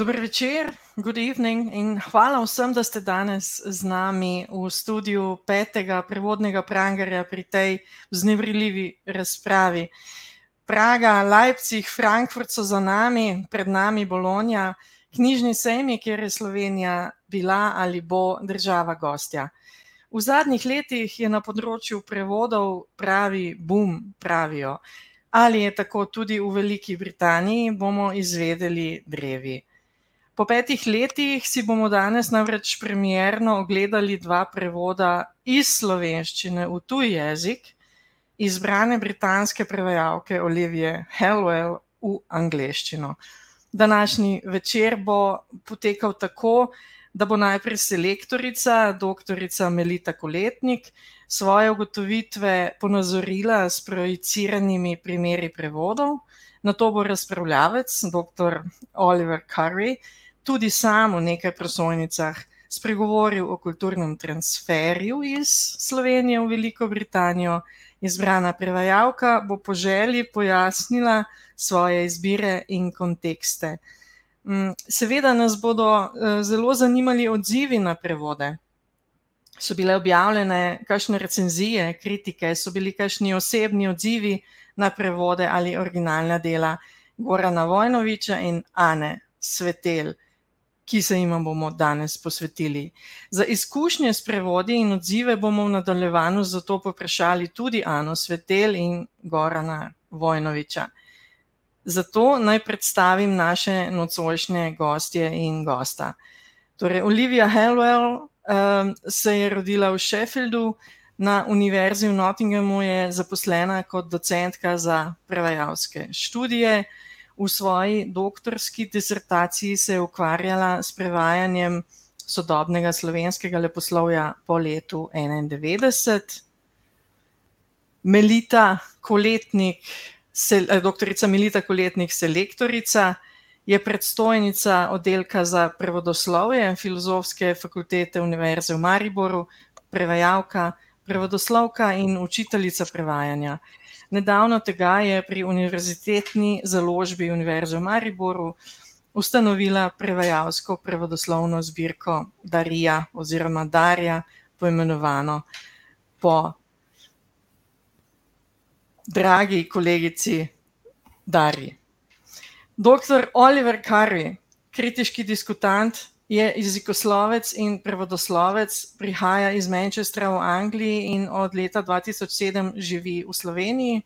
Dober večer, good evening in hvala vsem, da ste danes z nami v studiu petega prevodnega prangarja pri tej vznemirljivi razpravi. Praga, Leipzig, Frankfurt so za nami, pred nami Bologna, knjižni sejmi, kjer je Slovenija bila ali bo država gostja. V zadnjih letih je na področju prevodov pravi boom, pravijo. Ali je tako tudi v Veliki Britaniji, bomo izvedeli drevi. Po petih letih si bomo danes namreč premierno ogledali dva prevoda iz slovenščine v tuj jezik, izbrane britanske prevajalke Olivije Hellwell v angleščino. Današnji večer bo potekal tako, da bo najprej selektorica, doktorica Melita Koletnik, svoje ugotovitve ponazorila s projiciranimi primeri prevodov, nato bo razpravljavec, doktor Oliver Curry, tudi sam v nekaj prosojnicah spregovoril o kulturnem transferju iz Slovenije v Veliko Britanijo. Izbrana prevajalka bo po želji pojasnila svoje izbire in kontekste. Seveda nas bodo zelo zanimali odzivi na prevode. So bile objavljene kakšne recenzije, kritike, so bili kakšni osebni odzivi na prevode ali originalna dela Gorana Vojnovića in Ane Svetelj, ki se jima bomo danes posvetili. Za izkušnje s prevodi in odzive bomo v nadaljevanju zato povprašali tudi Ano Svetelj in Gorana Vojnovića. Zato naj predstavim naše nocojšnje gostje in gosta. Torej Olivia Hellwell se je rodila v Sheffieldu, na Univerzi v Nottinghamu je zaposlena kot docentka za prevajalske študije. V svoji doktorski disertaciji se je ukvarjala s prevajanjem sodobnega slovenskega leposlovja po letu enaindevetdeset. Melita Koletnik, doktorica Melita Koletnik, selektorica, je predstojnica oddelka za prevodoslovje Filozofske fakultete Univerze v Mariboru, prevajalka, prevodoslovka in učiteljica prevajanja. Nedavno tega je pri Univerzitetni založbi Univerze v Mariboru ustanovila prevajalsko prevodoslovno zbirko Daria oziroma Daria, poimenovano po dragi kolegici Dari. Doktor Oliver Curry, kritiški diskutant, je jezikoslovec in prevodoslovec, prihaja iz Manchestra v Angliji in od leta dva tisoč sedem živi v Sloveniji.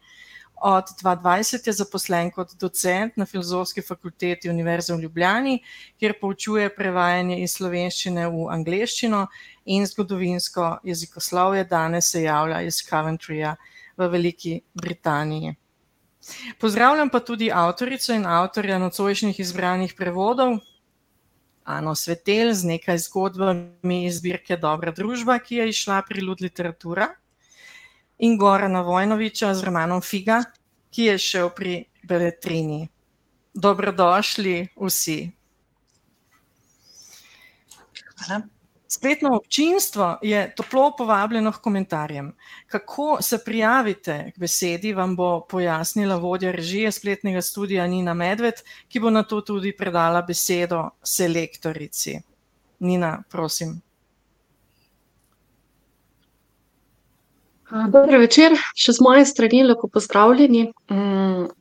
Od dva dvajset je zaposlen kot docent na Filozofski fakulteti Univerze v Ljubljani, kjer poučuje prevajanje iz slovenščine v angleščino in zgodovinsko jezikoslovje, danes se javlja iz Coventryja v Veliki Britaniji. Pozdravljam pa tudi avtorico in avtorja nocojšnjih izbranih prevodov, Ano Svetelj z nekaj zgodbami iz zbirke Dobra družba, ki je izšla pri Lud Literatura, in Gorana Vojnovića z romanom Figa, ki je izšel pri Beletrini. Dobrodošli vsi. Hvala. Spletno občinstvo je toplo povabljeno h komentarjem. Kako se prijavite k besedi, vam bo pojasnila vodja režije spletnega studia Nina Medved, ki bo nato tudi predala besedo selektorici. Nina, prosim. dober večer še z moje strani, lepo pozdravljeni.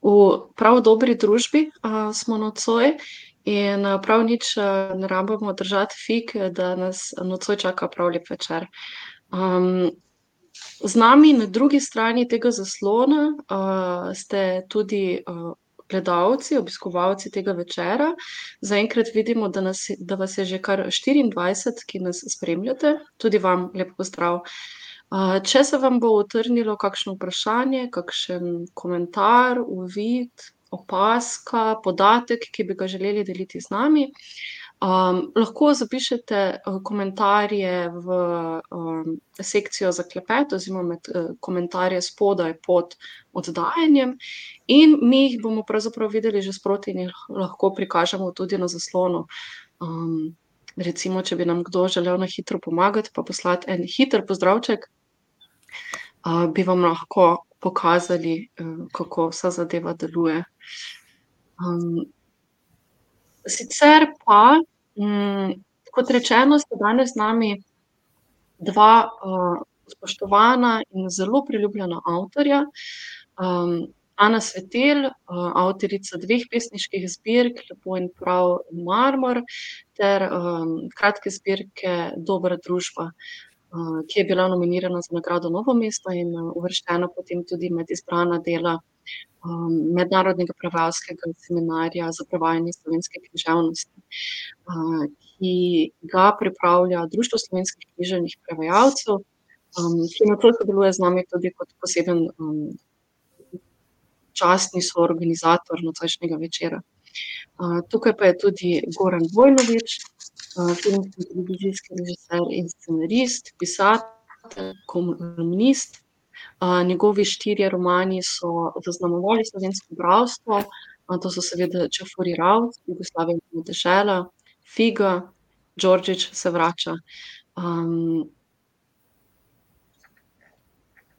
v prav dobri družbi, smo nocoj in, prav nič, ne rabimo držati fig, da nas nocoj čaka prav lep večer. z nami na drugi strani tega zaslona, ste tudi, gledalci, obiskovalci tega večera. Zaenkrat vidimo, da nas da vas je že kar štiriindvajset, ki nas spremljate, tudi vam lep pozdrav. če se vam bo utrnilo kakšno vprašanje, kakšen komentar, uvid, opazka, podatek, ki bi ga želeli deliti z nami, lahko zapišete, komentarje v, sekcijo za klepet oziroma med, komentarje spodaj pod oddajanjem in mi jih bomo pravzaprav videli že sproti in jih lahko prikažemo tudi na zaslonu. recimo, če bi nam kdo želel na hitro pomagati pa poslati en hiter pozdravček, bi vam lahko pokazali, kako vsa zadeva deluje. sicer pa, um, kot rečeno, sta danes z nami dva uh, spoštovana in zelo priljubljena avtorja. Um, Ana Svetel, uh, avtorica dveh pesniških zbirk, Lepo in prav in Marmor, ter um, kratke zbirke Dobra družba, ki je bila nominirana za nagrado Novo mesto in uvrščena potem tudi med izbrana dela Mednarodnega prevajalskega seminarja za prevajanje slovenske književnosti, ki ga pripravlja Društvo slovenskih književnih prevajalcev, ki na to sodeluje z nami tudi kot poseben častni soorganizator nocojšnjega večera. Tukaj pa je tudi Goran Vojnovič, filmski in televizijski režiser in scenarist, pisatelj, komunist. Njegovi štirje romani so zaznamovali slovensko bravstvo, to so seveda Čefuri Ravc, Jugoslavija in Dežela, Figa, Đorđič se vrača.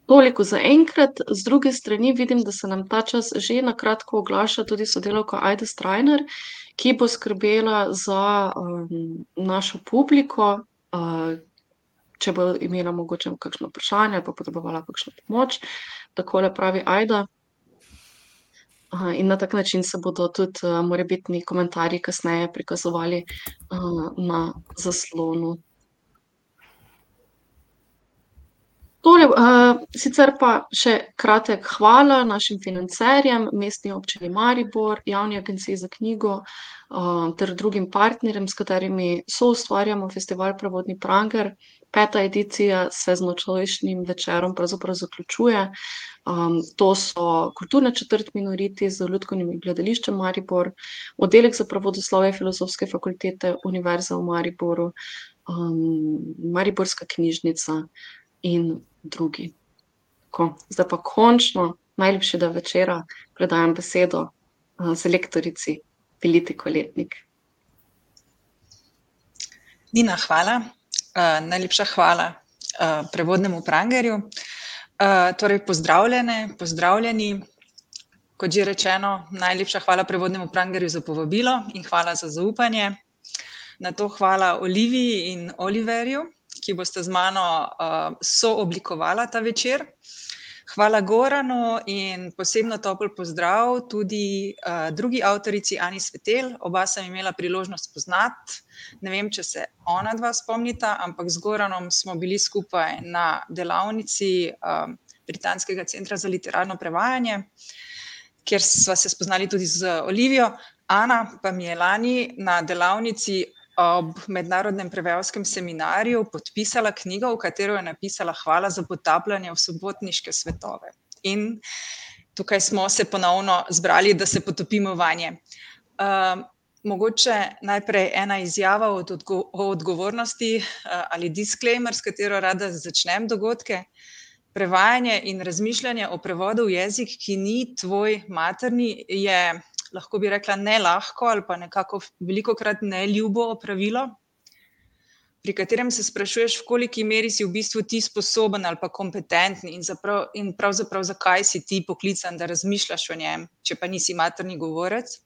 Toliko za enkrat, z druge strani vidim, da se nam ta čas že na kratko oglaša tudi sodelovka Aida Strajner, ki bo skrbela za um, našo publiko. Uh, če bo imela mogoče kakšno vprašanje, pa potrebovala kakšno pomoč, tako le pravi Aida. Uh, in na tak način se bodo tudi uh, morebitni komentarji kasneje prikazovali uh, na zaslonu. Tole, uh, sicer pa še kratek hvala našim financerjem, mestni občini Maribor, javni agenciji za knjigo uh, ter drugim partnerjem, s katerimi so ustvarjamo festival Prevodni Pranger. Peta edicija se z nočnojšnjim večerom pravzaprav zaključuje. Um, to so kulturna četrt minoriti z ljudkovnim gledališčem Maribor, oddelek za pravodoslovje filozofske fakultete Univerze v Mariboru, um, Mariborska knjižnica in drugi. Tako, zdaj pa končno, najlepši dan večera, predajam besedo uh, selektorici Piliti Koletnik. Nina, hvala. Uh, najlepša hvala uh, prevodnemu prangerju. Uh, torej, pozdravljene, pozdravljeni. Kot že rečeno, najlepša hvala prevodnemu prangerju za povabilo in hvala za zaupanje. Na to hvala Oliviji in Oliverju, ki boste z mano uh, sooblikovala ta večer. Hvala Goranu in posebno topel pozdrav tudi uh, drugi avtorici Ani Svetel. Oba sem imela priložnost poznati. Ne vem, če se ona dva spomnita, ampak z Goranom smo bili skupaj na delavnici um, Britanskega centra za literarno prevajanje, kjer smo se spoznali tudi z Olivijo. Ana pa mi je lani na delavnici ob mednarodnem prevajalskem seminarju podpisala knjigo, v katero je napisala Hvala za potapljanje v sobotniške svetove. In tukaj smo se ponovno zbrali, da se potopimo vanje. Uh, mogoče najprej ena izjava o, odgo o odgovornosti uh, ali disclaimer, s katero rada začnem dogodke. Prevajanje in razmišljanje o prevodu v jezik, ki ni tvoj materni, je lahko bi rekla, ne lahko ali pa nekako veliko krat ne ljubo opravilo, pri katerem se sprašuješ, v koliki meri si v bistvu ti sposoben ali pa kompetenten in, zaprav, in pravzaprav zakaj si ti poklican, da razmišljaš o njem, če pa nisi materni govorec.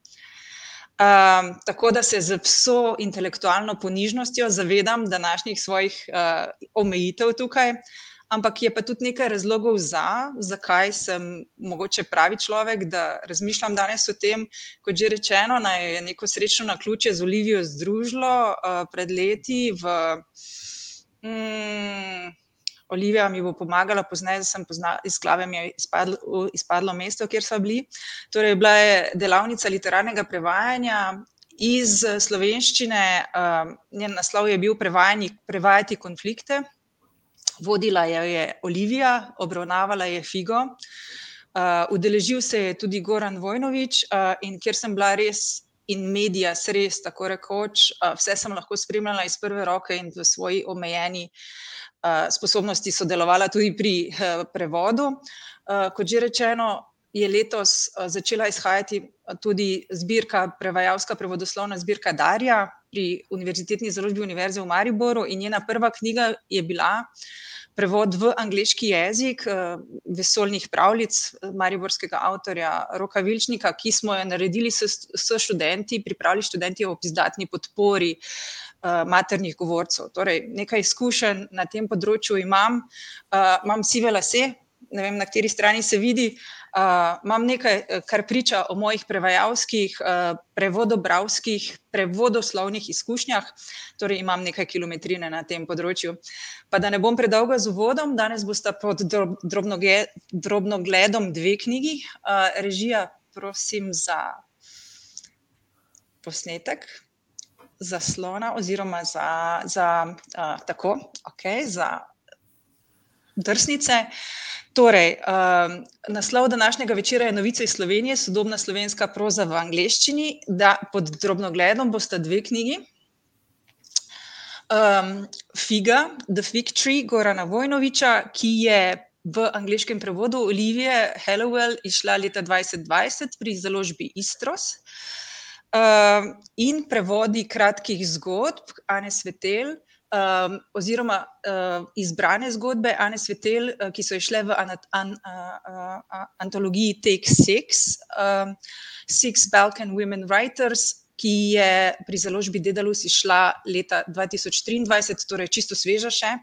Um, tako da se z vso intelektualno ponižnostjo zavedam današnjih svojih uh, omejitev tukaj, ampak je pa tudi nekaj razlogov za, zakaj sem mogoče pravi človek, da razmišljam danes o tem. Kot že rečeno, naj je neko srečno na ključe z Olivijo združilo uh, pred leti. V, mm, Olivija mi bo pomagala, pozneje sem poznala, iz glave mi je izpadlo, izpadlo mesto, kjer so bili. Torej, bila je delavnica literarnega prevajanja. Iz slovenščine, uh, njen naslov je bil Prevajati konflikte, vodila jo je Olivija, obravnavala je Figo. Uh, udeležil se je tudi Goran Vojnovič, uh, in ker sem bila res in medija, res tako rekoč, uh, vse sem lahko spremljala iz prve roke in v svoji omejeni uh, sposobnosti sodelovala tudi pri uh, prevodu. Uh, kot že rečeno, je letos začela izhajati tudi zbirka, prevajalska prevodoslovna zbirka Darja pri Univerzitetni založbi Univerze v Mariboru, in njena prva knjiga je bila uh, prevod v angliški jezik vesoljnih pravljic mariborskega avtorja Roka Vilčnika, ki smo jo naredili s, s študenti, pripravili študenti ob izdatni podpori maternih govorcev. Torej, nekaj izkušenj na tem področju imam, imam sive lase, ne vem, na kateri strani se vidi, uh, imam nekaj, kar priča o mojih prevajalskih, uh, prevodobravskih, prevodoslovnih izkušnjah, torej imam nekaj kilometrine na tem področju. Pa da ne bom predolga z uvodom, danes bosta pod drobnogledom dve knjigi. Uh, režija, prosim za posnetek. Zaslona, oziroma za, za uh, tako, okay, za drsnice. Torej, um, naslov današnjega večera je Novice iz Slovenije, sodobna slovenska proza v angleščini, da pod drobnogledom bosta dve knjigi. Um, Figa, The Fig Tree, Gorana Vojnoviča, ki je v angliškem prevodu Olivije Hallowell izšla leta 2020 pri založbi Istros. Um, in prevodi kratkih zgodb Ane Svetel, um, oziroma uh, izbrane zgodbe Ane Svetel, uh, ki so išle v an, an, uh, uh, antologiji Take Six, um, Six Balkan Women Writers, ki je pri založbi Dedalus išla leta 2023, torej čisto sveža še.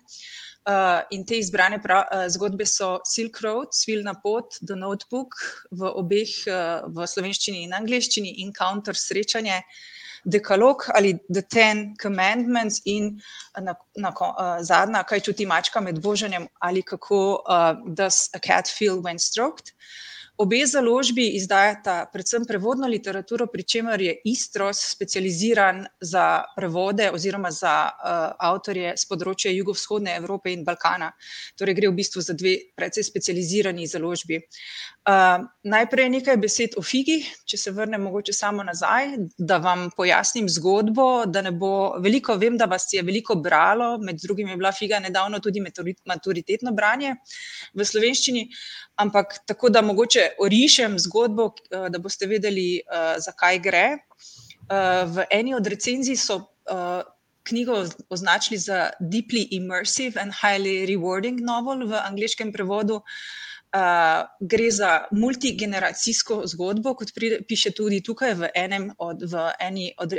Uh, in te izbrane prav, uh, zgodbe so Silk Road, Svilna pot, The Notebook v obeh, uh, v slovenščini in angliščini, Encounter, srečanje, uh, dekalog ali The Ten Commandments in na, na, uh, zadnja, kaj čuti mačka med božanjem ali kako uh, does a cat feel when stroked. Uh, Obe založbi izdajata predvsem prevodno literaturo, pri čemer je Istros specializiran za prevode oziroma za uh, avtorje z področja jugovzhodne Evrope in Balkana. Torej, gre v bistvu za dve precej specializirani založbi. Uh, najprej nekaj besed o Figi, če se vrnem mogoče samo nazaj, da vam pojasnim zgodbo, da ne bo veliko, vem, da vas je veliko bralo, med drugim je bila Figa nedavno tudi maturitetno branje v slovenščini. Ampak tako, da mogoče orišem zgodbo, eh, da boste vedeli, uh, zakaj gre. Uh, v eni od recenzij so uh, knjigo označili za deeply immersive and highly rewarding novel v angliškem prevodu. Uh, gre za multigeneracijsko zgodbo, kot pride, piše tudi tukaj v, od, v, eni, od,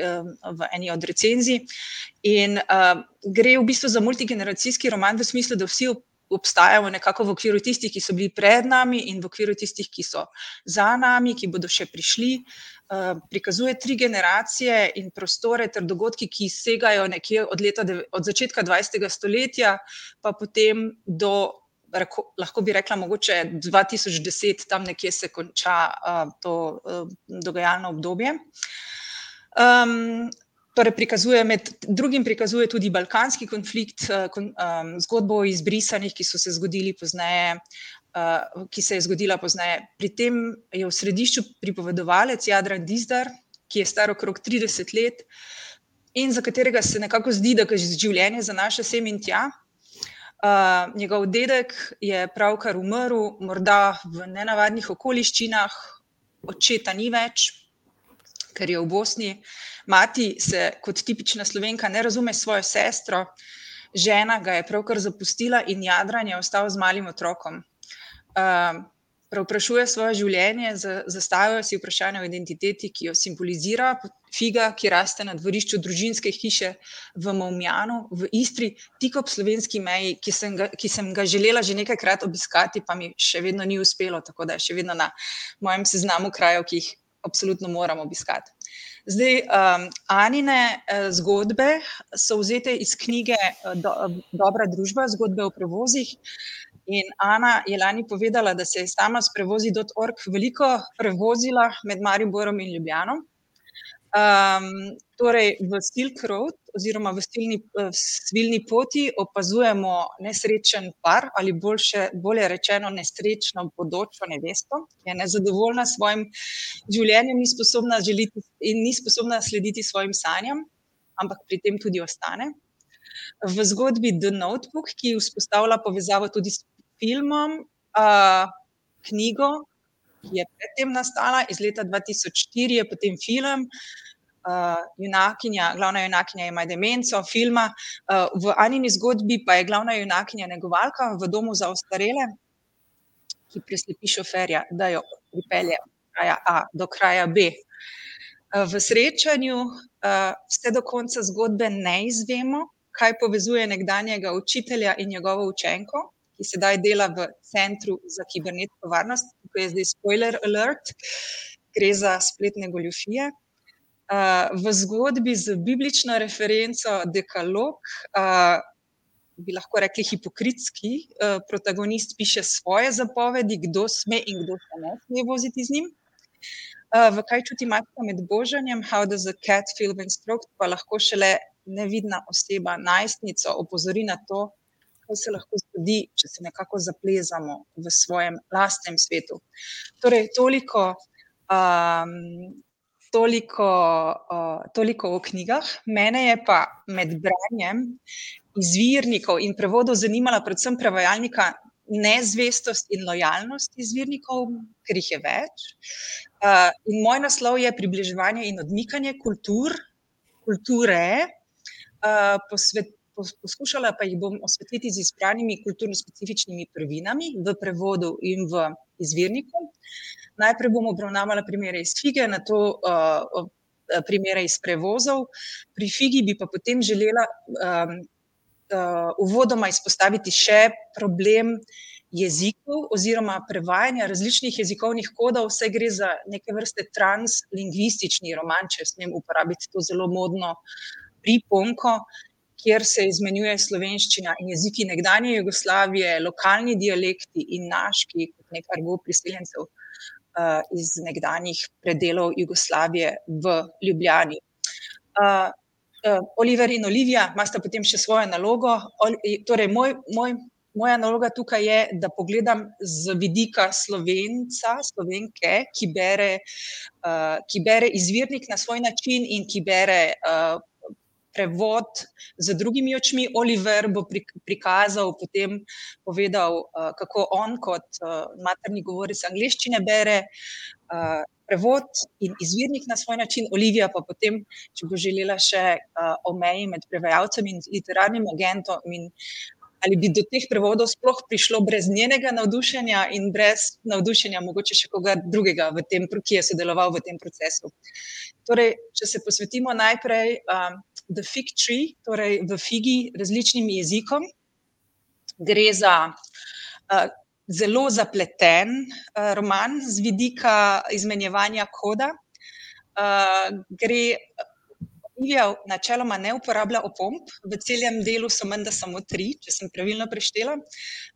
v eni od recenzij. In uh, gre v bistvu za multigeneracijski roman, v smislu, da vsi obstajamo nekako v okviru tistih, ki so bili pred nami, in v okviru tistih, ki so za nami, ki bodo še prišli. Uh, prikazuje tri generacije in prostore ter dogodki, ki segajo nekje od, leta, od začetka 20. stoletja, pa potem do, lahko bi rekla, mogoče 2010, tam nekje se konča uh, to uh, dogajalno obdobje. Um, Torej, prikazuje med drugim prikazuje tudi balkanski konflikt, uh, um, zgodbo o izbrisanih, ki so se zgodili pozneje, ki se je zgodila pozneje. Pri tem je v središču pripovedovalec Jadran Dizdar, ki je star okrog 30 let in za katerega se nekako zdi, da ga življenje zanaša sem in tja. Uh, njegov dedek je pravkar umrl, morda v nenavadnih okoliščinah, očeta ni več, ker je v Bosni. Mati se kot tipična slovenka ne razume s svojo sestro, žena ga je pravkar zapustila in Jadran je ostal z malim otrokom. Uh, Pravprašuje svoje življenje, zastavlja si vprašanje o identiteti, ki jo simbolizira figa, ki raste na dvorišču družinske hiše v Mavmjanu, v Istri, tik ob slovenski meji, ki sem, ga, ki sem ga želela že nekajkrat obiskati, pa mi še vedno ni uspelo, tako da je še vedno na mojem seznamu krajev, ki jih absolutno moramo obiskati. Zdaj, um, Anine uh, zgodbe so vzete iz knjige uh, Do, uh, Dobra družba, zgodbe o prevozih. In Ana je lani povedala, da se je sama s prevozi.org veliko prevozila med Mariborom in Ljubljanom. Um, torej, v Silk Road, oziroma v stilni, svilni poti, opazujemo nesrečen par, ali boljše, bolje rečeno, nesrečno bodočo nevesto, ki je nezadovoljna s svojim življenjem ni želiti, in ni sposobna slediti svojim sanjam, ampak pri tem tudi ostane. V zgodbi The Notebook, ki vzpostavlja povezavo tudi s filmom, uh, knjigo, ki je predtem nastala, iz leta 2004, je potem film. uh, junakinja, glavna junakinja ima demenco filma, uh, v Anini zgodbi pa je glavna junakinja negovalka v domu za ostarele, ki preslepi šoferja, da jo pripelje od kraja A do kraja B. Uh, v srečanju uh, vse do konca zgodbe ne izvemo, kaj povezuje nekdanjega učitelja in njegovo učenko, ki sedaj dela v Centru za kibernetsko varnost, ki je zdaj spoiler alert, gre za spletne goljofije. Uh, v zgodbi z biblično referenco Dekalog, uh, bi lahko rekli hipokritski, uh, protagonist piše svoje zapovedi, kdo sme in kdo se ne sme voziti z njim. Uh, v kaj čuti matka med božanjem, how does a cat feel when stroked, pa lahko šele nevidna oseba, najstnico, opozori na to, kaj se lahko zgodi, če se nekako zaplezamo v svojem lastnem svetu. Torej, toliko. Um, toliko, uh, toliko o knjigah. Mene je pa med branjem izvirnikov in prevodov zanimala predvsem prevajalnika nezvestost in lojalnost izvirnikov, ker jih je več. Uh, in moj naslov je približevanje in odmikanje kultur, kulture. Uh, posvet, poskušala pa jih bom osvetliti z izbranimi kulturno-specifičnimi prvinami v prevodu in v izvirniku. Najprej bom obravnavala primere iz fige, na to uh, primere iz prevozov. Pri figi bi pa potem želela um, uh, uvodoma izpostaviti še problem jezikov oziroma prevajanja različnih jezikovnih kodov. Vse gre za neke vrste translingvistični roman, če smem uporabiti to zelo modno priponko, kjer se izmenjuje slovenščina in jeziki nekdanje Jugoslavije, lokalni dialekti in naški, kot nekaj argo priseljencev. Eh, iz nekdanjih predelov Jugoslavije v Ljubljani. Eh, eh, Oliver in Olivija imata potem še svojo nalogo. Torej, moj, moj, moja naloga tukaj je, da pogledam z vidika slovenca, slovenke, ki bere, ki bere izvirnik na svoj način in ki bere prevod z drugimi očmi. Oliver bo prikazal, potem povedal, uh, kako on, kot uh, materni govorec angleščine, bere uh, prevod in izvirnik na svoj način. Olivija pa potem, če bo želela še o meji med prevajalcem in literarnim agentom. In, Ali bi do teh prevodov sploh prišlo brez njenega navdušenja in brez navdušenja, mogoče še koga drugega, tem, ki je sodeloval v tem procesu. Torej, če se posvetimo najprej um, The Fig Tree, torej v figi, različnim jezikom. Gre za uh, zelo zapleten uh, roman z vidika izmenjevanja koda. Uh, gre, Olivija načeloma ne uporablja opomb, v celem delu so menda samo tri, če sem pravilno preštela.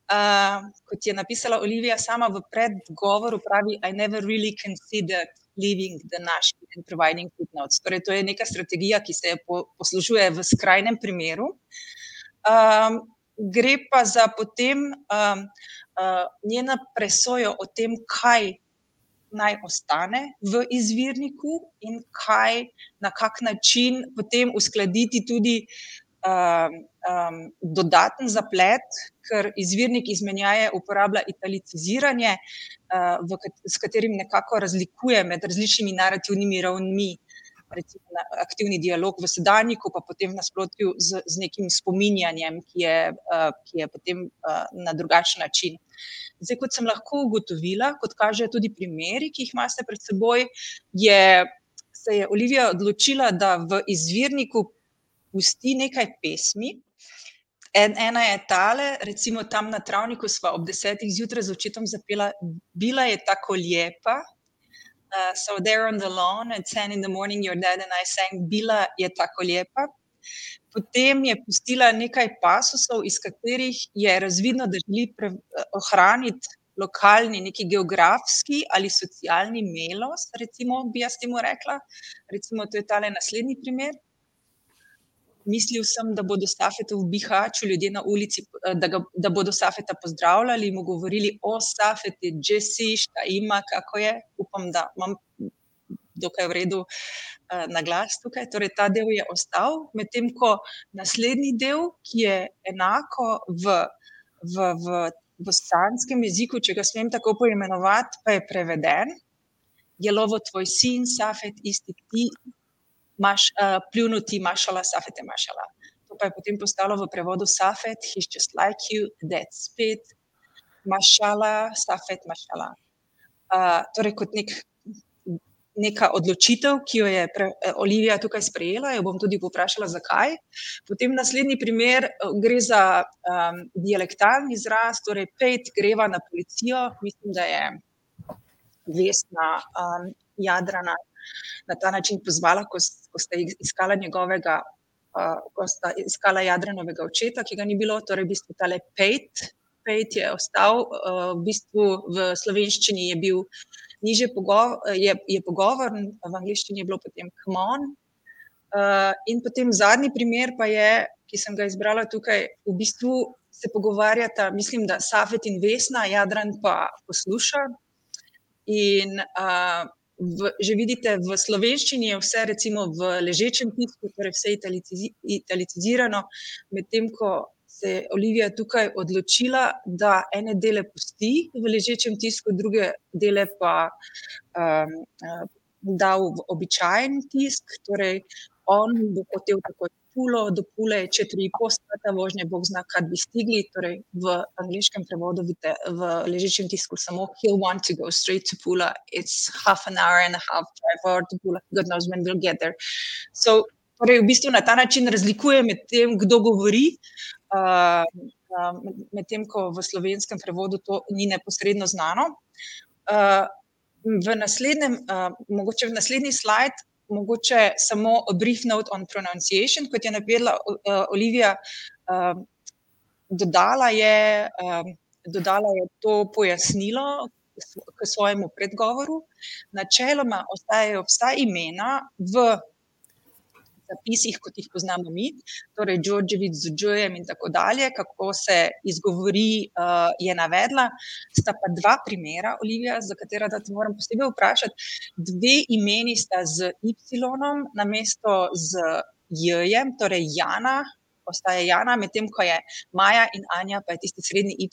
Uh, kot je napisala Olivija sama v predgovoru, pravi: I never really considered leaving the national and providing footnotes. Torej, to je neka strategija, ki se po, poslužuje v skrajnem primeru. Um, gre pa za potem um, uh, njena presojo o tem, kaj naj ostane v izvirniku in kaj, na kak način potem uskladiti tudi um, um, dodaten zaplet, ker izvirnik izmenjaje uporablja italiciziranje, uh, v, s katerim nekako razlikuje med različnimi narativnimi ravnmi. Recimo aktivni dialog v sedanjiku, pa potem nasprotju z, z nekim spominjanjem, ki je, uh, ki je potem uh, na drugačen način. Zdaj, kot sem lahko ugotovila, kot kažejo tudi primeri, ki jih imate pred seboj, je, se je Olivija odločila, da v izvirniku pusti nekaj pesmi. En, ena je tale, recimo tam na travniku smo ob desetih zjutraj z očetom zapela, bila je tako lepa. Uh, so there on the lawn at 10 in the morning, your dad and I sang, bila je tako lepa. Potem je pustila nekaj pasusov, iz katerih je razvidno, da želi pre, ohraniti lokalni, neki geografski ali socialni melos, recimo, bi jaz temu rekla. Recimo, to je tale naslednji primer mislil sem, da bodo Safeta v Bihaču ljudje na ulici, eh, da, ga, da bodo Safeta pozdravljali in mu govorili o Safeti, že si, šta ima, kako je. Upam, da imam dokaj v redu uh, na glas tukaj. Torej, ta del je ostal, medtem ko naslednji del, ki je enako v, v, v bosanskem jeziku, če ga smem tako poimenovati, pa je preveden. Je lovo tvoj sin, Safet, isti ti, maš, uh, pljunuti mašala, safete mašala. To pa je potem postalo v prevodu safet, he's just like you, that's spit, mašala, safet mašala. Uh, torej, kot nek neka odločitev, ki jo je pre, eh, Olivija tukaj sprejela, jo bom tudi vprašala, zakaj. Potem naslednji primer eh, gre za um, dialektalni izraz, torej pet greva na policijo, mislim, da je Vesna um, Jadrana na ta način pozvala, ko, ko sta iskala njegovega, uh, ko sta iskala Jadranovega očeta, ki ga ni bilo, torej v bistvu tale pet. Pet je ostal, uh, v bistvu v slovenščini je bil niže pogovor, je, je pogovor, v angliščini je bilo potem come on. Uh, in potem zadnji primer, pa je, ki sem ga izbrala tukaj, v bistvu se pogovarjata, mislim, da Safet in Vesna, Jadran pa posluša. In uh, v, že vidite, v slovenščini je vse, recimo v ležečem pismu, torej vse italicizirano, medtem ko se je Olivija tukaj odločila, da ene dele pusti v ležečem tisku, druge dele pa um, da v običajen tisk. Torej, on bo hotel tako pulo, do pule je četiri postata vožnje, bog zna, kad bi stigli. Torej, v angliškem prevodu vidite v ležečem tisku samo he'll want to go straight to pula, it's half an hour and a half drive over to pula, God knows when we'll get there. So, Torej, v bistvu na ta način razlikuje med tem, kdo govori, medtem ko v slovenskem prevodu to ni neposredno znano. V naslednjem, mogoče v naslednji slajd, mogoče samo a brief note on pronunciation, kot je navedla Olivija, dodala je, dodala je to pojasnilo k svojemu predgovoru. Načeloma ostajajo vsa imena v zapisih, kot jih poznamo mi, torej Đorđević z Džojem in tako dalje, kako se izgovori, uh, je navedla. Sta pa dva primera, Olivija, za katera te moram posebej vprašati. Dve imeni sta z Y na mesto z J, torej Jana. Ostaje Jana, medtem ko je Maja in Anja, pa je tisti srednji, y,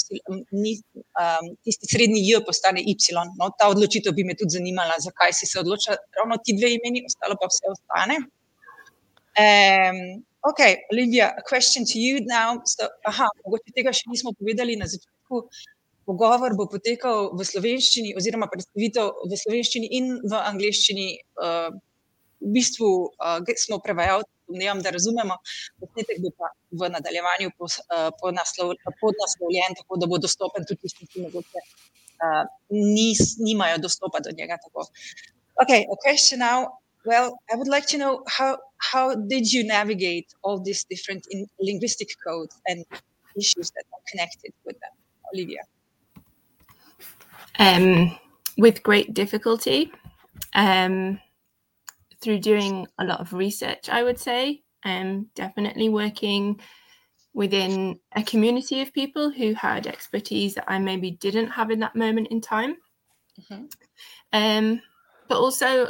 ni, um, tisti srednji J, postane Y. No, ta odločitev bi me tudi zanimala, zakaj si se odločila ravno ti dve imeni, ostalo pa vse ostane. Um, okay, Olivia, a question to you now. So, aha, mogoče tega še nismo povedali na začetku. Pogovor bo potekal v slovenščini, oziroma predstavitev v slovenščini in v angliščini. Uh, v bistvu uh, smo prevajalci, domnevam, da razumemo. Posnetek bo pa v nadaljevanju podnaslovljen, uh, tako da bo dostopen tudi tistim, ki mogoče uh, nis, nimajo dostopa do njega. Tako. Okay, a question now. Well, I would like to know how how did you navigate all these different linguistic codes and issues that are connected with them, Olivia? Um, with great difficulty, um, through doing a lot of research, I would say, um, definitely working within a community of people who had expertise that I maybe didn't have in that moment in time. Mm-hmm. Um, but also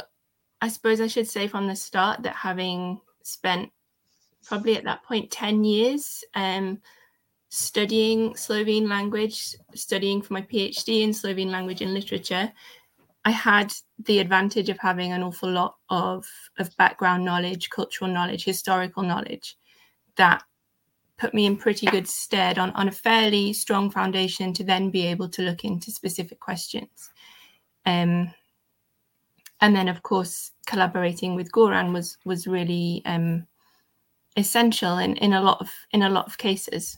I suppose I should say from the start that having spent probably at that point 10 years um, studying Slovene language, studying for my PhD in Slovene language and literature, I had the advantage of having an awful lot of, of background knowledge, cultural knowledge, historical knowledge that put me in pretty good stead on, on a fairly strong foundation to then be able to look into specific questions. Um, and then of course collaborating with Goran was was really um, essential in, in a lot of in a lot of cases.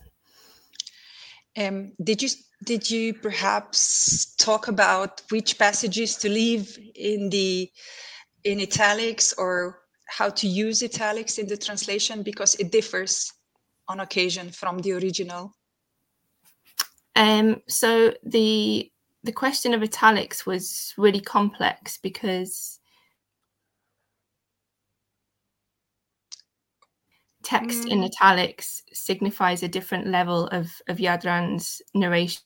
Um, did you did you perhaps talk about which passages to leave in the in italics or how to use italics in the translation because it differs on occasion from the original? Um, so the the question of italics was really complex because text mm. in italics signifies a different level of, of Yadran's narration.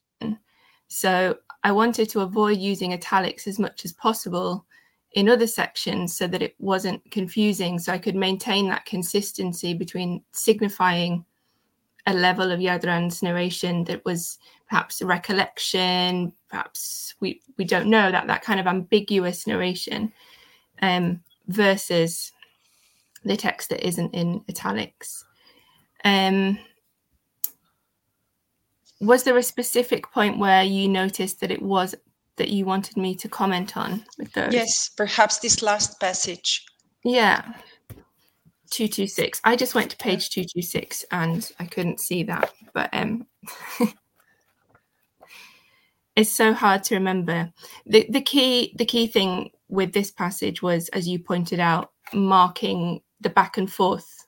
So I wanted to avoid using italics as much as possible in other sections so that it wasn't confusing. So I could maintain that consistency between signifying a level of Yadran's narration that was perhaps recollection, perhaps we, we don't know that that kind of ambiguous narration um, versus the text that isn't in italics. Um, was there a specific point where you noticed that it was that you wanted me to comment on with those? Yes, perhaps this last passage. Yeah. 226. I just went to page 226 and I couldn't see that, but um it's so hard to remember. The the key the key thing with this passage was as you pointed out marking the back and forth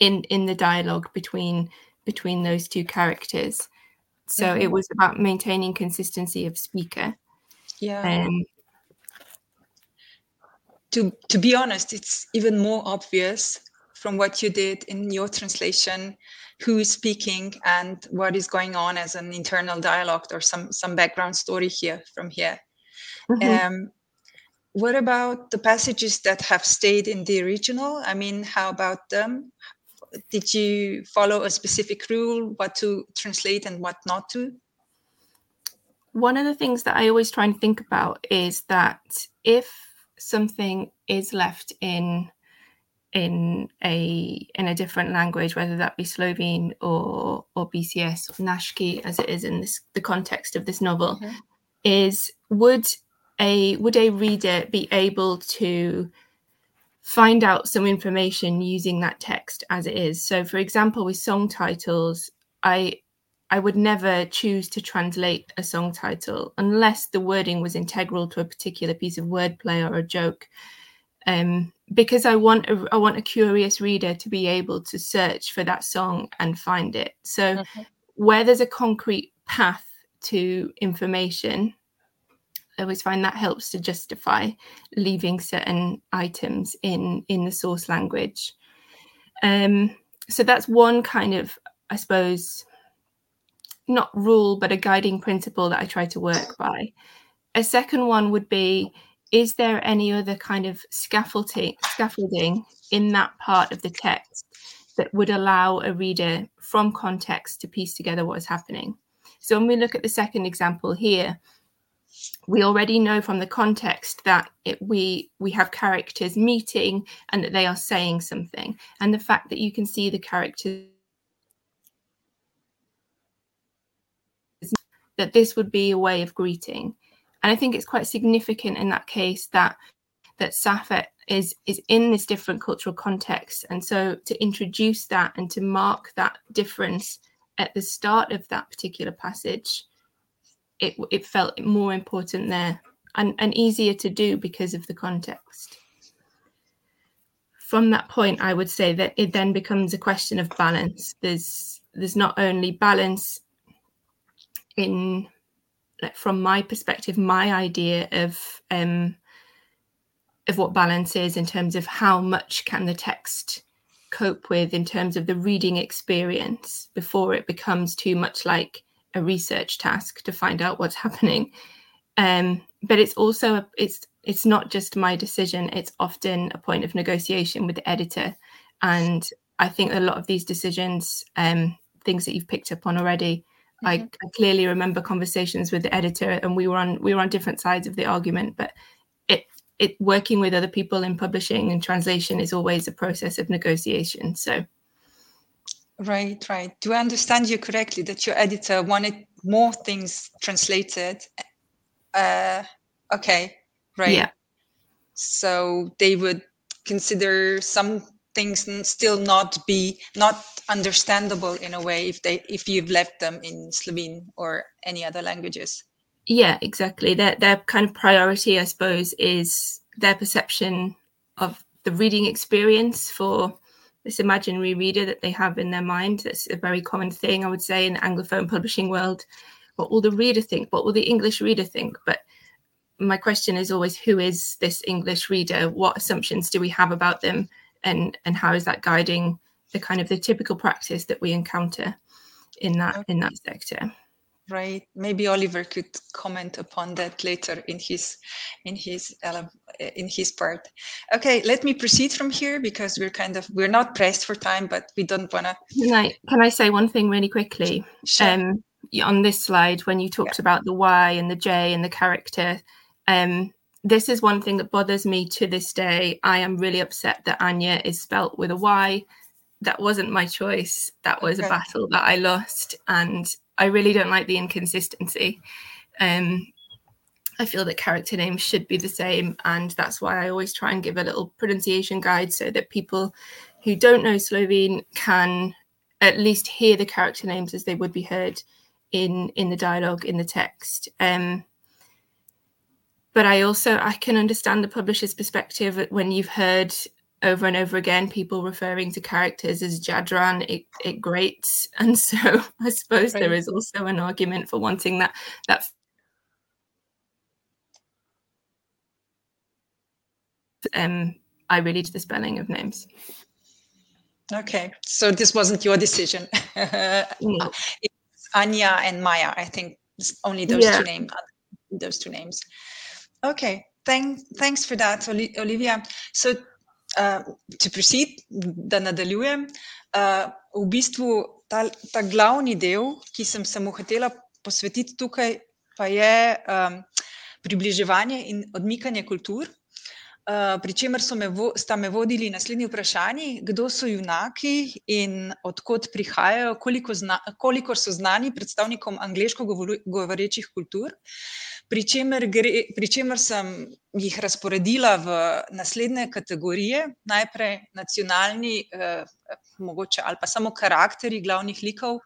in in the dialogue between between those two characters. So mm-hmm. it was about maintaining consistency of speaker. Yeah. Um, to to be honest, it's even more obvious from what you did in your translation who is speaking and what is going on as an internal dialogue or some some background story here from here. Mm-hmm. Um, what about the passages that have stayed in the original? I mean, how about them? Did you follow a specific rule, what to translate and what not to? One of the things that I always try and think about is that if something is left in in a in a different language, whether that be Slovene or or BCS or Nashki, as it is in this the context of this novel, mm-hmm. is would a would a reader be able to find out some information using that text as it is so for example with song titles i i would never choose to translate a song title unless the wording was integral to a particular piece of wordplay or a joke um, because i want a, i want a curious reader to be able to search for that song and find it so okay. where there's a concrete path to information I always find that helps to justify leaving certain items in in the source language. Um, so that's one kind of, I suppose, not rule, but a guiding principle that I try to work by. A second one would be is there any other kind of scaffolding scaffolding in that part of the text that would allow a reader from context to piece together what is happening so when we look at the second example here we already know from the context that it, we we have characters meeting and that they are saying something and the fact that you can see the characters that this would be a way of greeting and i think it's quite significant in that case that that Safet is is in this different cultural context and so to introduce that and to mark that difference at the start of that particular passage it it felt more important there and, and easier to do because of the context. From that point, I would say that it then becomes a question of balance. There's there's not only balance in like from my perspective, my idea of um, of what balance is in terms of how much can the text cope with in terms of the reading experience before it becomes too much like a research task to find out what's happening. Um, but it's also a, it's it's not just my decision. It's often a point of negotiation with the editor, and I think a lot of these decisions, um, things that you've picked up on already, mm-hmm. I, I, clearly remember conversations with the editor, and we were on we were on different sides of the argument. But it it working with other people in publishing and translation is always a process of negotiation. So Right, right. Do I understand you correctly that your editor wanted more things translated? Uh, okay, right. Yeah. So they would consider some things still not be not understandable in a way if they if you've left them in Slovene or any other languages. Yeah, exactly. Their their kind of priority, I suppose, is their perception of the reading experience for this imaginary reader that they have in their mind. That's a very common thing, I would say, in the Anglophone publishing world. What will the reader think? What will the English reader think? But my question is always who is this English reader? What assumptions do we have about them? And and how is that guiding the kind of the typical practice that we encounter in that in that sector? right maybe oliver could comment upon that later in his in his in his part okay let me proceed from here because we're kind of we're not pressed for time but we don't want to can I, can I say one thing really quickly sure. um on this slide when you talked yeah. about the y and the j and the character um this is one thing that bothers me to this day. I am really upset that Anya is spelt with a Y. That wasn't my choice. That was okay. a battle that I lost, and I really don't like the inconsistency. Um, I feel that character names should be the same, and that's why I always try and give a little pronunciation guide so that people who don't know Slovene can at least hear the character names as they would be heard in in the dialogue in the text. Um, but I also I can understand the publisher's perspective when you've heard over and over again people referring to characters as Jadran, it, it grates, and so I suppose right. there is also an argument for wanting that that. Um, I really do the spelling of names. Okay, so this wasn't your decision. no. Anya and Maya. I think only those yeah. two names. Those two names. Okay, thank, thanks for that, Olivia. So, uh, to proceed, da nadaljujem, uh, v bistvu ta, ta glavni del, ki sem se mu hotela posvetiti tukaj, pa je um, približevanje in odmikanje kultur. Uh, pri čemer me vo, sta me vodili naslednji vprašanji, kdo so junaki in odkot prihajajo, koliko, zna, koliko so znani predstavnikom angliško govorečih kultur. Pri čemer, gre, pri čemer sem jih razporedila v naslednje kategorije, najprej nacionalni, eh, mogoče ali pa samo karakteri glavnih likov.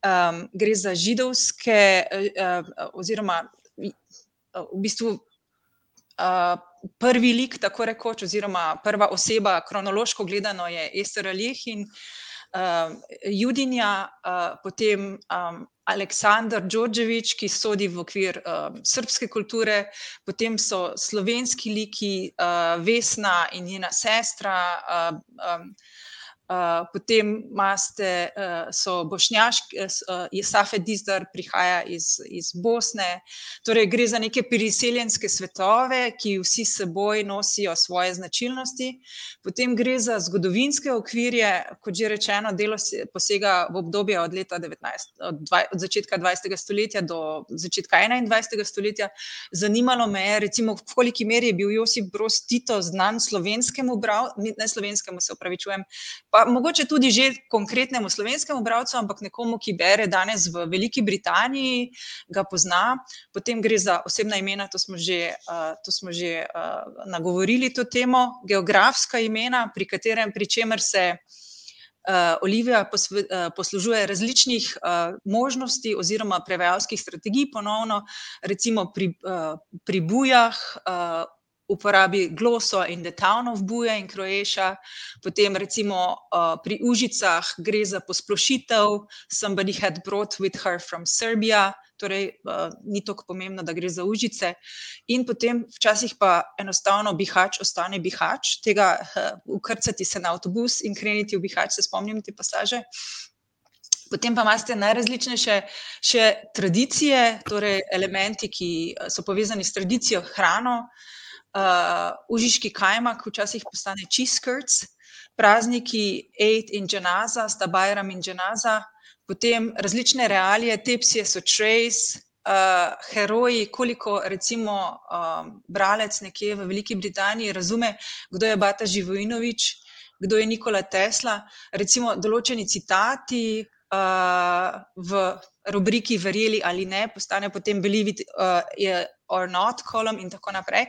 Um, gre za židovske, uh, oziroma v bistvu uh, prvi lik, tako rekoč, oziroma prva oseba, kronološko gledano, je Ester Aljeh in uh, Judinja, uh, potem um, Aleksandr Đorđević, ki sodi v okvir um, srpske kulture, potem so slovenski liki, uh, Vesna in njena sestra. Uh, um, Uh, potem imate, uh, so bošnjaški, uh, Safe Dizdar prihaja iz, iz Bosne. Torej, gre za neke priseljenske svetove, ki vsi seboj nosijo svoje značilnosti. Potem gre za zgodovinske okvirje, kot že rečeno, delo posega v obdobje od, 19, od, dva, od začetka 20. stoletja do začetka 21. stoletja. Zanimalo me je, recimo, v koliki meri je bil Josip Broz Tito znan slovenskemu, brav, ne slovenskemu, se upravičujem mogoče tudi že konkretnemu slovenskemu bralcu, ampak nekomu, ki bere danes v Veliki Britaniji, ga pozna. Potem gre za osebna imena, to smo že, uh, to smo že uh, nagovorili to temo, geografska imena, pri katerem, pri čemer se. Uh, Olivija posve, uh, poslužuje različnih uh, možnosti oziroma prevajalskih strategij, ponovno, recimo pri, uh, pri bujah, uh, uporabi gloso in the town of Buja in Kroeša, potem recimo uh, pri Užicah gre za posplošitev, somebody had brought with her from Serbia, torej uh, ni tako pomembno, da gre za Užice. In potem včasih pa enostavno bihač ostane bihač, tega uh, ukrcati se na avtobus in kreniti v bihač, se spomnim te pasaže. Potem pa imate najrazličnejše še tradicije, torej elementi, ki so povezani s tradicijo hrano, uh, uh, užiški kajmak, včasih postane cheesecurts, prazniki Eid in Dženaza, sta Bajram in Dženaza, potem različne realije, tepsije so trace. Uh, heroji, koliko recimo uh, bralec nekje v Veliki Britaniji razume, kdo je Bata Živojinovič, kdo je Nikola Tesla, recimo določeni citati uh, v rubriki Verjeli ali ne, postane potem Believe it uh, or not column in tako naprej.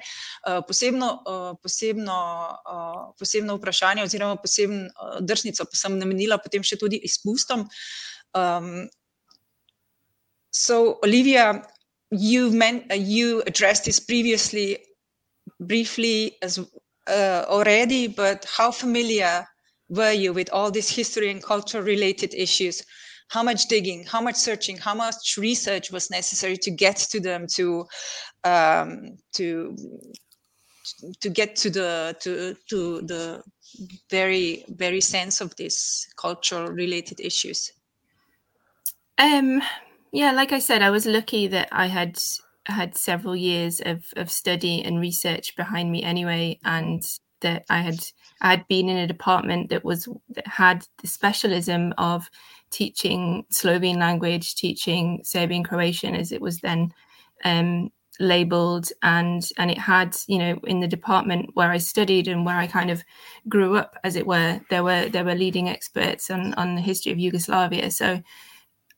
Uh, posebno, uh, posebno, uh, posebno vprašanje oziroma posebno uh, drsnico pa sem namenila potem še tudi izpustom. Um, so, Olivia, you, meant, uh, you addressed this previously briefly as uh, already, but how familiar were you with all these history and culture related issues? How much digging, how much searching, how much research was necessary to get to them to um, to to get to the to to the very very sense of these cultural related issues. Um, yeah, like I said, I was lucky that I had had several years of of study and research behind me anyway, and that I had I had been in a department that was that had the specialism of teaching Slovene language, teaching Serbian Croatian as it was then um, labeled and and it had you know in the department where I studied and where I kind of grew up as it were there were there were leading experts on on the history of Yugoslavia. So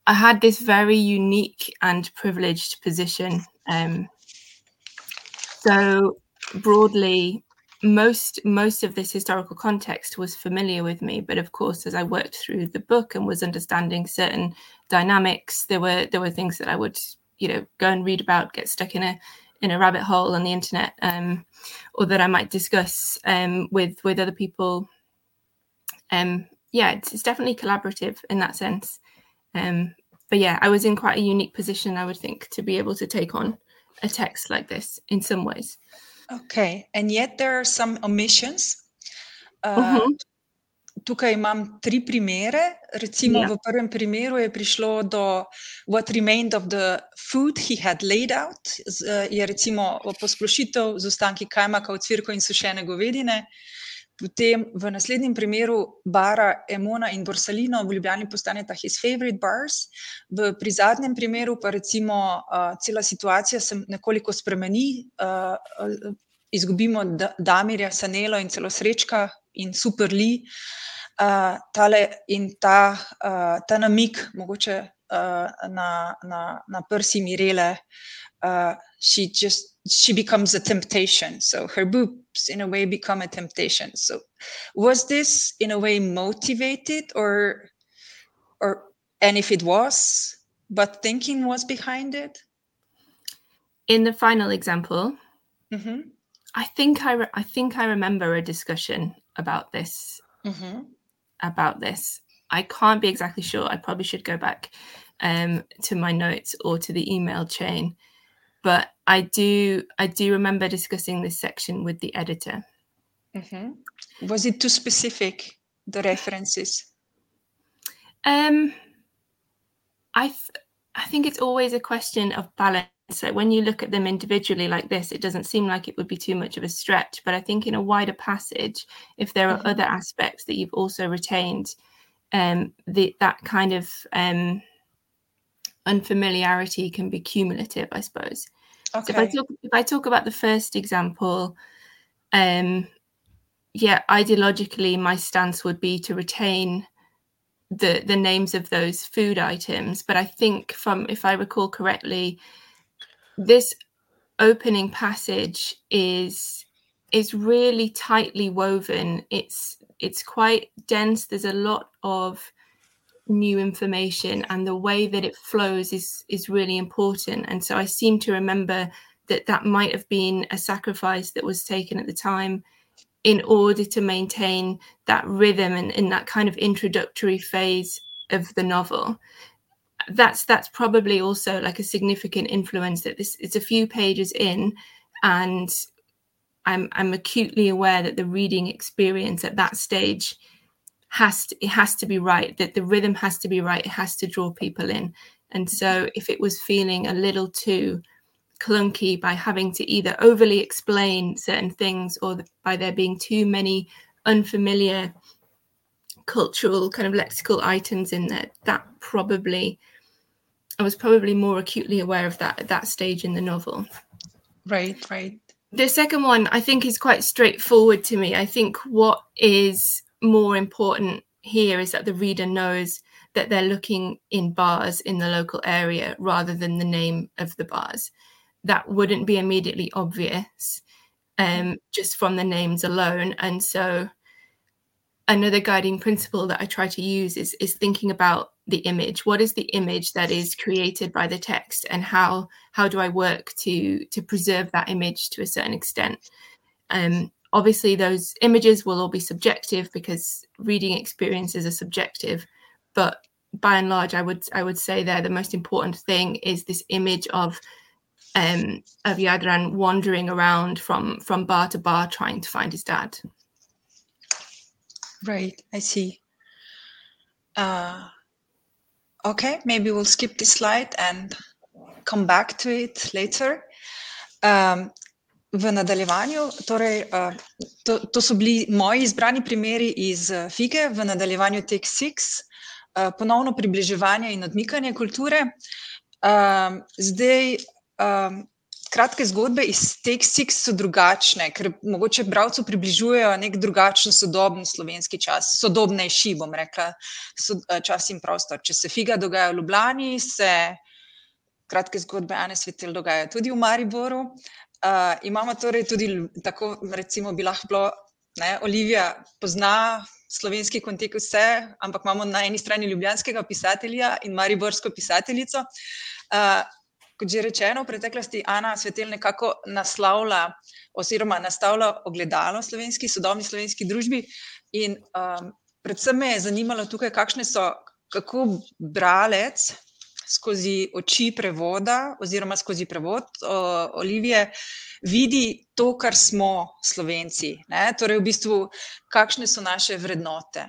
I had this very unique and privileged position um, so broadly most most of this historical context was familiar with me but of course as i worked through the book and was understanding certain dynamics there were there were things that i would you know go and read about get stuck in a in a rabbit hole on the internet um, or that i might discuss um, with with other people. Um yeah it's, it's definitely collaborative in that sense. Um but yeah i was in quite a unique position i would think to be able to take on a text like this in some ways Okay, and yet there are some omissions. Uh, uh -huh. Tukaj imam tri primere. Recimo, yeah. Ja. v prvem primeru je prišlo do what remained of the food he had laid out, z, je recimo posplošitev z ostanki kajmaka, ocvirka in sušene govedine. Uh, Potem v naslednjem primeru bara Emona in Borsalino v Ljubljani postaneta his favorite bars, v, pri zadnjem primeru pa recimo uh, cela situacija se nekoliko spremeni, uh, uh, izgubimo Damirja, Sanelo in celo Srečka in Superli. Uh, tale in ta, uh, ta namik, mogoče na, na, na prsi Mirele, uh, she just she becomes a temptation. So her boobs, in a way, become a temptation. So, was this in a way motivated, or, or, and if it was, but thinking was behind it? In the final example, mm-hmm. I think I re- I think I remember a discussion about this. Mm-hmm. About this, I can't be exactly sure. I probably should go back um, to my notes or to the email chain but I do I do remember discussing this section with the editor. Mm-hmm. Was it too specific the references? Um, I th- I think it's always a question of balance. So when you look at them individually like this, it doesn't seem like it would be too much of a stretch. But I think in a wider passage, if there are mm-hmm. other aspects that you've also retained, um, the that kind of um, unfamiliarity can be cumulative, I suppose. Okay. So if I talk if I talk about the first example, um, yeah, ideologically, my stance would be to retain the the names of those food items. But I think, from if I recall correctly, this opening passage is is really tightly woven. It's it's quite dense. There's a lot of new information and the way that it flows is is really important. And so i seem to remember that that might have been a sacrifice that was taken at the time in order to maintain that rhythm and in that kind of introductory phase of the novel. That's that's probably also like a significant influence that this it's a few pages in and i'm i'm acutely aware that the reading experience at that stage has to, it has to be right that the rhythm has to be right it has to draw people in. And so mm-hmm. if it was feeling a little too clunky by having to either overly explain certain things or by there being too many unfamiliar cultural kind of lexical items in there that probably i was probably more acutely aware of that at that stage in the novel. Right right. The second one i think is quite straightforward to me. I think what is more important here is that the reader knows that they're looking in bars in the local area rather than the name of the bars. That wouldn't be immediately obvious um, just from the names alone. And so, another guiding principle that I try to use is, is thinking about the image. What is the image that is created by the text, and how how do I work to to preserve that image to a certain extent? Um, obviously those images will all be subjective because reading experiences are subjective but by and large i would i would say there the most important thing is this image of um of Jadran wandering around from from bar to bar trying to find his dad. Right i see. Uh okay maybe we'll skip this slide and come back to it later. Um, v nadaljevanju, torej, uh, to, to so bili moji izbrani primeri iz uh, Fige, v nadaljevanju Tech Six, uh, ponovno približevanje in odmikanje kulture. Uh, zdaj, um, kratke zgodbe iz Take Six so drugačne, ker mogoče bralcu približujejo nek drugačen, sodoben slovenski čas, sodobnejši, bom rekla, čas in prostor. Če se figa dogaja v Ljubljani, se kratke zgodbe Ane Svetel dogajajo tudi v Mariboru. Uh, imamo torej tudi tako, recimo, bi lahko bilo, ne, Olivija pozna slovenski kontekst vse, ampak imamo na eni strani ljubljanskega pisatelja in mariborsko pisateljico. Uh, kot že rečeno, v preteklosti Ana Svetel nekako naslavlja oziroma nastavlja ogledalo slovenski, sodobni slovenski družbi in um, predvsem me je zanimalo tukaj, kakšne so, kako bralec skozi oči prevoda oziroma skozi prevod uh, Olivije vidi to, kar smo slovenci. Ne? Torej, v bistvu, kakšne so naše vrednote.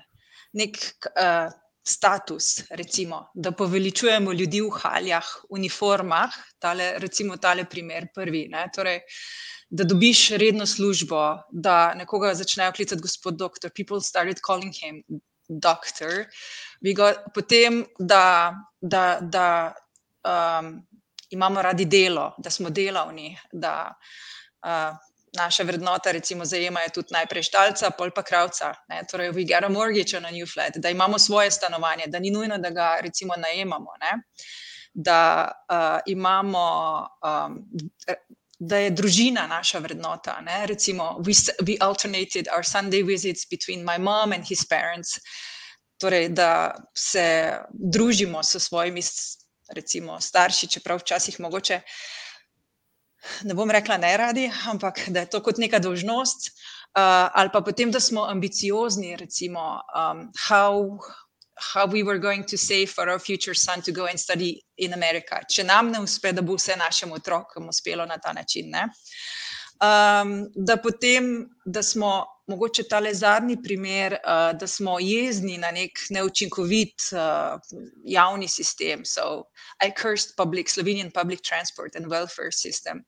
Nek uh, status, recimo, da poveličujemo ljudi v haljah, uniformah, tale, recimo tale primer prvi. Torej, da dobiš redno službo, da nekoga začnejo klicati gospod doktor. People started calling him doctor. Got, potem, da, da, da um, imamo radi delo, da smo delavni, da uh, naše vrednote, recimo, zajemajo tudi najprej štalca, pol pa kravca. Ne? Torej, we get a mortgage on a new flat, da imamo svoje stanovanje, da ni nujno, da ga recimo najemamo. Ne? Da uh, imamo. Um, Da je družina naša vrednota. Ne? Recimo, we, we alternated our Sunday visits between my mom and his parents, torej, da se družimo s svojimi recimo, starši, čeprav včasih mogoče ne bom rekla ne radi, ampak da je to kot neka dožnost, uh, ali pa potem, da smo ambiciozni, recimo, um, how, how we were going to save for our future son to go and study in America. Če nam ne uspe, da bo vse našim otrokom uspelo na ta način. Ne? Um, da potem, da smo mogoče tale zadnji primer, uh, da smo jezni na nek neučinkovit uh, javni sistem. So, I cursed public, Slovenian public transport and welfare system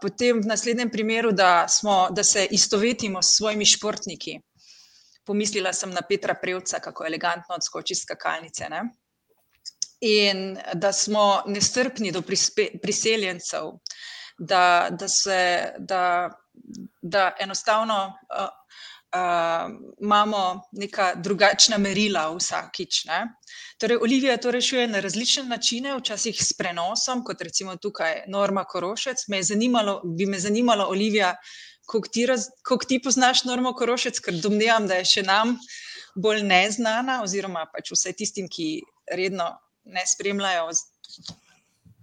potem v naslednjem primeru, da, smo, da se istovetimo s svojimi športniki. Pomislila sem na Petra Prevca, kako elegantno odskoči iz skakalnice. Ne? In da smo nestrpni do prispe, priseljencev, da, da, se, da, da enostavno uh, uh, imamo neka drugačna merila vsakič. Ne? Torej, Olivija to rešuje na različne načine, včasih s prenosom, kot recimo tukaj Norma Korošec. Me zanimalo, bi me zanimalo, Olivija, kako ti, ti poznaš Normo Korošec, ker domnevam, da je še nam bolj neznana, oziroma pač vsem tistim, ki redno ne spremljajo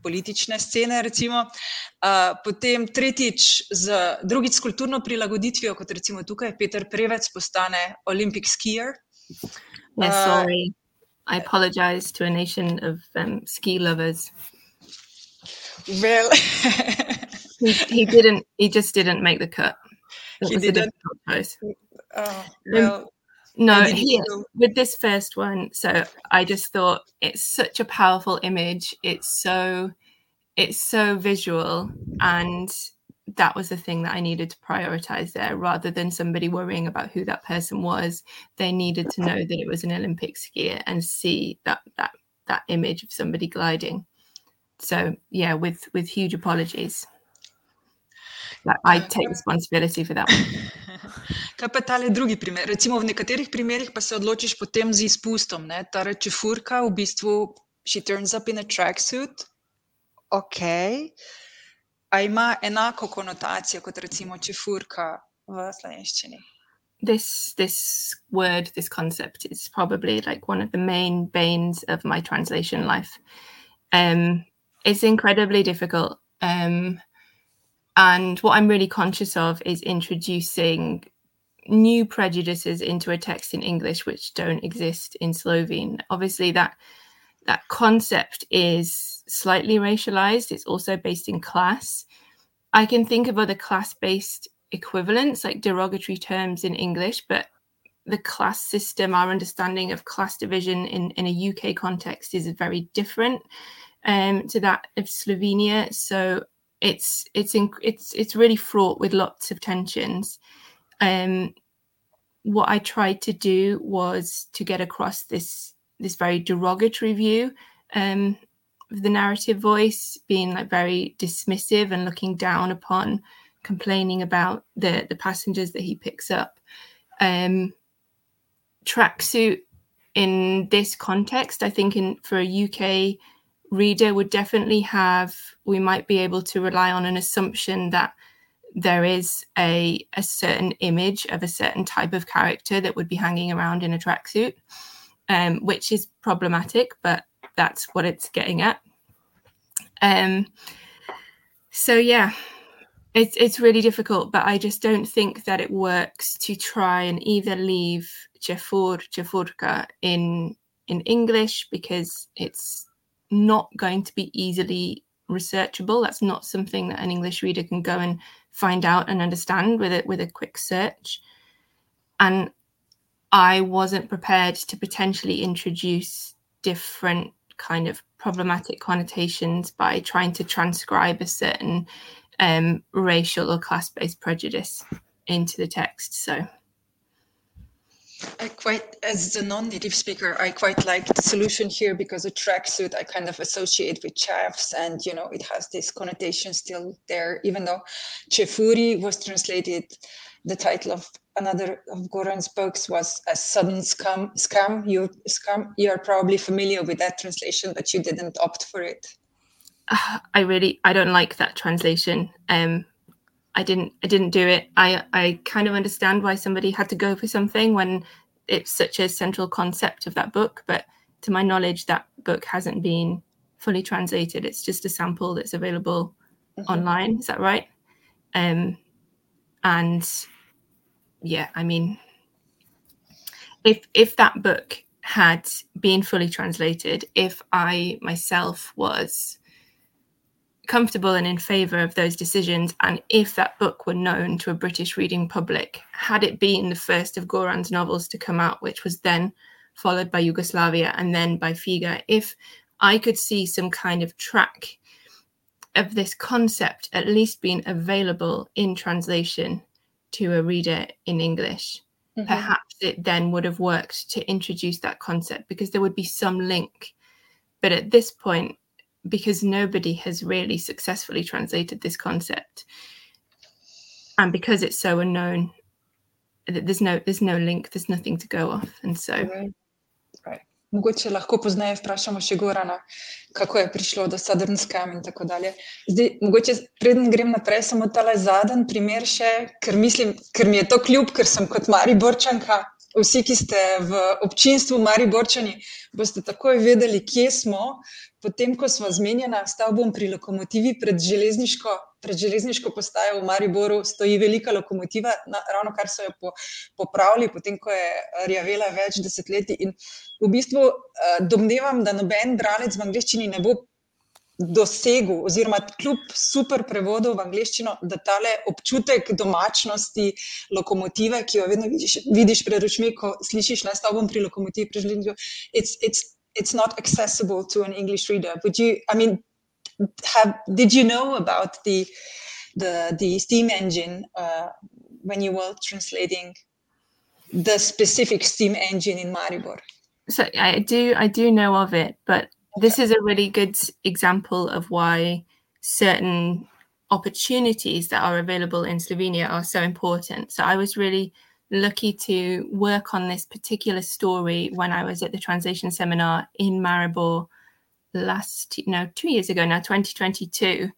politične scene. Recimo. Potem tretjič, z, drugič s kulturno prilagoditvijo, kot recimo tukaj Peter Prevec postane Olympic skier. Yes, sorry. I apologize to a nation of um, ski lovers. Well, he, he didn't. He just didn't make the cut. It he didn't. Oh, well, um, no, with this first one, so I just thought it's such a powerful image. It's so it's so visual and that was the thing that I needed to prioritize there rather than somebody worrying about who that person was. They needed to know that it was an Olympic skier and see that that that image of somebody gliding. So yeah, with with huge apologies. Like, I take responsibility for that one. Kaj pa tale drugi primer? Recimo v nekaterih primerih pa se odločiš potem z izpustom. Ne? Ta reče furka, v bistvu she turns up in a tracksuit, ok, a ima enako konotacijo kot recimo čefurka v slovenščini. This this word, this concept is probably like one of the main banes of my translation life. Um, it's incredibly difficult. Um, and what I'm really conscious of is introducing new prejudices into a text in English which don't exist in Slovene. Obviously, that that concept is slightly racialized. It's also based in class. I can think of other class-based equivalents like derogatory terms in English, but the class system, our understanding of class division in, in a UK context is very different um, to that of Slovenia. So it's it's in, it's it's really fraught with lots of tensions. Um, what I tried to do was to get across this this very derogatory view um, the narrative voice being like very dismissive and looking down upon complaining about the the passengers that he picks up um tracksuit in this context i think in for a uk reader would definitely have we might be able to rely on an assumption that there is a, a certain image of a certain type of character that would be hanging around in a tracksuit, um, which is problematic, but that's what it's getting at. Um, so yeah, it's it's really difficult, but I just don't think that it works to try and either leave Jafur Jafurka in in English because it's not going to be easily researchable. That's not something that an English reader can go and find out and understand with it with a quick search. And I wasn't prepared to potentially introduce different kind of problematic connotations by trying to transcribe a certain um, racial or class-based prejudice into the text. So I quite, as a non-native speaker, I quite like the solution here because a tracksuit I kind of associate with chefs, and you know it has this connotation still there. Even though Chefuri was translated, the title of another of Goran's books was a sudden scam. Scam. You scam. You are probably familiar with that translation, but you didn't opt for it. I really, I don't like that translation. Um, I didn't I didn't do it. I I kind of understand why somebody had to go for something when it's such a central concept of that book, but to my knowledge, that book hasn't been fully translated. It's just a sample that's available mm-hmm. online. Is that right? Um, and yeah, I mean, if if that book had been fully translated, if I myself was comfortable and in favour of those decisions. And if that book were known to a British reading public, had it been the first of Goran's novels to come out, which was then followed by Yugoslavia and then by Figa, if I could see some kind of track of this concept at least being available in translation to a reader in English, mm-hmm. perhaps it then would have worked to introduce that concept because there would be some link. But at this point, because nobody has really successfully translated this concept and because it's so unknown there's no there's no link there's nothing to go off and so right. Right. Mogoče lahko pozneje vprašamo še Gorana, kako je prišlo do Southern Scam in tako dalje. Zdaj, mogoče preden grem naprej, samo tale zadnji primer še, ker mislim, ker mi je to kljub, ker sem kot Mariborčanka, vsi, ki ste v občinstvu Mariborčani, boste takoj vedeli, kje smo, potem, ko smo zmenjena, stal bom pri lokomotivi pred železniško, pred železniško postajo v Mariboru, stoji velika lokomotiva, na, ravno kar so jo po, popravili, potem, ko je rjavela več desetletij. In v bistvu uh, domnevam, da noben bralec v angleščini ne bo. Dosegu, oziroma, kljub super prevodu v angleščino, da tale občutek domačnosti lokomotive, ki jo vedno vidiš, vidiš pred očmi, ko slišiš, da stavbom pri lokomotivi, preživljam, it's, it's it's not accessible to an English reader. Would you? I mean, have did you know about the the the steam engine uh, when you were translating the specific steam engine in Maribor? So I do I do know of it, but. This is a really good example of why certain opportunities that are available in Slovenia are so important. So I was really lucky to work on this particular story when I was at the translation seminar in Maribor last no two years ago now 2022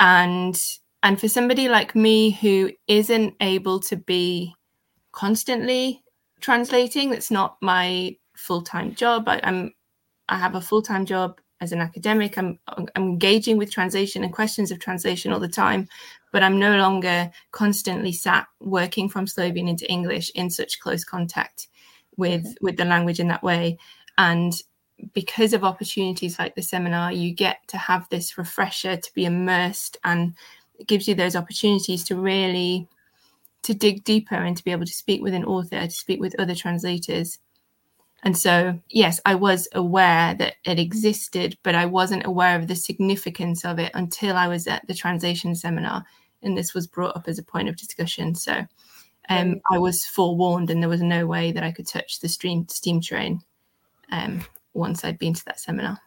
and and for somebody like me who isn't able to be constantly translating that's not my full-time job I, i'm i have a full-time job as an academic. I'm, I'm engaging with translation and questions of translation all the time but i'm no longer constantly sat working from slovene into english in such close contact with mm-hmm. with the language in that way. And because of opportunities like the seminar you get to have this refresher to be immersed and it gives you those opportunities to really to dig deeper and to be able to speak with an author to speak with other translators and so, yes, I was aware that it existed, but I wasn't aware of the significance of it until I was at the translation seminar. And this was brought up as a point of discussion. So um, I was forewarned, and there was no way that I could touch the stream steam train um, once I'd been to that seminar.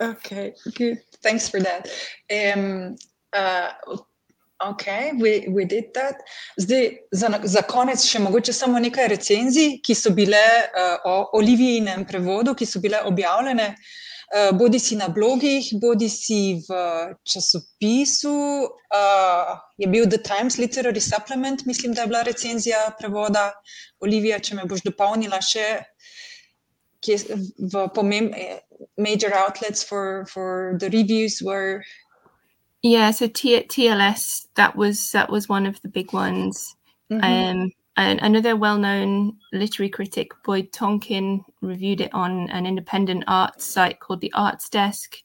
Okay, good. Thanks for that. Um, uh, ok, we, we did that. Zdaj, za, za konec še mogoče samo nekaj recenzij, ki so bile uh, o Olivijinem prevodu, ki so bile objavljene. Uh, bodi si na blogih, bodi si v časopisu, uh, je bil The Times Literary Supplement, mislim, da je bila recenzija prevoda. Olivija, če me boš dopolnila še, ki je v pomembnih major outlets for for the reviews were yeah so T- tls that was that was one of the big ones mm-hmm. um and another well-known literary critic boyd tonkin reviewed it on an independent art site called the arts desk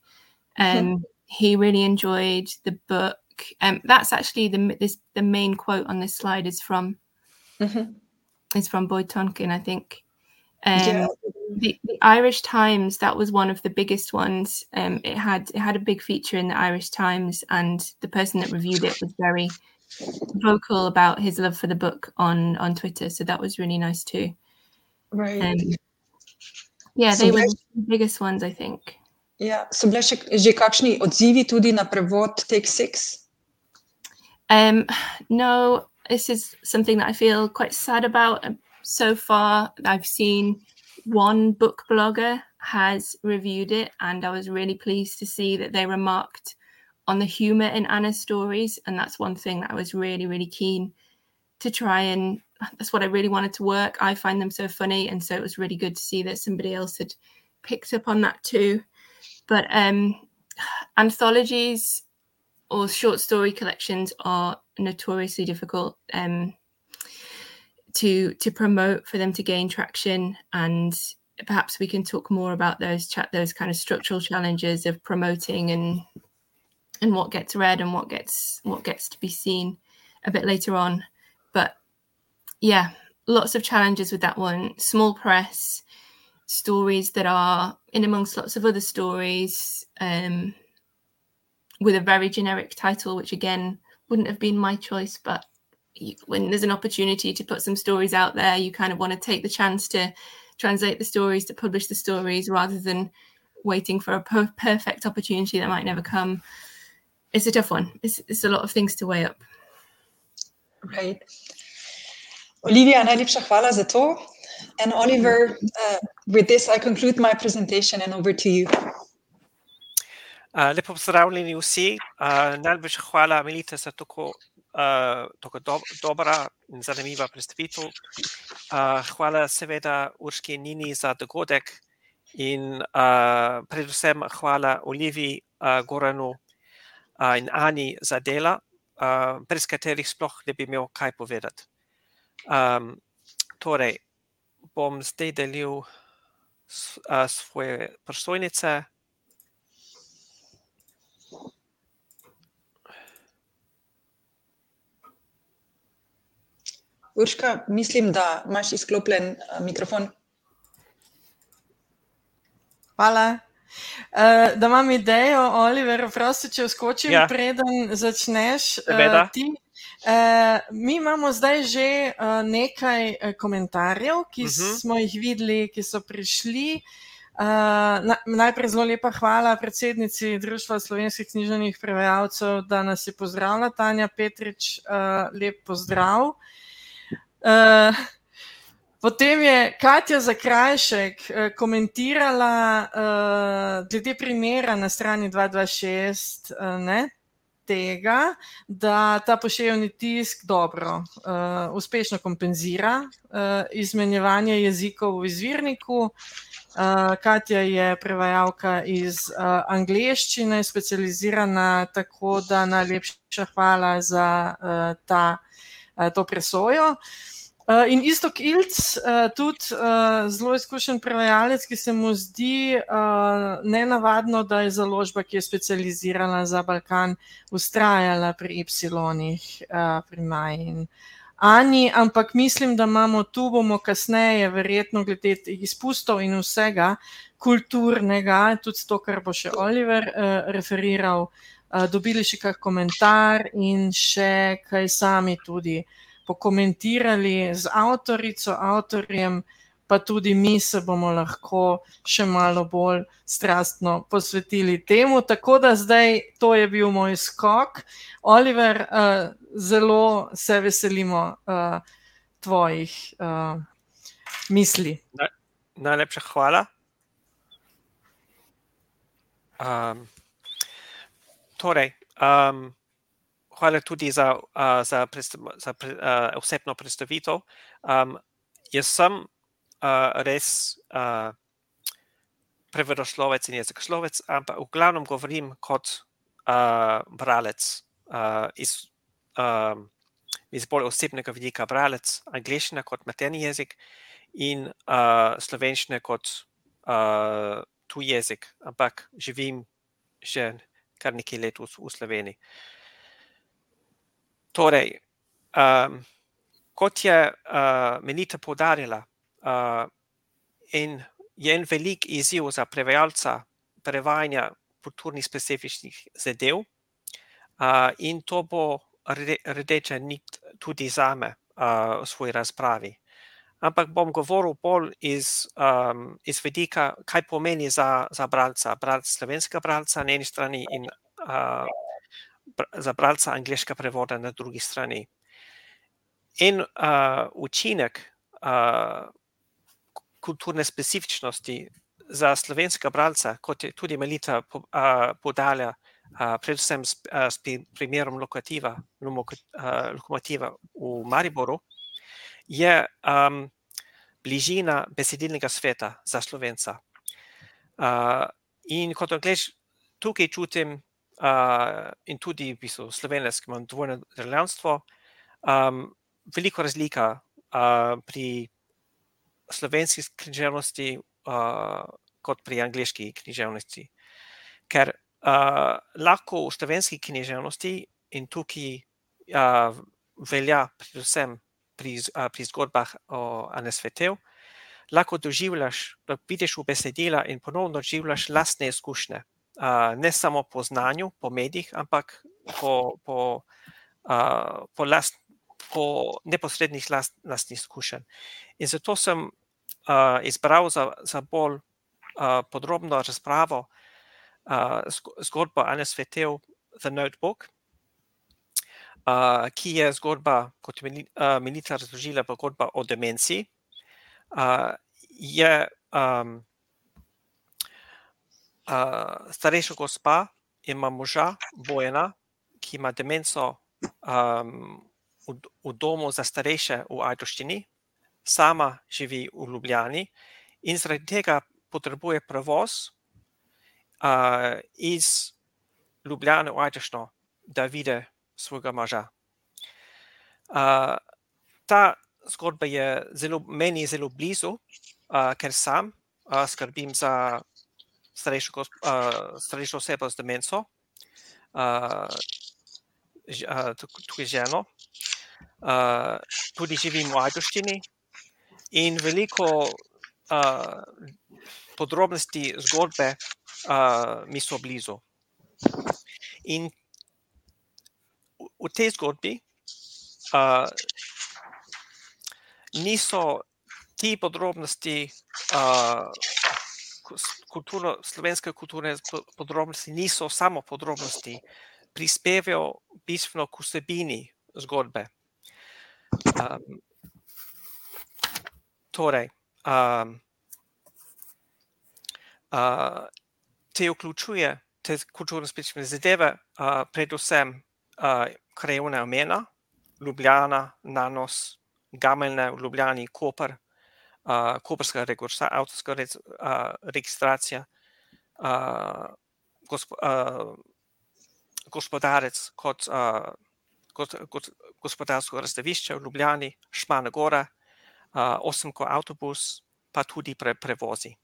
um he really enjoyed the book um that's actually the this the main quote on this slide is from mm-hmm. is from boyd tonkin i think um, yeah. The, the, Irish Times that was one of the biggest ones. Um, it had it had a big feature in the Irish Times, and the person that reviewed it was very vocal about his love for the book on on Twitter. So that was really nice too. Right. Um, yeah, so they were the biggest ones, I think. Yeah. So bile še, že kakšni odzivi tudi na prevod Take Six? Um, no, this is something that I feel quite sad about so far I've seen one book blogger has reviewed it, and I was really pleased to see that they remarked on the humor in Anna's stories. And that's one thing that I was really, really keen to try and that's what I really wanted to work. I find them so funny. And so it was really good to see that somebody else had picked up on that too. But um anthologies or short story collections are notoriously difficult. Um to to promote for them to gain traction and perhaps we can talk more about those chat those kind of structural challenges of promoting and and what gets read and what gets what gets to be seen a bit later on. But yeah lots of challenges with that one. Small press stories that are in amongst lots of other stories um, with a very generic title which again wouldn't have been my choice but you, when there's an opportunity to put some stories out there, you kind of want to take the chance to translate the stories, to publish the stories, rather than waiting for a per- perfect opportunity that might never come. It's a tough one. It's, it's a lot of things to weigh up. Right. Olivia, najlepša hvala za to. And Oliver, uh, with this, I conclude my presentation and over to you. Uh, lepo pozdravljeni vsi. Uh, najlepša hvala, Melita, za tako uh, tako do, dobra in zanimiva predstavitev. Uh, hvala seveda Urški Nini za dogodek in uh, predvsem hvala Oliviji, uh, Goranu uh, in Ani za dela, uh, brez katerih sploh ne bi imel kaj povedati. Um, torej, bom zdaj delil uh, svoje prosojnice. Urška, mislim, da imaš izklopljen uh, mikrofon. Hvala. Uh, da imam idejo, Oliver, prosti, če vskočim, ja. preden začneš. Uh, ti. Uh, mi imamo zdaj že uh, nekaj komentarjev, ki uh mhm. -huh. smo jih videli, ki so prišli. Uh, na, najprej zelo lepa hvala predsednici Društva slovenskih književnih prevajalcev, da nas je pozdravila, Tanja Petrič, uh, lep pozdrav. Uh, Eh, potem je Katja Zakrajšek uh, komentirala uh, glede primera na strani 226 uh, ne, tega, da ta pošiljni tisk dobro, uh, uspešno kompenzira uh, izmenjevanje jezikov v izvirniku. Uh, Katja je prevajalka iz uh, angleščine, specializirana, tako da najlepša hvala za uh, ta, uh, to presojo. Uh, Uh, in isto Kilc, uh, tudi uh, zelo izkušen prevajalec, ki se mu zdi uh, nenavadno, da je založba, ki je specializirana za Balkan, ustrajala pri Y-ih, uh, pri Maji in Ani, ampak mislim, da imamo tu, bomo kasneje, verjetno glede izpustov in vsega kulturnega, tudi to, kar bo še Oliver uh, referiral, uh, dobili še kak komentar in še kaj sami tudi pokomentirali z avtorico, avtorjem pa tudi mi se bomo lahko še malo bolj strastno posvetili temu. Tako da zdaj to je bil moj skok. Oliver, uh, zelo se veselimo uh, tvojih uh, misli. Na, najlepša hvala. Um, torej, um, hvala tudi za, uh, za, za uh, osebno predstavitev. Um, jaz sem uh, res uh, prevodoslovec in jezikoslovec, ampak v glavnem govorim kot uh, bralec uh, iz, uh, iz bolj osebnega vidika, bralec angliščine kot materni jezik in uh, slovenščine kot uh, tuj jezik, ampak živim že kar nekaj let v, v Sloveniji. Torej, um, kot je uh, Menita poudarila, uh, in je en velik izziv za prevajalca prevajanja kulturnih specifičnih zadev, uh, in to bo rdeča nit tudi za me uh, v svoji razpravi. Ampak bom govoril bolj iz, um, iz vidika, kaj pomeni za, za bralca, bralca slovenskega bralca na eni strani in uh, za bralca angliškega prevoda na drugi strani. In uh, učinek uh, kulturne specifičnosti za slovenskega bralca, kot je tudi Melita uh, podala, uh, predvsem s, uh, s primerom lokomotiva, uh, lokomotiva v Mariboru, je um, bližina besedilnega sveta za slovenca. Uh, in kot angliš, tukaj čutim, uh, in tudi v bistvu slovenec, ki ima dvojno državljanstvo, um, veliko razlika uh, pri slovenski književnosti uh, kot pri angliški književnosti. Ker uh, lahko v slovenski književnosti in tukaj uh, velja predvsem pri, uh, pri zgodbah o Anesvetev, lahko doživljaš, da vidiš v besedila in ponovno doživljaš lastne izkušnje. Uh, ne samo po znanju, po medijih, ampak po, po, uh, po, last, po neposrednih last, lastnih izkušenj. In zato sem uh, izbral za, za bolj uh, podrobno razpravo uh, zgodbo Anne Svetev, The Notebook, uh, ki je zgodba, kot je Melita razložila, zgodba o demenciji. Uh, je um, uh, starejša gospa, ima moža, Bojena, ki ima demenco um, v, v domu za starejše v Ajdoščini, sama živi v Ljubljani in zaradi tega potrebuje prevoz uh, iz Ljubljane v Ajdošno, da vidi svojega moža. Uh, ta zgodba je zelo, meni zelo blizu, uh, ker sam uh, skrbim za starejšo, uh, starejšo osebo z demenco, uh, tudi ženo. Uh, tudi živim v Ajdoščini in veliko uh, podrobnosti zgodbe uh, mi so blizu. In v tej zgodbi uh, niso ti podrobnosti uh, kulturno, slovenske kulturne podrobnosti niso samo podrobnosti, prispevajo bistveno k vsebini zgodbe. Um, torej, um, uh, te vključuje te kulturno specifične zadeve, uh, predvsem uh, krajevna imena, Ljubljana, Nanos, Gameljne v Ljubljani, Koper, uh, koperska avtorska uh, registracija, uh, gospo, uh, gospodarec kot, uh, kot, kot gospodarsko razstavišče v Ljubljani, Šmana Gora, uh, osemko avtobus, pa tudi pre, prevozi.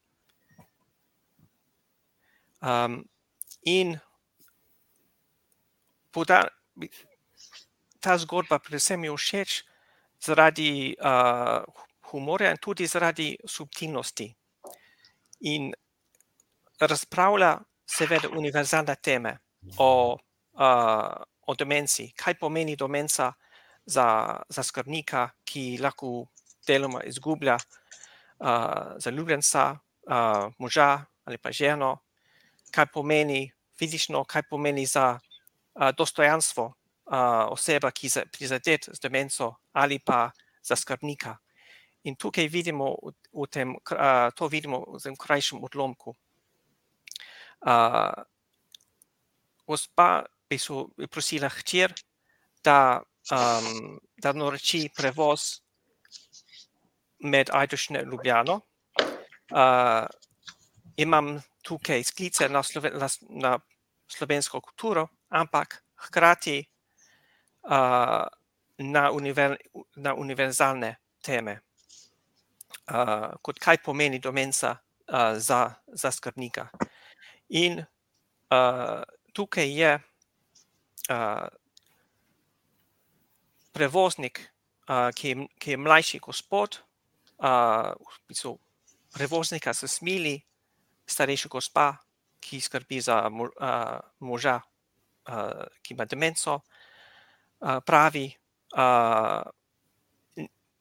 Um, in poda, ta zgodba predvsem je všeč zaradi uh, humorja in tudi zaradi subtilnosti. In razpravlja seveda univerzalne teme o, uh, o demenci, kaj pomeni demenca za, za skrbnika, ki lahko deloma izgublja uh, zaljubljenca, uh, moža ali pa ženo, kaj pomeni fizično, kaj pomeni za uh, dostojanstvo uh, oseba, ki je prizadet z demenco ali pa za skrbnika. In tukaj vidimo v, tem, to vidimo v tem krajšem odlomku. Gospa bi so prosila hčer, da, um, da naroči prevoz med Ajdošne in Ljubljano. Uh, imam tukaj sklice na, sloven, na, na slovensko kulturo, ampak hkrati uh, na, univer, na univerzalne teme, uh, kot kaj pomeni domenca uh, za, za skrbnika. In uh, tukaj je uh, prevoznik, uh, ki, je, ki je mlajši gospod, uh, v bistvu prevoznika se smili, starejša gospa, ki skrbi za uh, moža, uh, ki ima demenco, uh, pravi, uh,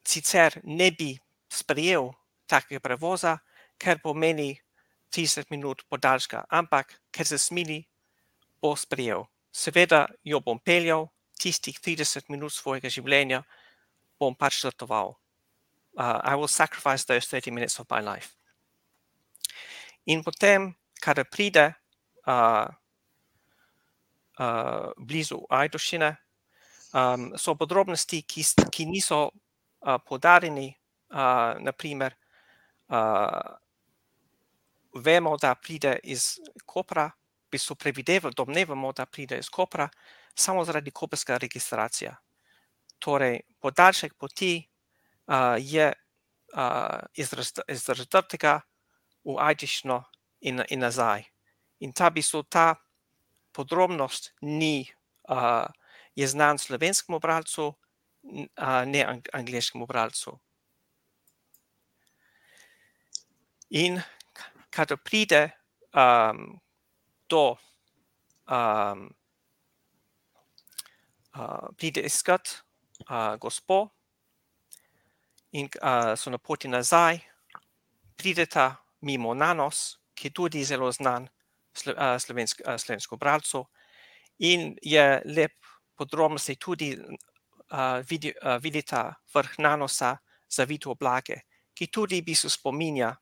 sicer ne bi sprejel takega prevoza, ker pomeni 30 minut podaljška, ampak ker se smili, bo sprejel. Seveda jo bom peljal, tistih 30 minut svojega življenja bom pač žrtvoval. Uh, I will sacrifice those 30 minutes of my life. In potem, kada pride uh, uh, blizu Ajdošine, um, so podrobnosti, ki, ki niso uh, podarjeni, uh, naprimer, uh, vemo, da pride iz Kopra, v bistvu predvidevamo, domnevamo, da pride iz Kopra, samo zaradi koperska registracija. Torej, podaljšek poti uh, je uh, iz, iz Rzdrtega v Ajdišno in, in nazaj. In ta bistvo, ta podrobnost ni, uh, je znan slovenskemu bralcu, uh, ne ang angliškemu bralcu. In kada pride um, do um, uh, pride iskat uh, gospo in uh, so na poti nazaj, prideta mimo Nanos, ki tudi zelo znan slo, uh, slovensk, uh, slovensko bralcu in je lep podrobnosti tudi uh, vidi, uh, vidita vrh Nanosa zavito oblake, ki tudi bi se spominja,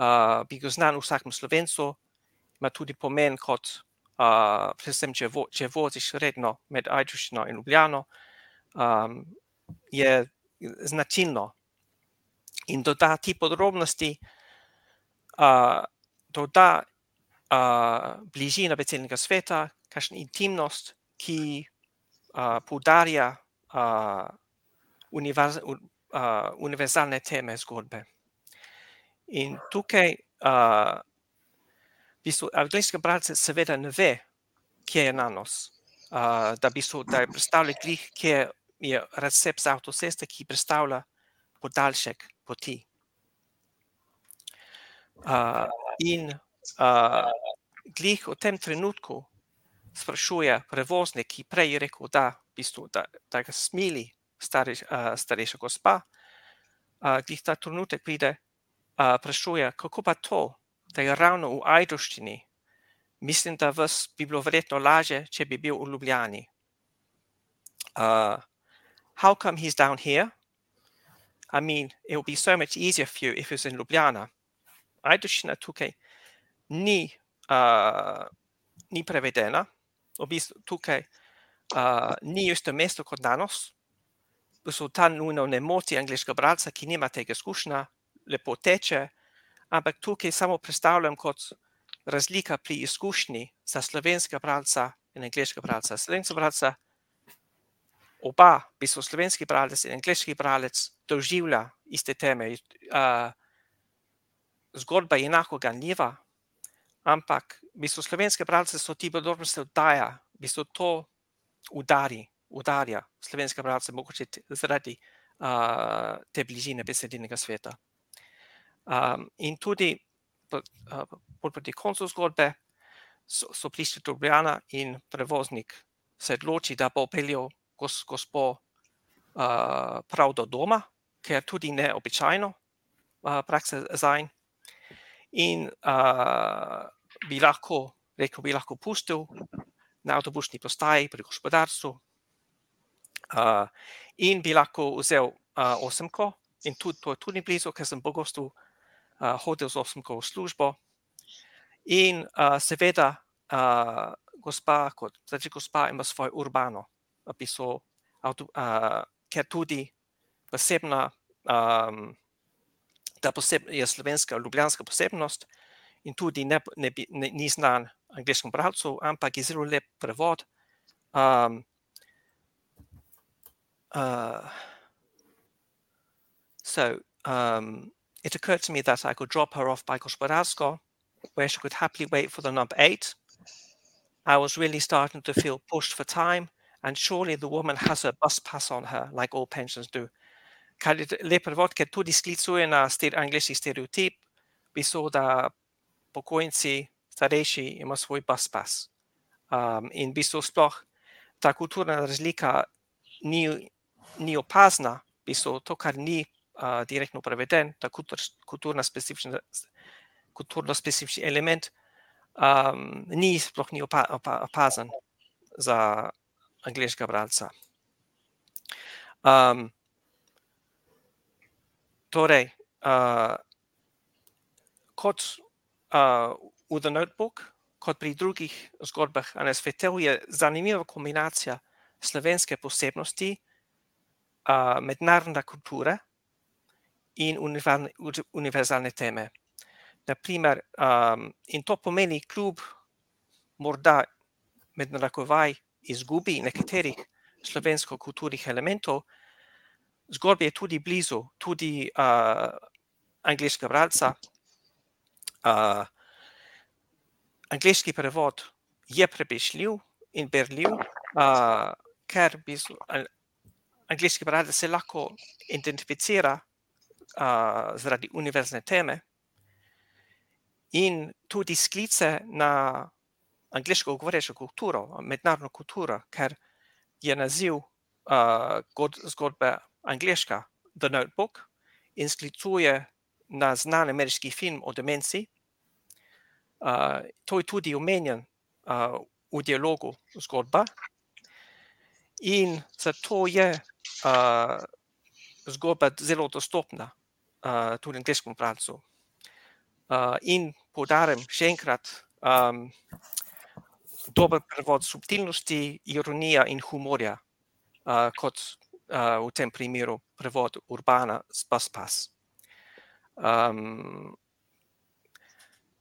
uh, bi ga znan vsakem slovencu, ima tudi pomen kot uh, predvsem, če, vo, če voziš redno med Ajdovščino in Ljubljano, um, je značilno. In doda ti podrobnosti, uh, doda uh, bližina besednega sveta, kakšna intimnost, ki uh, poudarja uh, univerz, uh, univerzalne teme zgodbe. In tukaj uh, bistvu, angliški bralec seveda ne ve, kje je nanos, uh, da, bistvu, da je predstavljal glih, kje je recept za avtoceste, ki predstavlja podaljšek poti. Uh, in uh, glih v tem trenutku sprašuje prevoznik, ki prej je rekel, da, bistvu, da, da ga smili stari, uh, starejša gospa, uh, glih ta trenutek pride, uh, sprašuje, kako pa to, da je ravno v Ajdoščini, mislim, da vas bi bilo verjetno lažje, če bi bil v Ljubljani. Uh, how come he's down here? I mean, it would be so much easier for you if he was in Ljubljana. Ajdoščina tukaj ni, uh, ni prevedena, v bistvu tukaj uh, ni isto mesto kot danes. Ta nujno ne moti angliškega bralca, ki nima tega izkušnja, lepo teče, ampak tukaj samo predstavljam kot razlika pri izkušnji za slovenskega bralca in angliškega bralca. Slovenskega bralca, oba, v bistvu slovenski bralec in angliški bralec, doživlja iste teme. Uh, zgodba je enako ganljiva, ampak v bistvu slovenske bralce so ti podrobnosti oddaja, v bistvu to udari, udarja slovenske bralce, mogoče zaradi uh, te bližine besedinega sveta. Um, in tudi uh, proti koncu zgodbe so, so prišli do Ljubljana in prevoznik se odloči, da bo peljal gospo uh, prav do doma, ker tudi neobičajno, uh, praksa zain. In uh, bi lahko, rekel bi lahko pustil na avtobusni postaji pri gospodarstvu uh, in bi lahko vzel uh, osemko in tudi to je tudi blizu, ker sem pogosto hodil z osemko v službo. In uh, seveda uh, gospa, kot zdaj gospa, ima svoj urbano, piso, avto, uh, ker tudi posebna, um, ta posebna je slovenska, ljubljanska posebnost in tudi ne, ne, ne, ni znan angliškem bralcu, ampak je zelo lep prevod. Um, uh, so um, it occurred to me that I could drop her off by Gospodarsko, where she could happily wait for the number eight. I was really starting to feel pushed for time, and surely the woman has a bus pass on her, like all pensions do. Kar je lep prevod, ker tudi sklicuje na ster, angliški stereotip, so, da pokojnici, starejši ima svoj bus pass. Um, in v bistvu sploh ta kulturna razlika ni, ni opazna, v bistvu to, kar ni uh, direktno preveden, ta kulturno specifični, kulturno specifični element, um, ni sploh ni opa, opa, opazen za angliškega bralca. Um, torej, uh, kot uh, v The Notebook, kot pri drugih zgodbah Ane Svetel, je zanimiva kombinacija slovenske posebnosti, uh, mednarodna kultura in univerzalne teme. Naprimer, um, in to pomeni, kljub morda med narekovaj izgubi nekaterih slovensko-kulturnih elementov, zgodba je tudi blizu, tudi uh, angliškega bralca. Uh, angliški prevod je prepišljiv in berljiv, uh, ker bizu, angliški bralec se lahko identificira uh, zaradi univerzne teme in tudi sklice na angliško govorečo kulturo, mednarodno kulturo, ker je naziv uh, zgodbe angliška The Notebook in sklicuje na znan ameriški film o demenciji. Uh, to je tudi omenjen uh, v dialogu zgodba. In zato je uh, zgodba zelo dostopna uh, tudi angliškemu bralcu. Uh, in poudarim še enkrat, um, dober prevod subtilnosti, ironija in humorja, uh, kot uh, v tem primeru prevod urbana z Baspas. Um,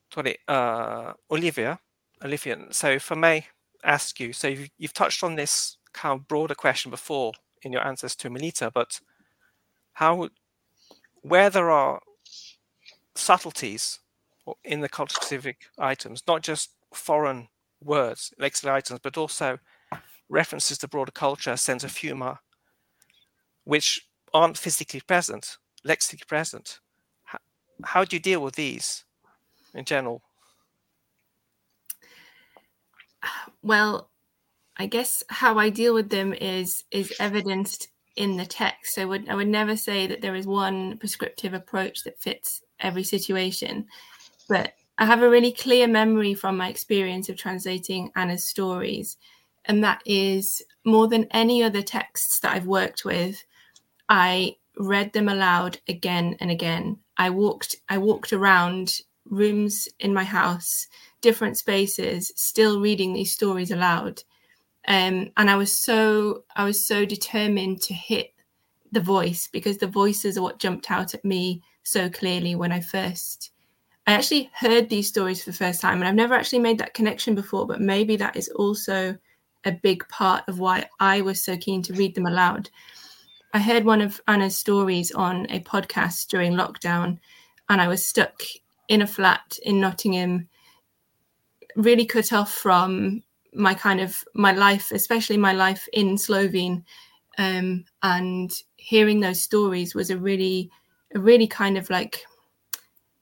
torej, uh, Olivia, Olivia, so if I may ask you, so you've, you've touched on this kind of broader question before in your answers to Melita, but how, where there are subtleties in the culture specific items, not just foreign words, lexical items, but also references to broader culture, sense of humor, which aren't physically present, lexically present. How, how do you deal with these in general? Well, I guess how I deal with them is is evidenced in the text. So I would I would never say that there is one prescriptive approach that fits every situation. But I have a really clear memory from my experience of translating Anna's stories. And that is more than any other texts that I've worked with, I read them aloud again and again. I walked I walked around rooms in my house, different spaces, still reading these stories aloud. Um, and I was so I was so determined to hit the voice because the voices are what jumped out at me so clearly when I first I actually heard these stories for the first time, and I've never actually made that connection before, but maybe that is also a big part of why I was so keen to read them aloud. I heard one of Anna's stories on a podcast during lockdown, and I was stuck in a flat in Nottingham, really cut off from my kind of my life, especially my life in Slovene. Um, and hearing those stories was a really, a really kind of like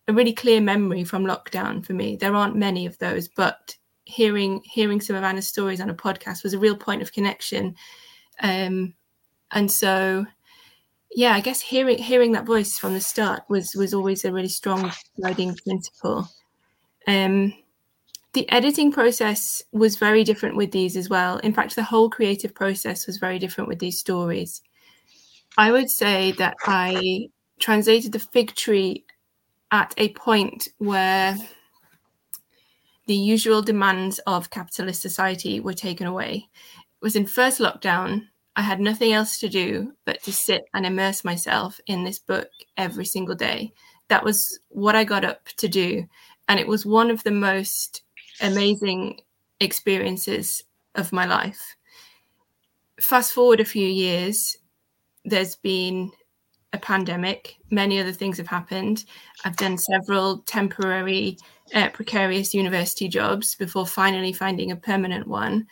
a really clear memory from lockdown for me. There aren't many of those, but hearing hearing some of Anna's stories on a podcast was a real point of connection. Um, and so yeah, I guess hearing hearing that voice from the start was was always a really strong guiding principle. Um, the editing process was very different with these as well. In fact, the whole creative process was very different with these stories. I would say that I translated the fig tree at a point where the usual demands of capitalist society were taken away. It was in first lockdown. I had nothing else to do but to sit and immerse myself in this book every single day. That was what I got up to do. And it was one of the most amazing experiences of my life. Fast forward a few years, there's been a pandemic, many other things have happened. I've done several temporary, uh, precarious university jobs before finally finding a permanent one.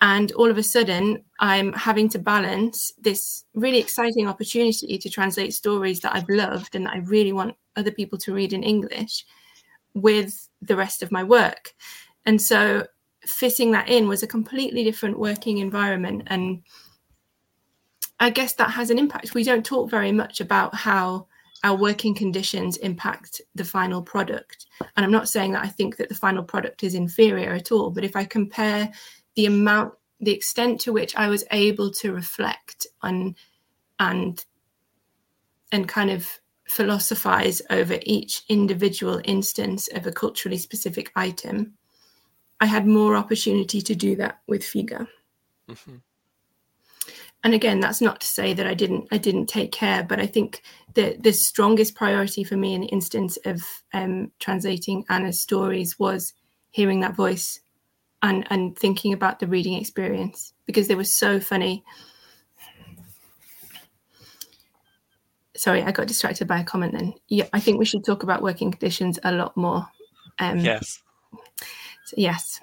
And all of a sudden, I'm having to balance this really exciting opportunity to translate stories that I've loved and that I really want other people to read in English with the rest of my work. And so fitting that in was a completely different working environment. And I guess that has an impact. We don't talk very much about how our working conditions impact the final product. And I'm not saying that I think that the final product is inferior at all, but if I compare the amount, the extent to which I was able to reflect on and and kind of philosophize over each individual instance of a culturally specific item, I had more opportunity to do that with Figa. Mm-hmm. And again, that's not to say that I didn't I didn't take care, but I think the the strongest priority for me in the instance of um, translating Anna's stories was hearing that voice and and thinking about the reading experience because they were so funny. Sorry, I got distracted by a comment then. Yeah, I think we should talk about working conditions a lot more. Um, yes. So yes.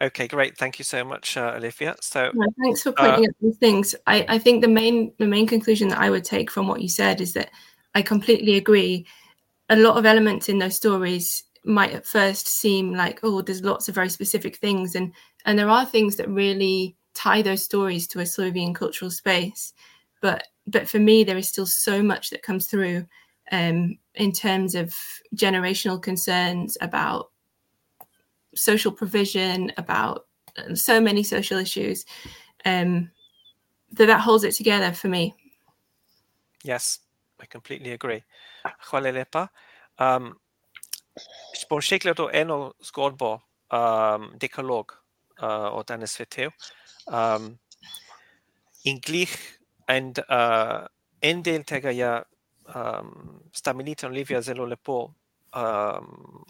Okay, great. Thank you so much, uh, Olivia. So thanks for pointing uh, out these things. I, I think the main the main conclusion that I would take from what you said is that I completely agree. A lot of elements in those stories might at first seem like, oh, there's lots of very specific things, and and there are things that really tie those stories to a Slovenian cultural space. But but for me, there is still so much that comes through um, in terms of generational concerns about social provision, about uh, so many social issues. Um, that that holds it together for me. Yes, I completely agree. Hvala lepa. Um, bom še gledal eno um, dekalog uh, od danes svetev. Um, in glih, and, uh, tega um, zelo lepo um.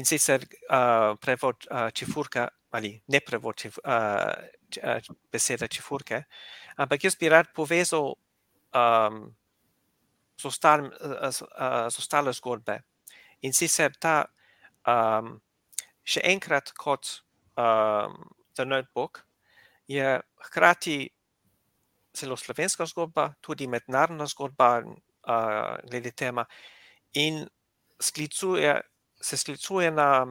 In sicer uh, prevod uh, čifurka, ali ne prevod čif, uh, uh, beseda čifurke, ampak jaz bi rad povezal um, z, ostalim, uh, z ostale zgodbe. In sicer ta um, še enkrat kot um, The Notebook je hkrati zelo slovenska zgodba, tudi mednarodna zgodba uh, glede tema in sklicuje se sklicuje na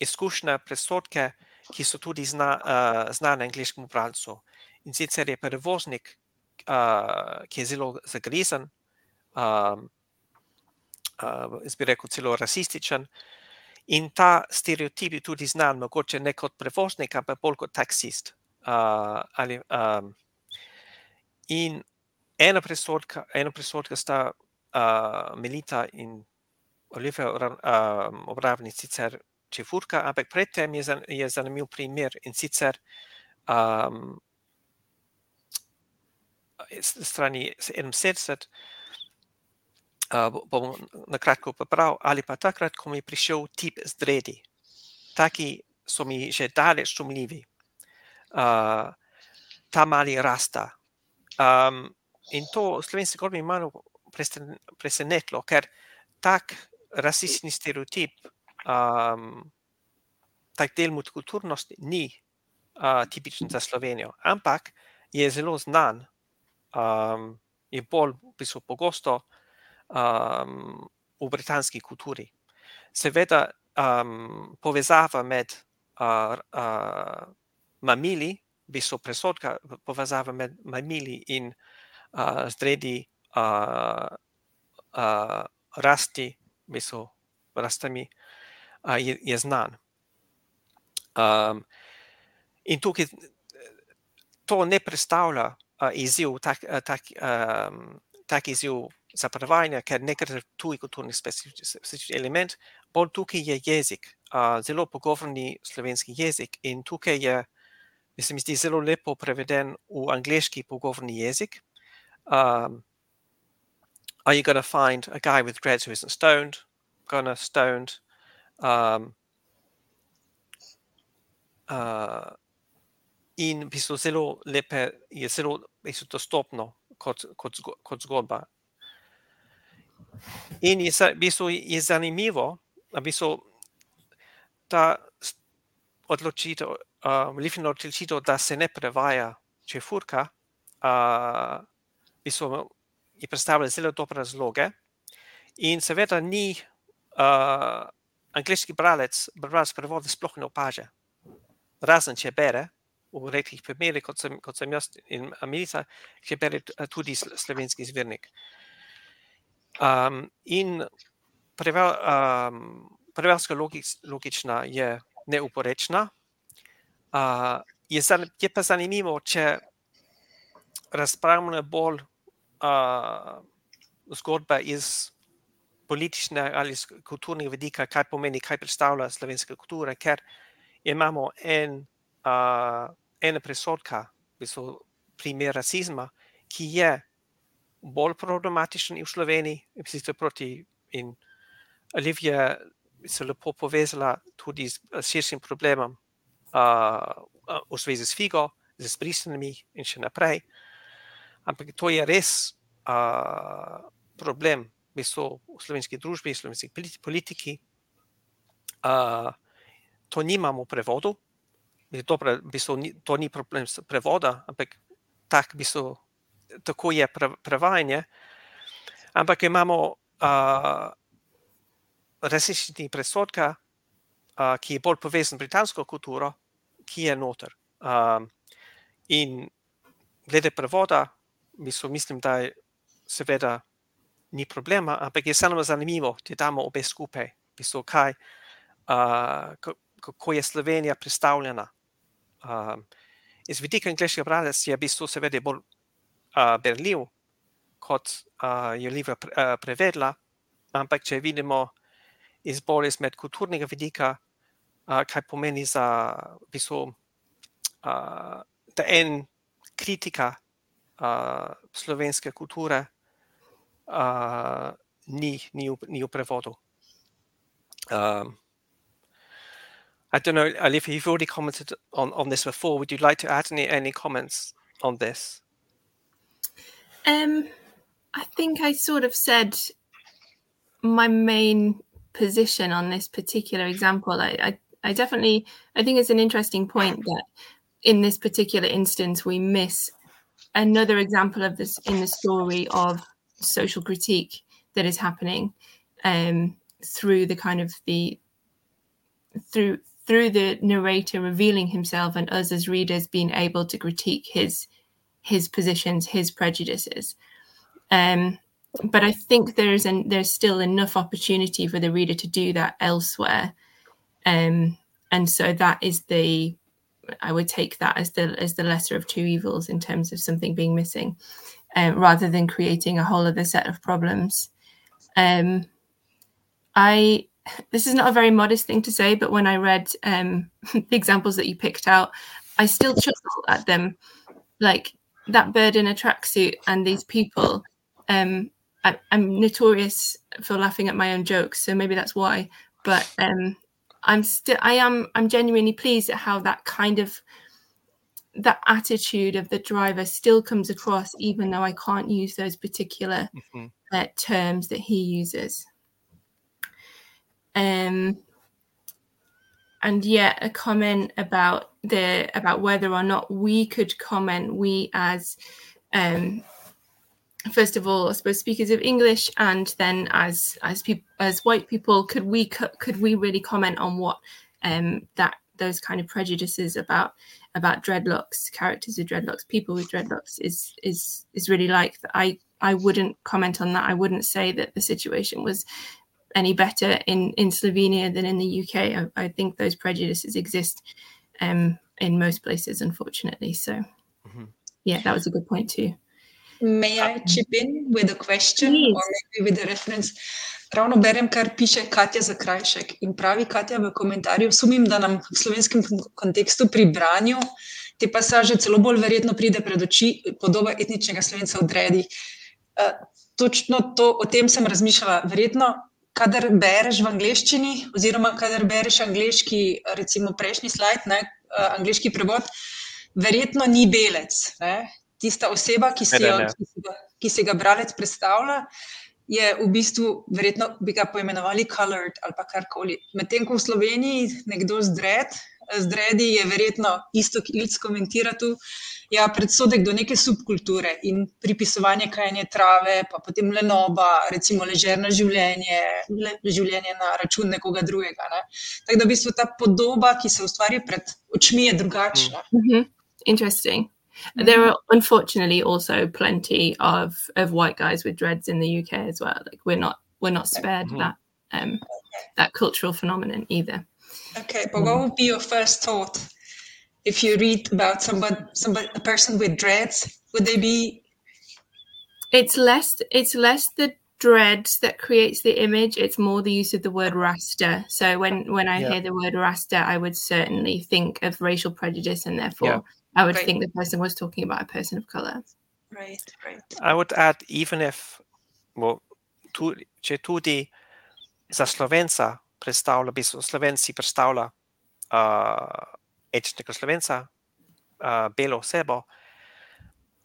izkušnje, presodke, ki so tudi zna, uh, znane angliškemu bralcu. In sicer je prevoznik, uh, ki je zelo zagrizen, um, uh, jaz bi rekel, celo rasističen. In ta stereotip je tudi znan, mogoče ne kot prevoznik, ampak bolj kot taksist. Uh, ali, um, in ena presodka, ena presodka sta uh, Melita in Olivia um, obravni sicer čefurka, ampak predtem je, zan, je zanimiv primer in sicer um, strani 77 uh, bom na kratko popravil, ali pa takrat, ko mi je prišel tip z dredi. Taki so mi že daleč sumljivi. Uh, ta mali rasta. Um, in to slovenski kot bi malo presenetilo, ker tak rasistični stereotip, um, tak del multikulturnosti ni uh, tipičen za Slovenijo, ampak je zelo znan, um, je bolj v bistvu pogosto um, v britanski kulturi. Seveda, um, povezava med uh, uh, mamili bistvu presodka povezave med mamili in uh, zredi uh, uh, rasti, bistvu rastami, uh, je, je znan. Um, in tukaj to ne predstavlja uh, izziv, tak, uh, tak, um, tak izziv za prevajanje, ker ne gre za tuji kulturni specifični element, bolj tukaj je jezik, uh, zelo pogovorni slovenski jezik in tukaj je, mislim, mi zdi zelo lepo preveden v angliški pogovorni jezik. Um, are you going to find a guy with dreads who isn't stoned? Gonna stoned. Um, uh, in bistvu zelo lepe, je zelo bistvu dostopno kot, kot, kot zgodba. In je, v je zanimivo, v bistvu ta odločitev, uh, lifina odločitev, da se ne prevaja čefurka, uh, v bistvu je predstavljala zelo dobre razloge. In seveda ni uh, angliški bralec, bralec prevoda sploh ne opaže. Razen če bere, v redkih primerih, kot sem, kot sem jaz in Amelita, ki bere tudi slovenski zvirnik. Um, in prevel, um, prevelska logič, logična je neuporečna. Uh, je, je pa zanimivo, če razpravljamo bolj uh, zgodbe iz politične ali kulturnega vidika, kaj pomeni, kaj predstavlja slovenska kultura, ker imamo en, uh, ene presodka, v bistvu primer rasizma, ki je bolj problematičen v Sloveniji, in sicer proti in Olivija se lepo povezala tudi s širšim problemom uh, v zvezi s Figo, z izbrisanimi in še naprej. Ampak to je res uh, problem v, bistvu, v slovenski družbi, v slovenski politiki. Uh, to nimamo v prevodu, dobro, v bistvu, to ni problem prevoda, ampak tak, v bistvu, tako je pre, prevajanje. Ampak imamo uh, resnični presodka, uh, ki je bolj povezan s britansko kulturo, ki je noter. Uh, in glede prevoda, mislim, mislim, da je seveda ni problema, ampak je samo zanimivo, da damo obe skupaj, mislim, kaj, uh, kako je Slovenija predstavljena. Um, iz vidika angliškega branja je v bistvu seveda bolj uh, berljiv, kot uh, je Liva pre, uh, prevedla, ampak če vidimo iz bolj izmed kulturnega vidika, uh, kaj pomeni za v bistvu, uh, da en kritika slovenske kulture uh, ni, ni, v, ni v prevodu. Um, I don't know, Alif, you've already commented on, on this before. Would you like to add any, any comments on this? Um, I think I sort of said my main position on this particular example. I, I, I definitely, I think it's an interesting point that in this particular instance, we miss another example of this in the story of social critique that is happening um, through the kind of the through through the narrator revealing himself and us as readers being able to critique his his positions, his prejudices. Um, but I think there's an there's still enough opportunity for the reader to do that elsewhere. Um, and so that is the I would take that as the as the lesser of two evils in terms of something being missing, um, rather than creating a whole other set of problems. Um, I this is not a very modest thing to say, but when I read um, the examples that you picked out, I still chuckle at them, like that bird in a tracksuit and these people. Um, I, am notorious for laughing at my own jokes, so maybe that's why. But um, I'm still I am I'm genuinely pleased at how that kind of that attitude of the driver still comes across even though I can't use those particular mm-hmm. uh, terms that he uses. Um and yet a comment about the about whether or not we could comment we as um first of all, I suppose speakers of English, and then as as people as white people, could we could we really comment on what um, that those kind of prejudices about about dreadlocks, characters with dreadlocks, people with dreadlocks is is is really like I I wouldn't comment on that. I wouldn't say that the situation was any better in in Slovenia than in the UK. I, I think those prejudices exist um, in most places, unfortunately. So, mm-hmm. yeah, that was a good point too. May I chip in with a question Please. or maybe with a reference? Ravno berem, kar piše Katja Zakrajšek in pravi Katja v komentarju. Sumim, da nam v slovenskem kontekstu pri branju te pasaže celo bolj verjetno pride pred oči podoba etničnega slovenca v Dredi. Uh, točno to, o tem sem razmišljala. Verjetno, kadar bereš v angleščini, oziroma kadar bereš angliški, recimo prejšnji slajd, ne, uh, angliški prevod, verjetno ni belec. Ne? Tista oseba, ki si, jo, ki, si ga, ki si ga bralec predstavlja, je v bistvu, verjetno bi ga poimenovali colored ali pa karkoli. Medtem ko v Sloveniji nekdo zdred, zdredi je verjetno isto, ki Ilc komentira tu, ja, predsodek do neke subkulture in pripisovanje kajanje trave, pa potem lenoba, recimo ležerno življenje, le, življenje na račun nekoga drugega. Ne. Tako da v bistvu ta podoba, ki se ustvari pred očmi, je drugačna. Mm -hmm. Interesting. Mm-hmm. There are unfortunately also plenty of of white guys with dreads in the UK as well. Like we're not we're not spared mm-hmm. that um that cultural phenomenon either. Okay, but what would be your first thought if you read about somebody somebody a person with dreads? Would they be it's less it's less the dread that creates the image it's more the use of the word rasta so when when i yeah. hear the word rasta i would certainly think of racial prejudice and therefore yeah. I would right. think the person was talking about a person of color. Right, right. I would add, even if, well, tu, če tudi za Slovenca predstavlja, v bistvu Slovenci predstavlja uh, etničnega Slovenca, uh, belo osebo,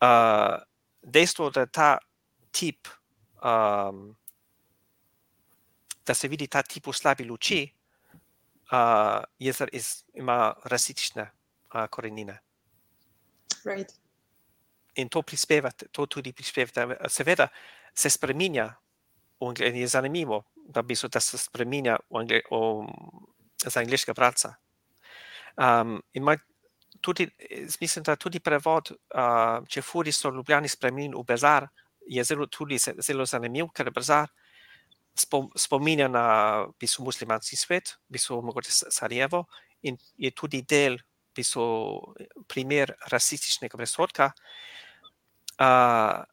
uh, dejstvo, da ta tip, um, da se vidi ta tip v slabi luči, uh, je, iz, ima rasistične uh, korenine. Right. In to prispeva, to tudi prispeva. Seveda se spremenja, in je zanimivo, da, bi so, da se spremenja angle, o, za angliškega bralca. Um, in tudi, mislim, da tudi prevod, uh, če furi so ljubljeni spremenili v Bezar, je zelo, tudi zelo zanimiv, ker Bezar spominja na bistvo muslimanski svet, bistvo mogoče Sarajevo in je tudi del pisal primer rasističnega presodka. Uh,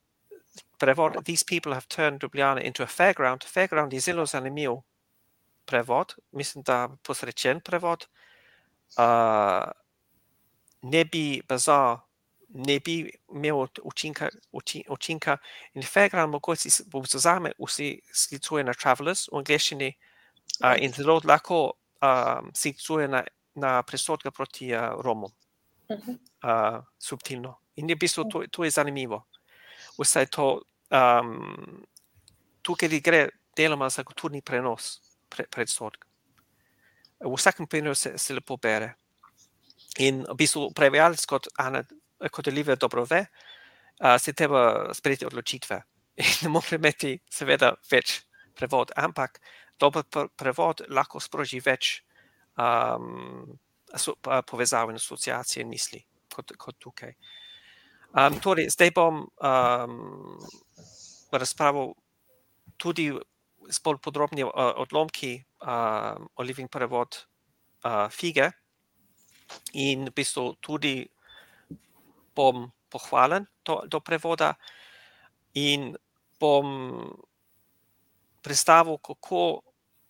prevod, these people have turned Ljubljana into a fairground. Fairground je zelo zanimiv prevod, mislim, da posrečen prevod. Uh, ne bi bazar, ne bi imel učinka, učinka. in fairground mogoče bo vzame, vsi sklicuje na travelers v angliščini uh, in zelo lahko um, sklicuje na na presodka proti uh, Romu. Uh -huh. uh, subtilno. In je v bistvu to, to je zanimivo. Vse to, um, tukaj gre deloma za kulturni prenos pre, predsodka. V vsakem primeru se, se lepo bere. In v bistvu prevajalec, kot, kot Oliver dobro ve, uh, se treba sprejeti odločitve. In ne more imeti, seveda, več prevod, ampak dober prevod lahko sproži več um, so, povezave in asociacije misli, kot, kot tukaj. Um, torej, zdaj bom um, razpravil tudi z bolj podrobnimi uh, odlomki um, o living prevod uh, fige in v bistvu tudi bom pohvalen to, do prevoda in bom predstavil, kako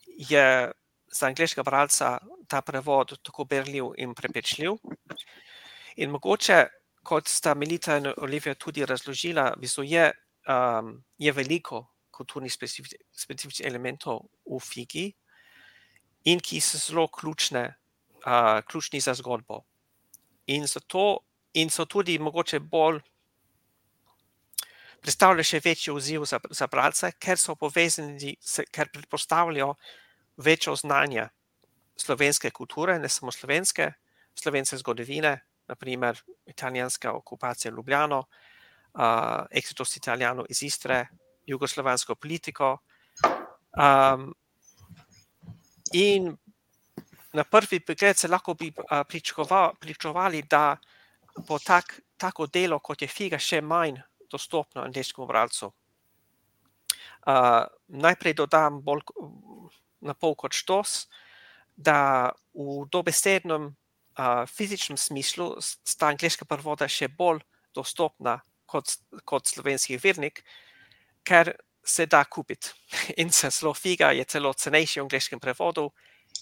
je za angliškega bralca ta prevod tako berljiv in prepečljiv. In mogoče, kot sta Melita in Olivia tudi razložila, bistvo je, um, je veliko kulturnih specifičnih elementov v figi in ki so zelo ključne, uh, ključni za zgodbo. In, zato, in so tudi mogoče bolj predstavljajo še večji odziv za, za bralce, ker so povezani, ker predpostavljajo, večjo znanje slovenske kulture, ne samo slovenske, slovenske zgodovine, naprimer italijanska okupacija Ljubljano, uh, exitus italijano iz Istre, jugoslovansko politiko. Um, in na prvi pogled se lahko bi pričakovali, da bo tak, tako delo, kot je figa, še manj dostopno angliškemu bralcu. Uh, najprej dodam bolj na pol kot štos, da v dobesednem uh, fizičnem smislu sta angliška prevoda še bolj dostopna kot, kot slovenski vernik, ker se da kupiti. In se zelo figa je celo cenejši v angliškem prevodu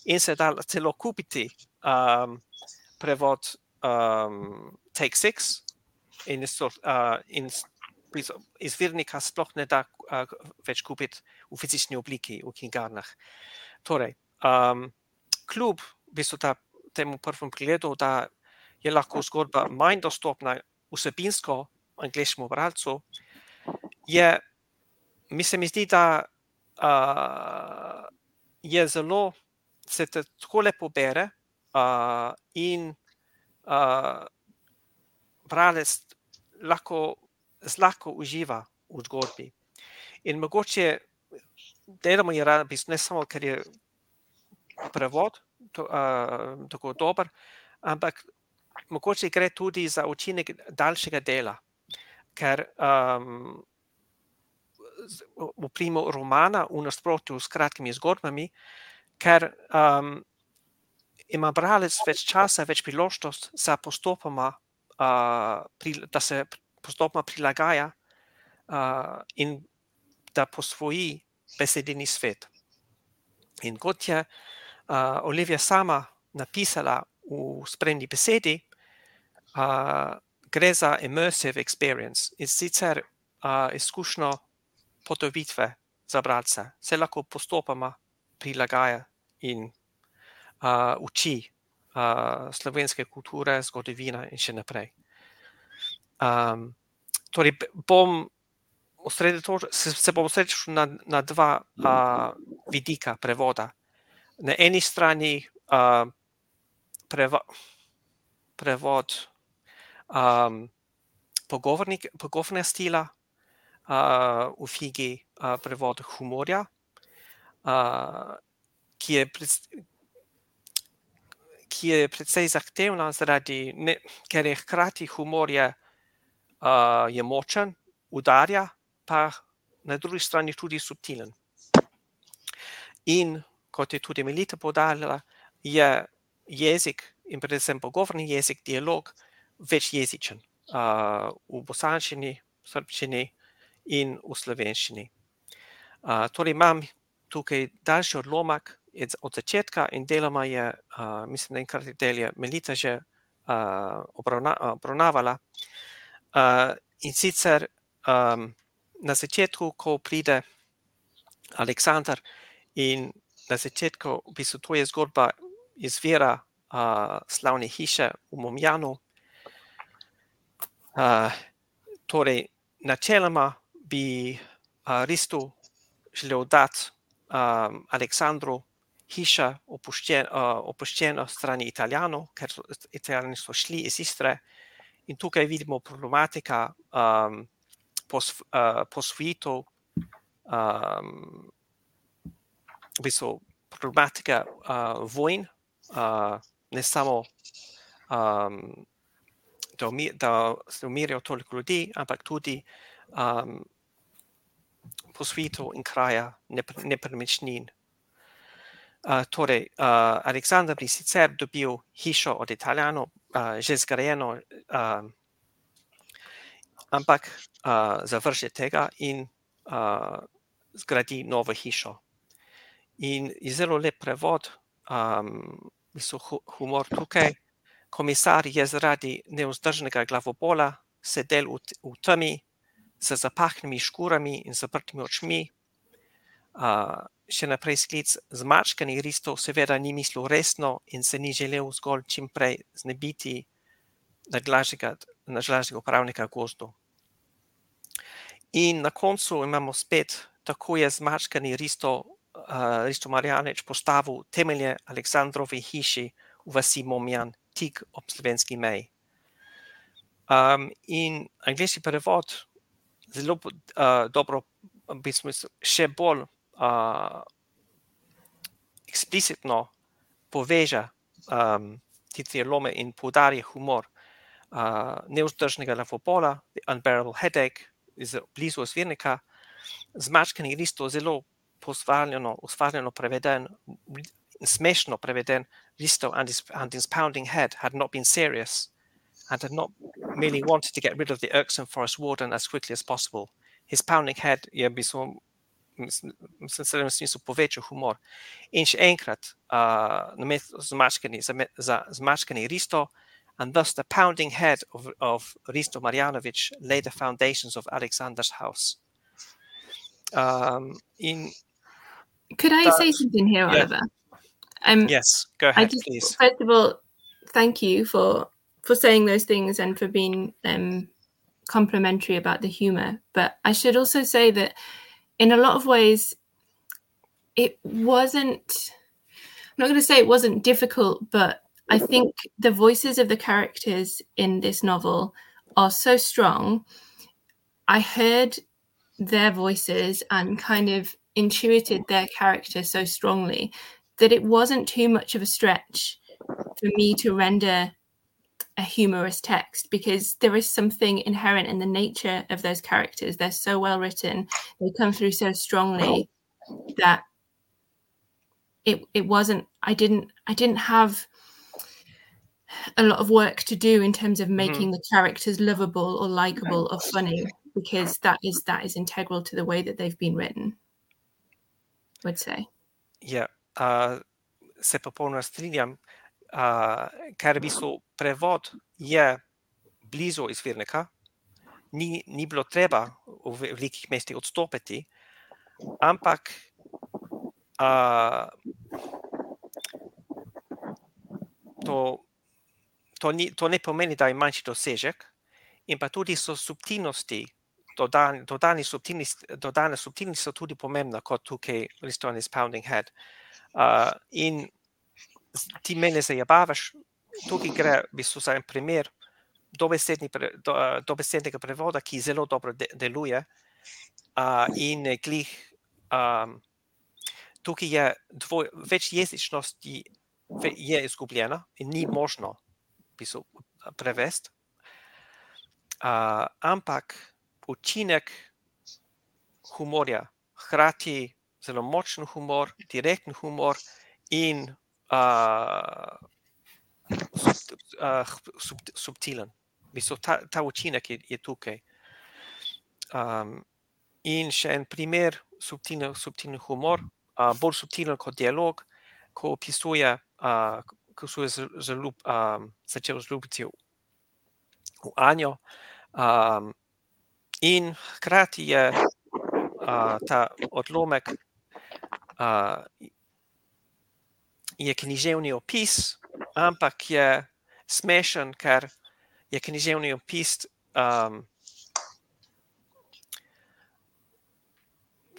in se da celo kupiti um, prevod um, Take Six in, uh, in iz vernika sploh ne da uh, več kupiti v fizični obliki v knjigarnah. Torej, um, kljub bistvu ta, temu prvem pogledu, da je lahko zgodba manj dostopna vsebinsko angliškemu bralcu, je, mi se mi zdi, da uh, je zelo, se te tako lepo bere uh, in uh, bralec lahko zlahka uživa v zgodbi. In mogoče delamo je rad, ne samo, ker je prevod to, uh, tako dober, ampak mogoče gre tudi za učinek daljšega dela, ker um, v primu romana v nasprotju s kratkimi zgodbami, ker um, ima bralec več časa, več priložnost za postopoma, uh, pri, da se postopoma prilagaja uh, in da posvoji besedini svet. In kot je uh, Olivia sama napisala v spremni besedi, uh, gre za immersive experience in sicer uh, izkušnjo potovitve za bralce. Se lahko postopoma prilagaja in uh, uči uh, slovenske kulture, zgodovine in še naprej. Um, torej, bom se, se bom osredotočil na, na dva uh, vidika prevoda. Na eni strani uh, prevo, prevod um, pogovornega stila, uh, v figi uh, prevod humorja, uh, ki je. Pred, Ki je precej zahtevna, zaradi, ne, ker je hkrati humor je uh, je močen, udarja, pa na drugi strani tudi subtilen. In kot je tudi Melita podarila, je jezik in predvsem pogovorni jezik, dialog, večjezičen uh, v bosanščini, srbščini in v slovenščini. Uh, torej imam tukaj daljši odlomek od začetka in deloma je, uh, mislim, da enkrat del je Melita že uh, obravna, obravnavala. Uh, in sicer um, na začetku, ko pride Aleksandr, in na začetku, v bistvu, to je zgodba izvira uh, slavne hiše v Momjanu. Uh, torej, načeloma bi uh, Ristu želel dati um, Aleksandru hiša opuščen, uh, opuščeno strani Italijanov, ker so Italijani so šli iz Istre. In tukaj vidimo problematika um, pos, uh, posvojitev, um, v bistvu problematika uh, vojn, uh, ne samo, um, da, umir, da se umirijo toliko ljudi, ampak tudi um, posvojitev in kraja nepremičnin. Uh, torej, uh, Aleksandr bi sicer dobil hišo od Italijanov, uh, že zgrajeno, uh, ampak uh, zavrže tega in uh, zgradi novo hišo. In je zelo lep prevod, um, so humor tukaj. Komisar je zaradi neuzdržnega glavobola sedel v, v temi z zapahnimi škurami in zaprtimi očmi. Še naprej sklic zmačkanih ristov, seveda ni mislil resno in se ni želel zgolj čim prej znebiti najlažjega upravnika gozdu. In na koncu imamo spet, tako je zmačkani risto, uh, risto Marjaneč postavil temelje Aleksandrovi hiši v vasi Momjan, tik ob slovenski meji. Um, in angliški prevod zelo uh, dobro, v bistvu še bolj uh, eksplicitno poveže um, ti in poudarja humor uh, neuzdržnega levopola, the unbearable headache, iz blizu osvirnika, zmačkani listo zelo posvarjeno, usvarjeno preveden, smešno preveden listo and his, and his pounding head had not been serious and had not merely wanted to get rid of the irksome forest warden as quickly as possible. His pounding head je bi so mislim, se v smislu povečal humor. In še enkrat, uh, namesto zmačkani, za, zmačkani Risto, and thus the pounding head of, of Risto Marjanovic laid the foundations of Alexander's house. Um, in Could I that- say something here, yeah. Oliver? Um, yes, go I ahead, just, please. first of all, thank you for for saying those things and for being um, complimentary about the humor. But I should also say that in a lot of ways, it wasn't. I'm not going to say it wasn't difficult, but I think the voices of the characters in this novel are so strong. I heard their voices and kind of intuited their character so strongly that it wasn't too much of a stretch for me to render a humorous text because there is something inherent in the nature of those characters. They're so well written, they come through so strongly that it it wasn't I didn't I didn't have a lot of work to do in terms of making the characters lovable or likable or funny because that is that is integral to the way that they've been written. I would say. Yeah. uh, se strinjam, uh, ker v bistvu prevod je blizu izvirnika, ni, ni bilo treba v ve- velikih mestih odstopiti, ampak uh, to, to, ni, to ne pomeni, da je manjši dosežek, in pa tudi so subtilnosti. Dodani, dodani subtilnosti, dodane subtilnosti so tudi pomembne, kot tukaj Liston is pounding head. Uh, in ti mene zabavaš, tukaj gre v bistvu za en primer dobesedni pre, do, dobesednega prevoda, ki zelo dobro de, deluje. Uh, in glih, um, tukaj je dvoj, več jezičnosti ve- je izgubljena in ni možno v bistvu, prevesti. Uh, ampak učinek humorja, hkrati zelo močen humor, direkten humor in uh, sub, uh, sub, subtilen. Bistvu ta, ta učinek je, je tukaj. Um, in še en primer subtilen, subtilen humor, uh, bolj subtilen kot dialog, ko opisuje, uh, ko se je um, začel zljubiti v, v Anjo. Um, in hkrati je uh, ta odlomek uh, je književni opis, ampak je smešen, ker je književni opis um,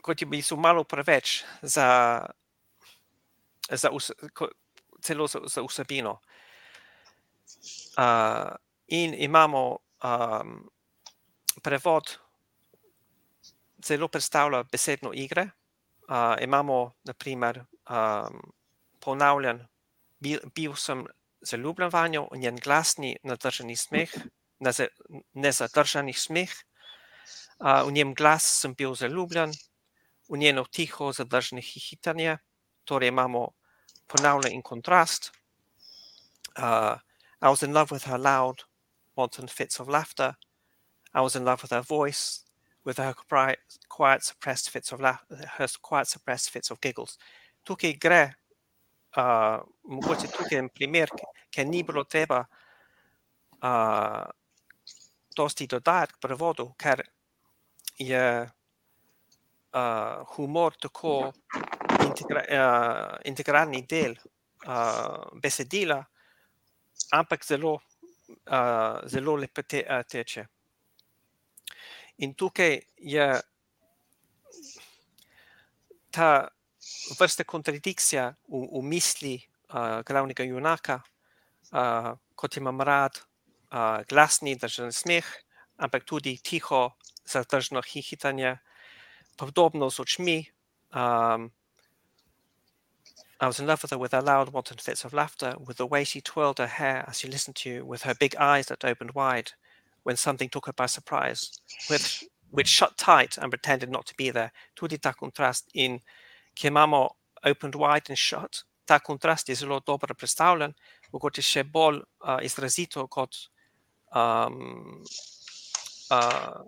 kot je bistvu malo preveč za, za vse, celo za, za vsebino. Uh, in imamo um, prevod, zelo predstavlja besedno igre. Uh, imamo, naprimer, um, ponavljan, bil, bil sem zaljubljen vanjo, njen glasni, nadržani smeh, naze- nezadržani smeh. Uh, v njem glas sem bil zaljubljen, v njeno tiho, zadržano hihitanje, torej imamo ponavljanje in kontrast. Uh, I was in love with her loud, wanton fits of laughter. I was in love with her voice, with her quiet, quiet suppressed fits of her quiet suppressed fits of giggles. Tukaj gre, uh, mogoče tukaj en primer, ker ni bilo treba uh, dosti dodati k prevodu, ker je uh, humor tako integra, uh, integralni del uh, besedila, ampak zelo, uh, zelo lepo te, uh, teče. In tukaj je ta vrsta kontradikcija v, v misli uh, glavnega junaka, uh, kot imam rad uh, glasni državni smeh, ampak tudi tiho, zadržno hihitanje, podobno z očmi. Um, I was in love with her with her loud, wanton fits of laughter, with the way she twirled her hair as she listened to you, with her big eyes that opened wide when something took her by surprise, with which shut tight and pretended not to be there. Tudi ta kontrast in ki imamo opened wide and shut, ta kontrast je zelo dobro predstavljen, mogoče še bolj uh, izrazito kot um, uh,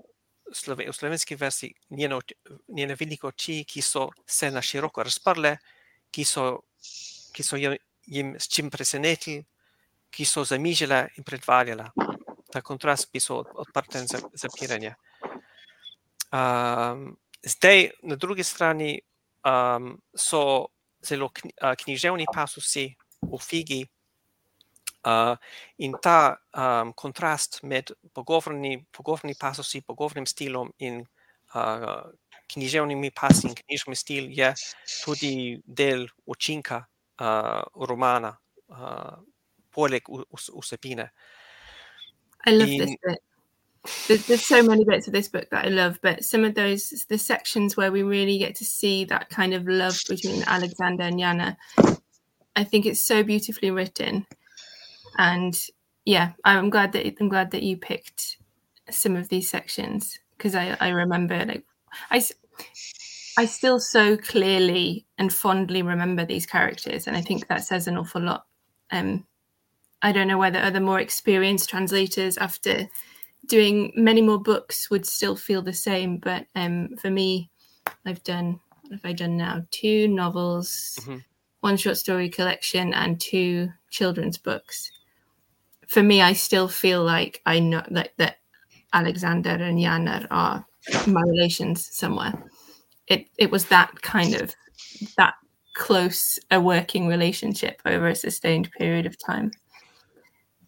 slove, v slovenski verzi njeno, njene velike oči, ki so se na široko razprle, ki so, ki so jim s čim presenetili, ki so zamižile in predvarjale. Ta kontrast bi so odprte in zapiranje. Um, zdaj, na drugi strani um, so zelo kni, uh, književni pasusi v figi, uh, in ta um, kontrast med pogovorni, pogovorni pasusi, pogovornim stilom in uh, književnimi pasi in književni stil je tudi del učinka uh, romana, uh, poleg vsebine. I love in, this bit. There's, there's so many bits of this book that I love, but some of those the sections where we really get to see that kind of love between Alexander and Yana, I think it's so beautifully written, and yeah, I'm glad that I'm glad that you picked some of these sections because I I remember like I I still so clearly and fondly remember these characters, and I think that says an awful lot. Um, I don't know whether other more experienced translators after doing many more books would still feel the same. But um, for me, I've done what have I done now? Two novels, mm-hmm. one short story collection, and two children's books. For me, I still feel like I know that that Alexander and Yana are my relations somewhere. It it was that kind of that close a working relationship over a sustained period of time.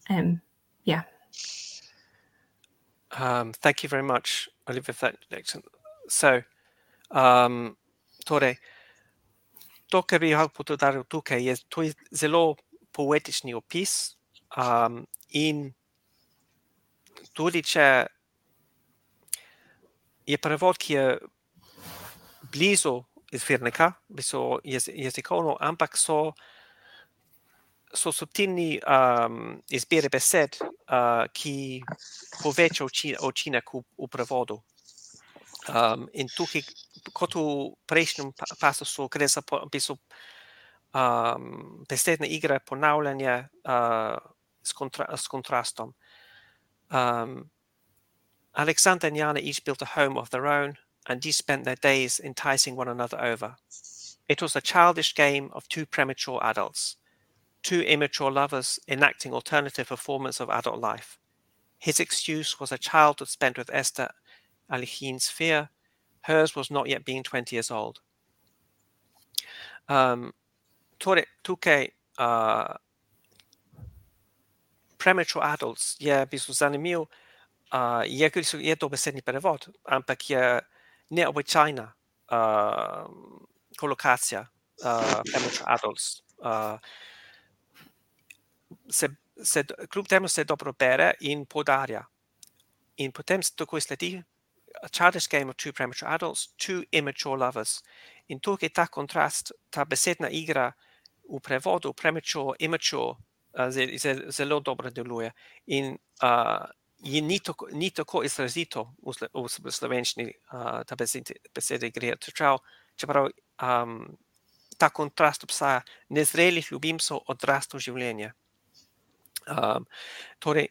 Um, yeah. Um, thank you very much, Olivia. That excellent. So, um, torej, to, kar bi lahko podaril tukaj, je, to je zelo poetični opis. Um, in tudi, če je prevod, ki je blizu izvirnika, so jezikovno, ampak so so subtilni um, izbire besed, uh, ki poveča učinek v, v prevodu. Um, in tukaj, kot v prejšnjem pasusu, gre za pisu, um, besedne igre, ponavljanje uh, s, kontra s kontrastom. Um, Alexander and Yana each built a home of their own, and each spent their days enticing one another over. It was a childish game of two premature adults two immature lovers enacting alternative performance of adult life. His excuse was a childhood spent with Esther Alichin's fear. Hers was not yet being 20 years old. Um, tukaj uh, premature adults je v bistvu zanimiv, uh, je, to besedni prevod, ampak je neobičajna uh, kolokacija uh, premature adults. Uh, se, se, kljub temu se dobro bere in podarja. In potem tako sledi a childish game of two premature adults, two immature lovers. In tukaj ta kontrast, ta besedna igra v prevodu premature, immature, zelo dobro deluje. In uh, je ni tako, ni tako izrazito v, v, v slovenščini uh, ta beseda igre. Čeprav, čeprav um, ta kontrast obstaja, nezrelih ljubimcev odrastov življenja. Torej,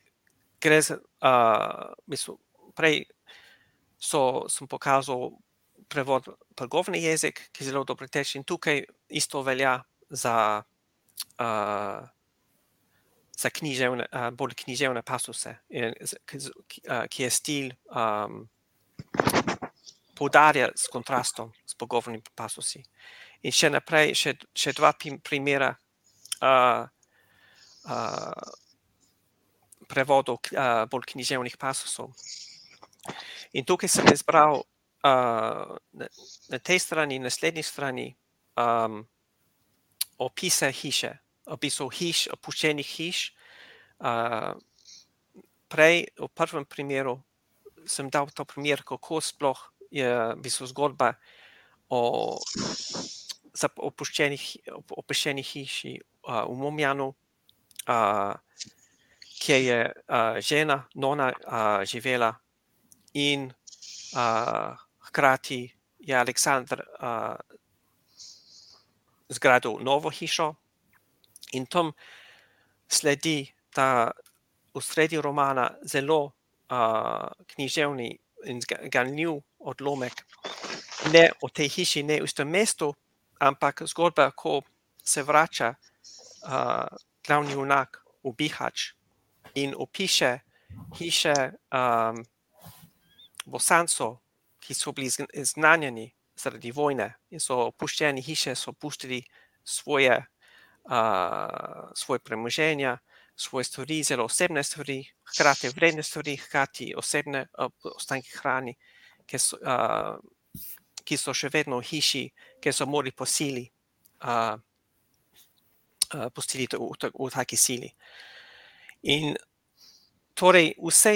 gre za, uh, mislim, prej so, sem pokazal prevod prgovorni jezik, ki zelo dobro teče in tukaj isto velja za, uh, za književne, uh, bolj književne pasuse, in, ki, ki je stil um, poudarja s kontrastom s pogovornimi pasusi. In še naprej, še, še dva primera uh, uh, prevodov uh, bolj književnih pasusov. In tukaj sem izbral uh, na, na tej strani, naslednji strani, um, opise hiše, opisov hiš, opuščenih hiš. Uh, prej, v prvem primeru, sem dal to primer, kako sploh je v bistvu zgodba o za opuščeni, opuščeni hiši uh, v Momjanu, uh, kjer je uh, žena, nona uh, živela in uh, hkrati je Aleksandr uh, zgradil novo hišo in tam sledi ta v sredi romana zelo uh, književni in ganljiv odlomek. Ne o tej hiši, ne v istem mestu, ampak zgodba, ko se vrača uh, glavni junak v Bihač in opiše hiše um, bosancov, ki so bili izgnanjeni zaradi vojne in so opuščeni hiše, so pustili svoje, uh, svoje premoženja, svoje stvari, zelo osebne stvari, hkrati vredne stvari, hkrati osebne uh, ostanke hrani, ki so, uh, ki so še vedno v hiši, ki so morali po sili uh, uh, postiliti v, v, v taki sili. In torej vse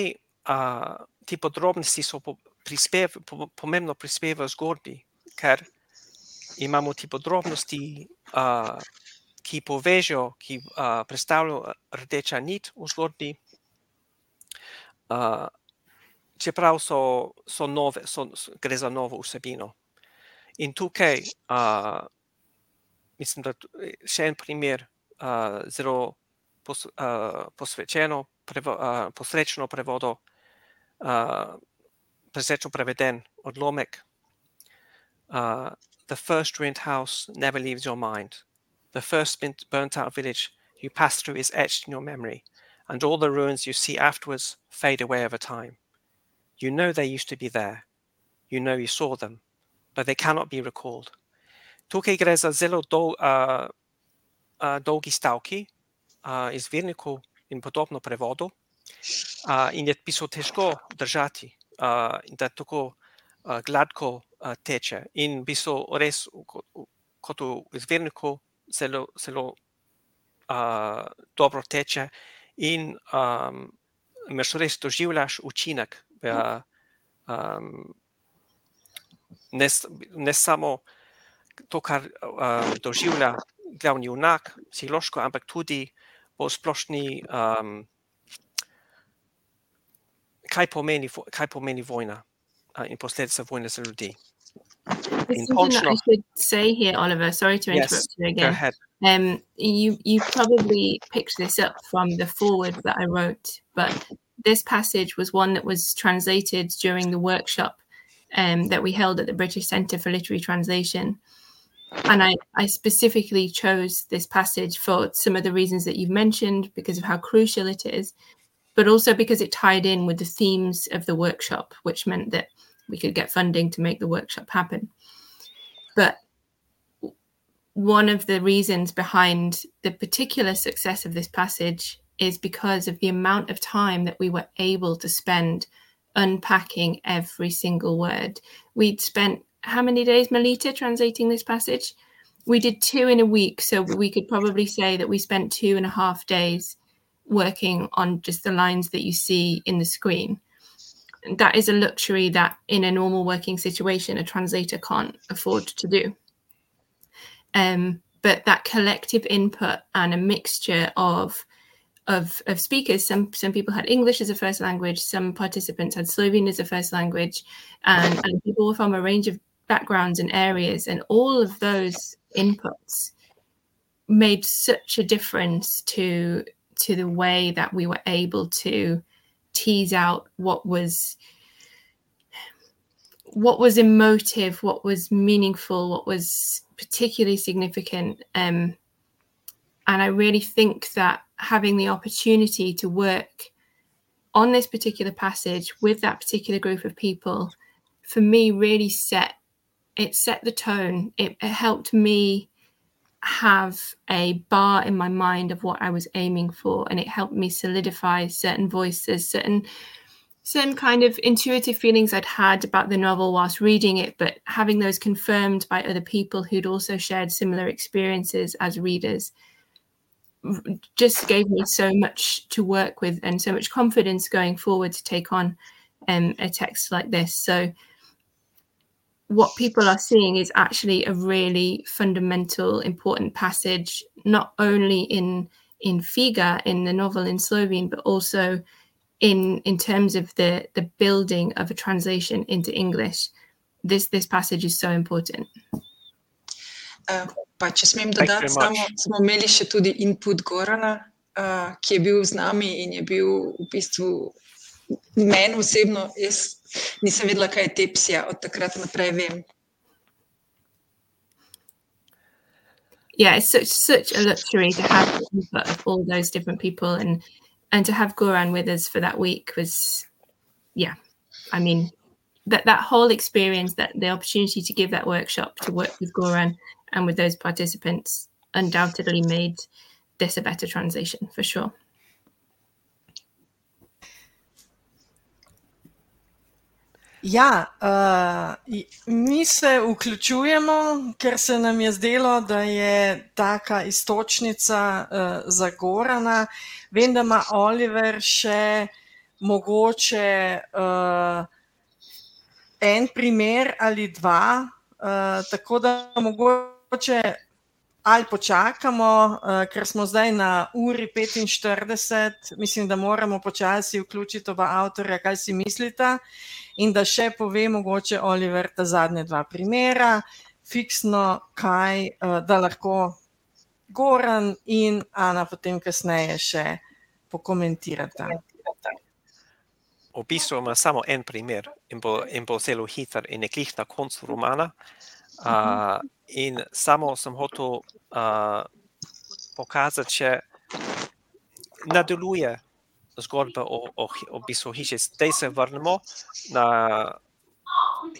uh, ti podrobnosti so po, prispev, po, pomembno prispevajo zgodbi, ker imamo ti podrobnosti, uh, ki povežejo, ki uh, predstavljajo rdeča nit v zgodbi, uh, čeprav so, so nove, so, gre za novo vsebino. In tukaj, uh, mislim, da še en primer, uh, zelo pos, uh, posvečeno, prevo, uh, posrečno prevodo, uh, presrečno preveden odlomek. Uh, the first ruined house never leaves your mind. The first burnt out village you pass through is etched in your memory, and all the ruins you see afterwards fade away over time. You know they used to be there. You know you saw them, but they cannot be recalled. Tukaj gre za zelo dol, dolgi stavki uh, iz Virniku in podobno prevodu. Uh, in je pisal težko držati, uh, in da tako uh, gladko uh, teče. In v bistvu res, kot v izvirniku, zelo, zelo uh, dobro teče in um, imaš res doživljaš učinek. V, um, ne, ne samo to, kar um, doživlja glavni junak, psihološko, ampak tudi v splošni, um, kaj, pomeni, kaj pomeni vojna uh, in posledice vojne za ljudi. There's something that I should say here, Oliver. Sorry to interrupt yes, you go again. ahead. Um, you you probably picked this up from the forward that I wrote, but this passage was one that was translated during the workshop um, that we held at the British Centre for Literary Translation. And I, I specifically chose this passage for some of the reasons that you've mentioned because of how crucial it is, but also because it tied in with the themes of the workshop, which meant that we could get funding to make the workshop happen. But one of the reasons behind the particular success of this passage is because of the amount of time that we were able to spend unpacking every single word. We'd spent how many days, Melita, translating this passage? We did two in a week. So we could probably say that we spent two and a half days working on just the lines that you see in the screen. That is a luxury that in a normal working situation, a translator can't afford to do. Um, but that collective input and a mixture of of, of speakers. Some some people had English as a first language. Some participants had Slovene as a first language, and, and people were from a range of backgrounds and areas, and all of those inputs made such a difference to to the way that we were able to tease out what was what was emotive, what was meaningful, what was particularly significant. Um, and I really think that having the opportunity to work on this particular passage with that particular group of people, for me, really set it set the tone. It, it helped me have a bar in my mind of what I was aiming for, and it helped me solidify certain voices, certain certain kind of intuitive feelings I'd had about the novel whilst reading it, but having those confirmed by other people who'd also shared similar experiences as readers just gave me so much to work with and so much confidence going forward to take on um, a text like this. So what people are seeing is actually a really fundamental, important passage, not only in in Figa in the novel in Slovene, but also in in terms of the the building of a translation into English. This this passage is so important. Uh, pa, če smem dodati, samo smo imeli še tudi input Gorana, uh, ki je bil z nami in je bil v bistvu meni osebno, jaz nisem kaj je tepsija, od takrat naprej vem. Yeah, it's such such a luxury to have all those different people and and to have Goran with us for that week was yeah, I mean that that whole experience, that the opportunity to give that workshop to work with Goran and with those participants undoubtedly made this a better translation for sure. Ja, uh, mi se vključujemo, ker se nam je zdelo, da je taka istočnica uh, za Gorana. Vem, da ima Oliver še mogoče uh, en primer ali dva, uh, tako da mogoče ali počakamo, uh, ker smo zdaj na uri 45, mislim, da moramo počasi vključiti oba avtorja, kaj si mislite. In da še pove, mogoče Oliver, ta zadnja dva primera, fiksno, kaj uh, da lahko Goran in Ana potem kasneje še pokomentirata v bistvu ima samo en primer in bo, in bo zelo hiter in je klih na koncu romana. Uh, in samo sem hotel uh, pokazati, če nadaljuje zgodba o, o, o bistvu hiši. Zdaj se vrnemo na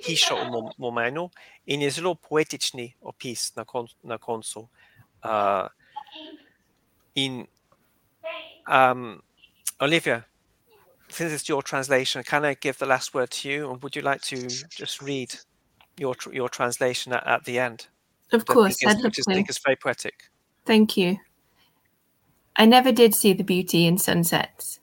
hišo v Momenu in je zelo poetični opis na, kon, na koncu. Uh, in um, Olivia, since it's your translation, can I give the last word to you, or would you like to just read your your translation at, at the end? Of course, I think, is, I think it's very poetic. Thank you. I never did see the beauty in sunsets.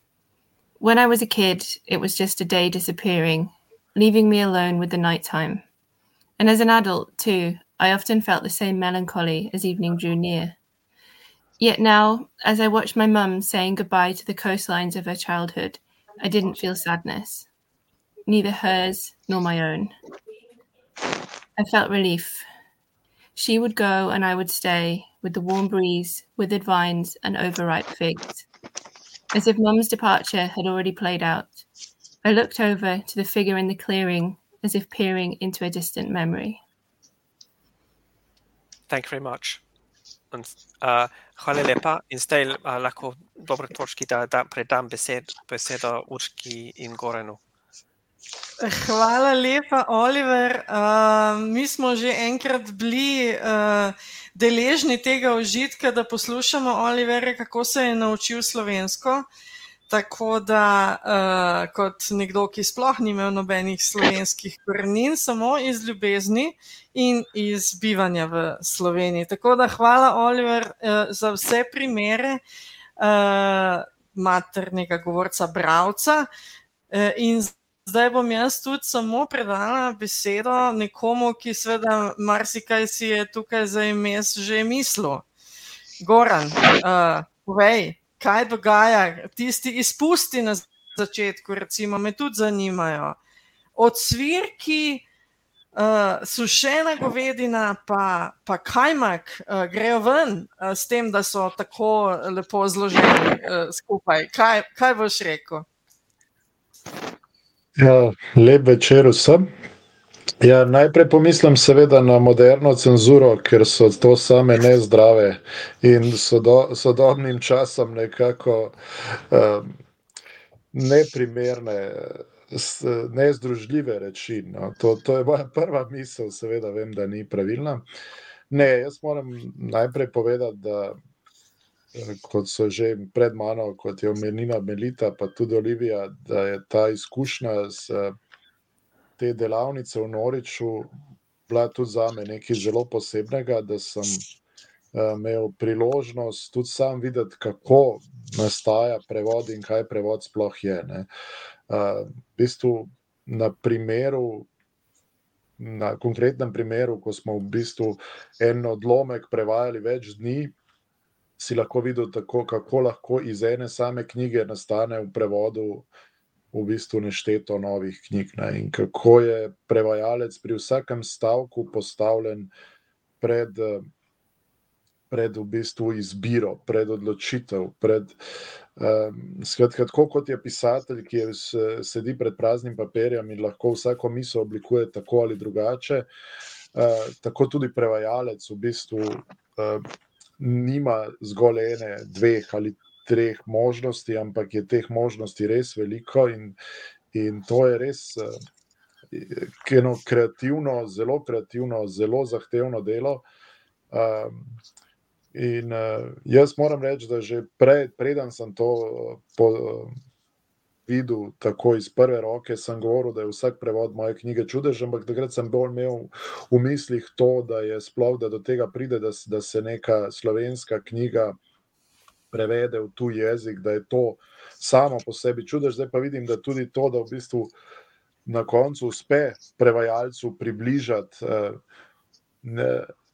When I was a kid, it was just a day disappearing, leaving me alone with the nighttime. And as an adult, too, I often felt the same melancholy as evening drew near. Yet now, as I watched my mum saying goodbye to the coastlines of her childhood, I didn't feel sadness, neither hers nor my own. I felt relief. She would go and I would stay with the warm breeze, withered vines, and overripe figs. As if Mum's departure had already played out, I looked over to the figure in the clearing as if peering into a distant memory. Thank you very much. Uh, hvala lepa in zdaj uh, lahko dobre točki, da, da predam besed, besedo Urški in Gorenu. Hvala lepa, Oliver. Uh, mi smo že enkrat bili uh, deležni tega užitka, da poslušamo Olivera, kako se je naučil slovensko. Tako da, uh, kot nekdo, ki sploh ni imel nobenih slovenskih korenin, samo iz ljubezni in iz bivanja v Sloveniji. Tako da, hvala, Oliver, uh, za vse primere uh, maternega govorca, Bravca. Uh, in zdaj bom jaz tudi samo predala besedo nekomu, ki seveda marsikaj si je tukaj za ime že mislil. Goran, uh, povej kaj dogaja, tisti izpusti na začetku, recimo, me tudi zanimajo. Od svirki, uh, sušena govedina, pa, pa kajmak uh, grejo ven uh, s tem, da so tako lepo zloženi uh, skupaj. Kaj, kaj boš rekel? Ja, lep večer vsem. Ja, najprej pomislim, seveda, na moderno cenzuro, ker so to same nezdrave in sodo, sodobnim časom nekako um, neprimerne, nezdružljive reči. No. To, to je moja prva misel, seveda, vem, da ni pravilna. Ne, jaz moram najprej povedati, da kot so že pred mano, kot je omenila Melita, pa tudi Olivija, da je ta izkušnja s te delavnice v Noriču bila tudi za me nekaj zelo posebnega, da sem imel priložnost tudi sam videti, kako nastaja prevod in kaj prevod sploh je. Uh, v bistvu na primeru na konkretnem primeru, ko smo v bistvu en odlomek prevajali več dni, si lahko videl, tako, kako lahko iz ene same knjige nastane v prevodu v bistvu nešteto novih knjig. Ne? In kako je prevajalec pri vsakem stavku postavljen pred, pred v bistvu izbiro, pred odločitev. Pred, um, skratka, tako kot je pisatelj, ki je, sedi pred praznim papirjem in lahko vsako misel oblikuje tako ali drugače, uh, tako tudi prevajalec v bistvu. Uh, Nima zgolj ene, dveh ali treh možnosti, ampak je teh možnosti res veliko in, in to je res uh, eno kreativno, zelo kreativno, zelo zahtevno delo. Um, in uh, jaz moram reči, da že pre, preden sem to uh, po, videl, tako iz prve roke, sem govoril, da je vsak prevod moje knjige čudež, ampak takrat sem bolj imel v mislih to, da je sploh, da do tega pride, da, da se neka slovenska knjiga prevede v tuji jezik, da je to samo po sebi čudež. Zdaj pa vidim, da tudi to, da v bistvu na koncu uspe prevajalcu približati eh, ne,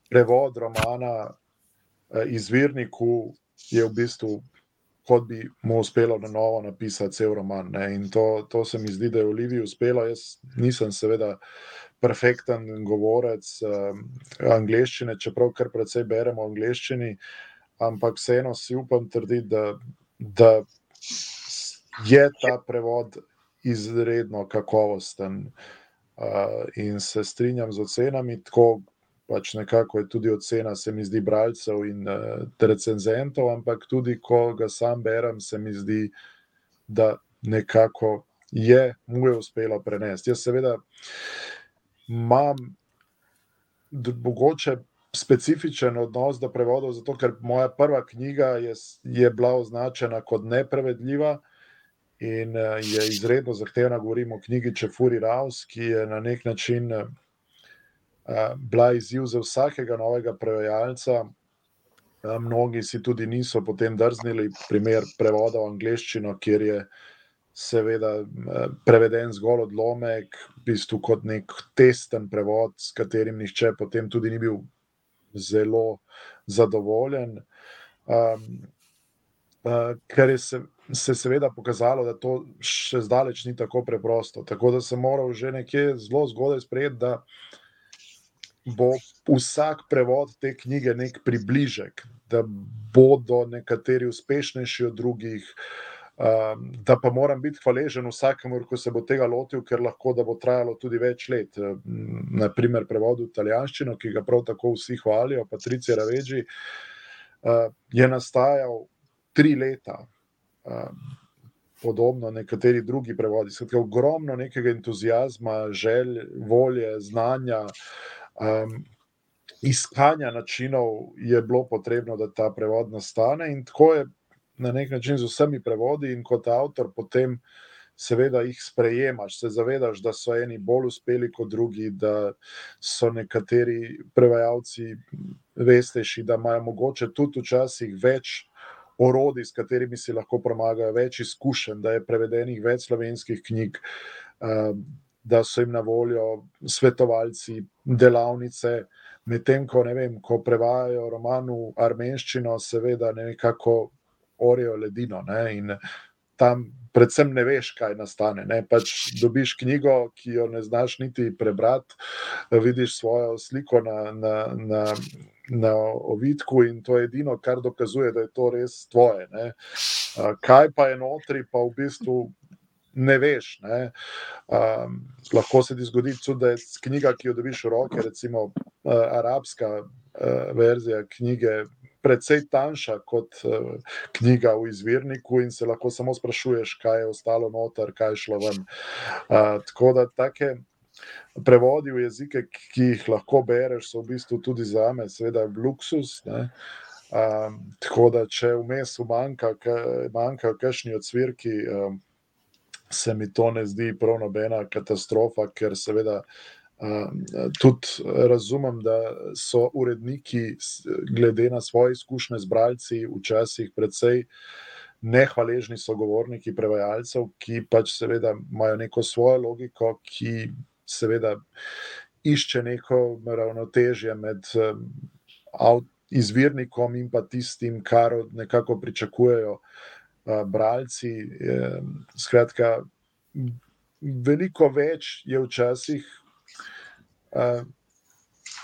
prevod romana eh, izvirniku, je v bistvu. Kot bi mu uspelo na novo napisati cel roman. Ne? In to, to se mi zdi, da je Oliviji uspelo. Jaz nisem, seveda, perfekten govorec um, angleščine, čeprav kar precej beremo v angleščini, ampak vseeno si upam trditi, da, da je ta prevod izredno kakovosten. Uh, in se strinjam z ocenami, tako pač nekako je tudi ocena, se mi zdi, bralcev in uh, recenzentov, ampak tudi, ko ga sam berem, se mi zdi, da nekako je mu je uspelo prenesti. Jaz, seveda, imam mogoče specifičen odnos do prevodov, zato ker moja prva knjiga je, je bila označena kot neprevedljiva in eh, je izredno zahtevna. Govorimo o knjigi Čefuri Raus, ki je na nek način uh, bila izziv za vsakega novega prevajalca. Uh, mnogi si tudi niso potem drznili, primer prevoda v angleščino, kjer je. Seveda, preveden zgolj odlomek, v bistvu kot nek testen prevod, s katerim nihče potem tudi ni bil zelo zadovoljen. Um, uh, ker je se, se seveda pokazalo, da to še zdaleč ni tako preprosto. Tako da sem moral že nekje zelo zgodaj sprejeti, da bo vsak prevod te knjige nek približek, da bodo nekateri uspešnejši od drugih. Um, da pa moram biti hvaležen vsakemu, ki se bo tega lotil, ker lahko da bo trajalo tudi več let. Naprimer, prevod v italijanščino, ki ga prav tako vsi hvalijo, Patricija Raveži, uh, je nastajal tri leta, um, podobno nekateri drugi prevodi. Skratka, ogromno nekega entuzijazma, želj, volje, znanja. Um, Iskanja načinov je bilo potrebno, da ta prevod nastane, in tako je na nek način z vsemi prevodi, in kot avtor potem seveda jih sprejemaš, se zavedaš, da so eni bolj uspeli kot drugi, da so nekateri prevajalci vestejši, da imajo mogoče tudi včasih več. Orodji, s katerimi si lahko pomagajo, več izkušenj, da je prevedenih več slovenskih knjig, ehm, da so jim na voljo svetovalci, delavnice. Medtem ko, vem, ko prevajajo roman v armenščino, seveda nekako orijo ledino. Ne? In tam, predvsem, ne veš, kaj nastane. Ne? Pač dobiš knjigo, ki jo ne znaš niti prebrati, vidiš svojo sliko na, na, na, na ovitku in to je edino, kar dokazuje, da je to res tvoje. Ne? Kaj pa je notri, pa v bistvu. Ne veš. Ne? Um, lahko se ti zgodi, da je knjiga, ki jo dobiš v roke, recimo uh, arabska uh, verzija knjige, precej tanjša kot uh, knjiga v izvirniku, in se lahko samo sprašuješ, kaj je ostalo noter, kaj je šlo ven. Uh, tako da take prevodi v jezike, ki jih lahko bereš, so v bistvu tudi za me, seveda, luksus. Um, tako da, če vmes manjkajo kakšni odsvirki, um, se mi to ne zdi prav nobena katastrofa, ker seveda. Tudi razumem, da so uredniki, glede na svoje izkušnje z bralci, včasih precej nehvaležni sogovorniki prevajalcev, ki pač seveda imajo neko svojo logiko, ki seveda išče neko ravnotežje med izvirnikom in pa tistim, kar nekako pričakujejo bralci. Skratka, veliko več je včasih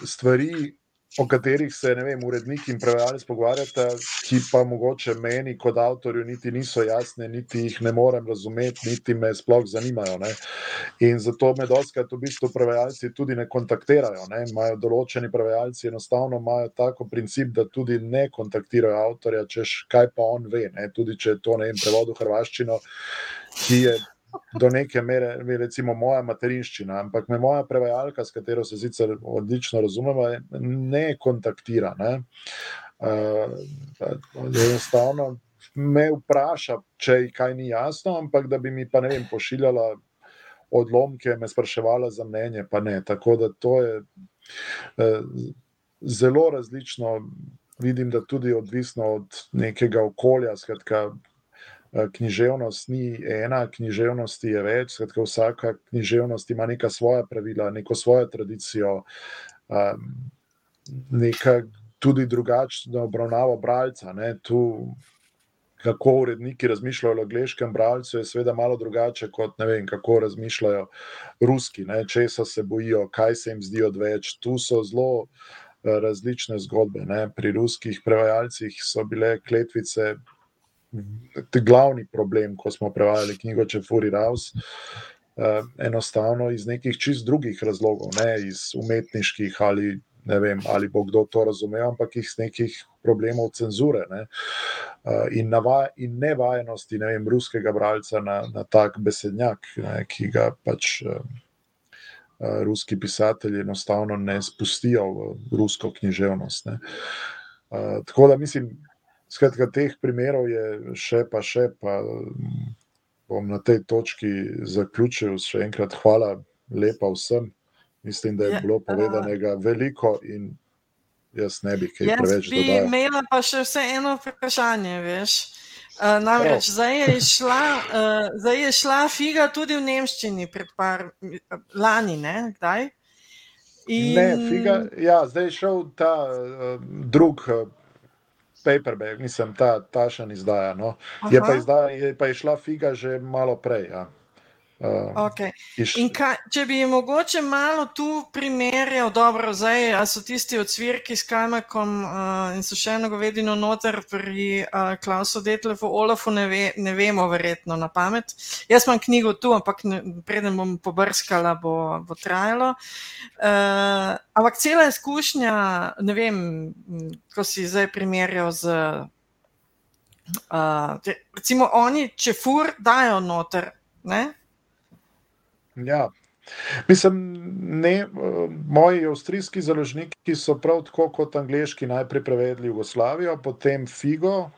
stvari, o katerih se vem, urednik in prevajalec pogovarjata, ki pa mogoče meni, kot avtorju, niti niso jasne, niti jih ne morem razumeti, niti me sploh zanimajo. Ne. In zato me doskrat v bistvu prevajalci tudi ne kontaktirajo. Ne. Imajo določeni prevajalci enostavno imajo tako princip, da tudi ne kontaktirajo avtorja, češ kaj pa on ve. Ne. Tudi če je to ne vem, prevod v hrvaščino, ki je do neke mere, recimo, moja materinščina, ampak me moja prevajalka, s katero se sicer odlično razumemo, ne kontaktira. Ne. Uh, enostavno me vpraša, če ji kaj ni jasno, ampak da bi mi pa ne vem, pošiljala odlomke, me spraševala za mnenje, pa ne. Tako da to je uh, zelo različno. Vidim, da tudi odvisno od nekega okolja, skratka, književnost ni ena, književnosti je več, skratka, vsaka književnost ima neka svoja pravila, neko svojo tradicijo, ehm, neka tudi drugačno obravnavo bralca. Ne, tu, kako uredniki razmišljajo o angliškem bralcu, je seveda malo drugače, kot vem, kako razmišljajo ruski, ne, česa se bojijo, kaj se jim zdi odveč. Tu so zelo eh, različne zgodbe. Ne. Pri ruskih prevajalcih so bile kletvice glavni problem, ko smo prevajali knjigo Čefuri Raus. Uh, enostavno iz nekih čist drugih razlogov, ne iz umetniških ali ne vem, ali bo kdo to razumel, ampak iz nekih problemov cenzure ne? Uh, in, in nevajenosti ne vem, ruskega bralca na, na tak besednjak, ne, ki ga pač uh, uh, ruski pisatelji enostavno ne spustijo v rusko književnost. Uh, tako da mislim, Skratka, teh primerov je še pa še, pa bom na tej točki zaključil. Še enkrat hvala lepa vsem. Mislim, da je ja, bilo povedanega veliko in jaz ne bi kaj preveč dodal. Jaz bi imela pa še vse eno vprašanje, veš. Uh, namreč zdaj je, šla, uh, zdaj je šla figa tudi v Nemščini, pred par lani, ne? Kdaj? In... Ne, figa, ja, zdaj je šel ta uh, drug. Uh, paperback, nisem ta, ta še ni izdaja. No. Je, pa izdaja je pa išla figa že malo prej. Ja. Uh, okay. kaj, če bi mogoče malo tu primerjal, dobro, zdaj so tisti odsvirki s Kajmakom uh, in so še eno govedino noter pri uh, Klausu Detlefu, Olafu ne, ve, ne vemo verjetno na pamet. Jaz imam knjigo tu, ampak ne, preden bom pobrskala, bo, bo trajalo. Uh, ampak cela izkušnja, ne vem, ko si zdaj primerjal z. Uh, recimo, oni, če fur, dajo noter. Ne? Ja. Mislim, ne, moji avstrijski založniki so prav tako kot angliški najprej prevedli Jugoslavijo, potem Figo.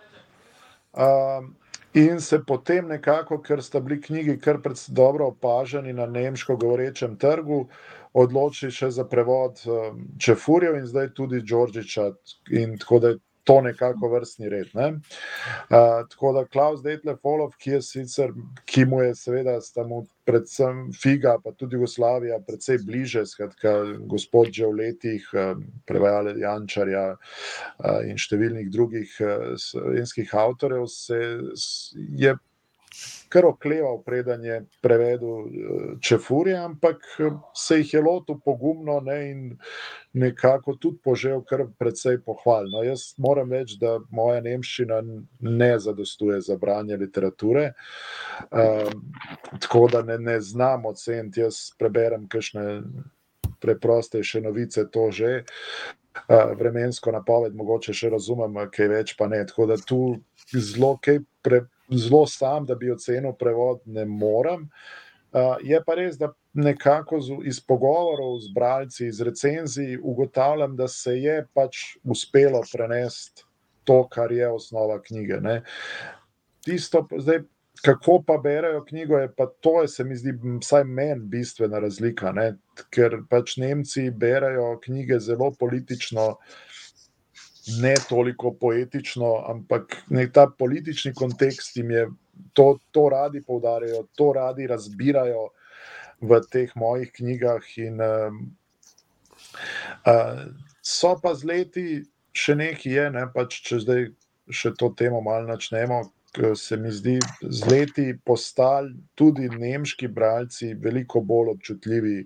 Um, in se potem nekako, ker sta bili knjigi kar precej dobro opaženi na nemško govorečem trgu, odločili še za prevod um, Čefurjev in zdaj tudi Đorđiča. In tako da je to nekako vrstni red. Ne? Uh, tako da Klaus Detlef Olov, ki je sicer, ki mu je seveda, sta mu predvsem Figa, pa tudi Jugoslavija, precej bliže, skratka, gospod že v letih, prevajale Jančarja in številnih drugih slovenskih avtorjev, se je kar okleval, preden je prevedel eh, Čefurje, ampak eh, se jih je lotil pogumno ne, in nekako tudi požel kar precej pohvalno. Jaz moram reči, da moja nemščina ne zadostuje za branje literature, um, tako da ne, ne znam oceniti, jaz preberem kakšne preprostejše novice, to že. Uh, vremensko napoved, mogoče še razumem, kaj več, pa ne. Tako da tu zelo kaj pre, zelo sam, da bi ocenil prevod, ne morem. Je pa res, da nekako iz pogovorov z bralci, iz recenzij, ugotavljam, da se je pač uspelo prenesti to, kar je osnova knjige. Ne. Tisto, zdaj, kako pa berajo knjigo, je pa to, je, se mi zdi, vsaj meni bistvena razlika, ne. ker pač Nemci berajo knjige zelo politično ne toliko poetično, ampak ta politični kontekst jim je to, to radi poudarjajo, to radi razbirajo v teh mojih knjigah. In, um, Uh, so pa z leti še nekaj, je, ne, pač, če zdaj še to temo malo načnemo. Se mi zdi, z leti postali tudi nemški bralci veliko bolj občutljivi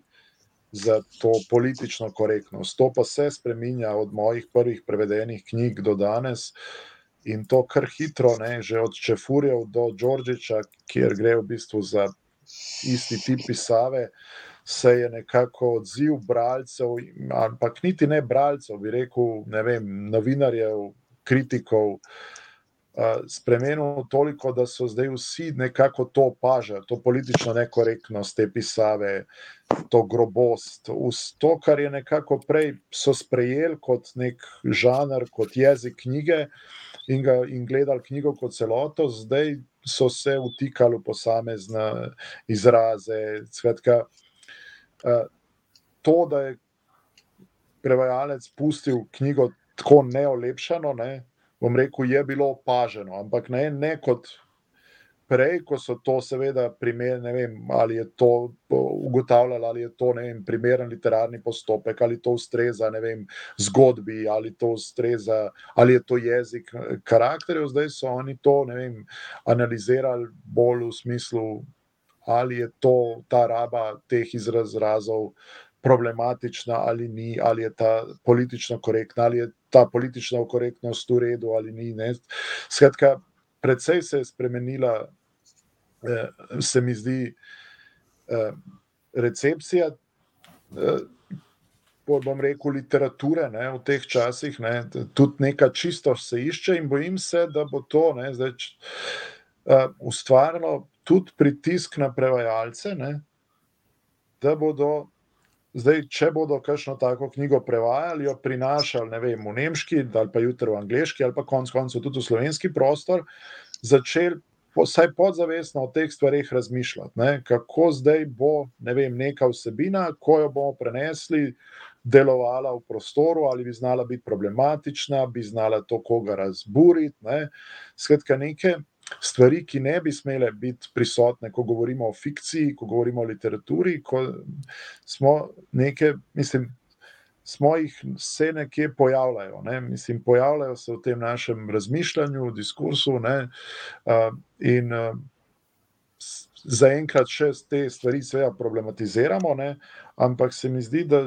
za to politično korektnost. To pa se spremenja od mojih prvih prevedenih knjig do danes in to kar hitro, ne, že od Čefurjev do Đorđiča, kjer gre v bistvu za isti tip pisave. Se je nekako odziv bralcev, ampak niti ne bralcev, bi rekel, ne vem, novinarjev, kritikov, spremenil toliko, da so zdaj vsi nekako to opažali, to politično nekorektnost te pisave, to grobost, to, kar je nekako prej so sprejeli kot nek žanr, kot jezik knjige in, ga, in gledali knjigo kot celoto, zdaj so se vtikali v posamezne izraze. Skratka, to, da je prevajalec pustil knjigo tako neolepšano, ne, bom rekel, je bilo opaženo, ampak ne, ne kot prej, ko so to, seveda, primer, ne vem, ali je to ugotavljalo, ali je to vem, primeren literarni postopek, ali to ustreza vem, zgodbi, ali to ustreza, ali je to jezik karakterjev. Zdaj so oni to vem, analizirali bolj v smislu, ali je to ta raba teh izrazov problematična ali ni, ali je ta politično korektna, ali je ta politična korektnost v redu ali ni. Ne. Skratka, predvsej se je spremenila, eh, se mi zdi, eh, recepcija. Eh, bom rekel, literature ne, v teh časih, ne, tudi neka čistost se išče, in bojim se, da bo to ne, zdaj, uh, ustvarilo tudi pritisk na prevajalce, ne, da bodo Zdaj, če bodo kakšno tako knjigo prevajali, jo prinašali vem, v nemški, ali pa jutri v angliški, ali pa konec koncev tudi v slovenski prostor, začeli vsaj podzavestno o teh stvarih razmišljati. Ne? Kako zdaj bo ne vem, neka vsebina, ko jo bomo prenesli, delovala v prostoru, ali bi znala biti problematična, bi znala to koga razburiti. Ne? Skratka, nekaj stvari, ki ne bi smele biti prisotne, ko govorimo o fikciji, ko govorimo o literaturi, ko smo nekaj, mislim. Smo jih vse nekje pojavljajo, ne? mislim, pojavljajo se v tem našem razmišljanju, diskursu, ne? in zaenkrat še te stvari, seveda, problematiziramo, ne? ampak se mi zdi, da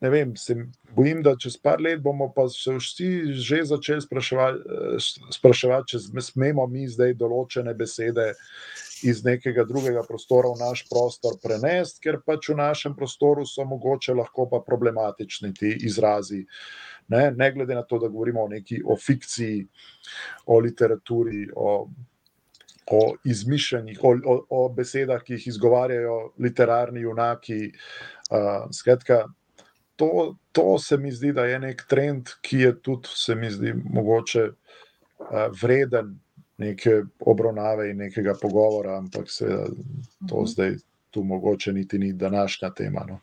ne vem, se bojim, da čez par let bomo pa se vsi že začeli spraševati, spraševati če smemo mi zdaj določene besede iz nekega drugega prostora v naš prostor prenesti, ker pač v našem prostoru so mogoče lahko pa problematični ti izrazi. Ne, ne glede na to, da govorimo o neki o fikciji, o literaturi, o, o izmišljenih, o, o, o besedah, ki jih izgovarjajo literarni junaki. Uh, skratka, to, to se mi zdi, da je nek trend, ki je tudi, se mi zdi, mogoče uh, vreden neke obravnave in nekega pogovora, ampak se to mhm. zdaj tu mogoče niti ni današnja tema. No.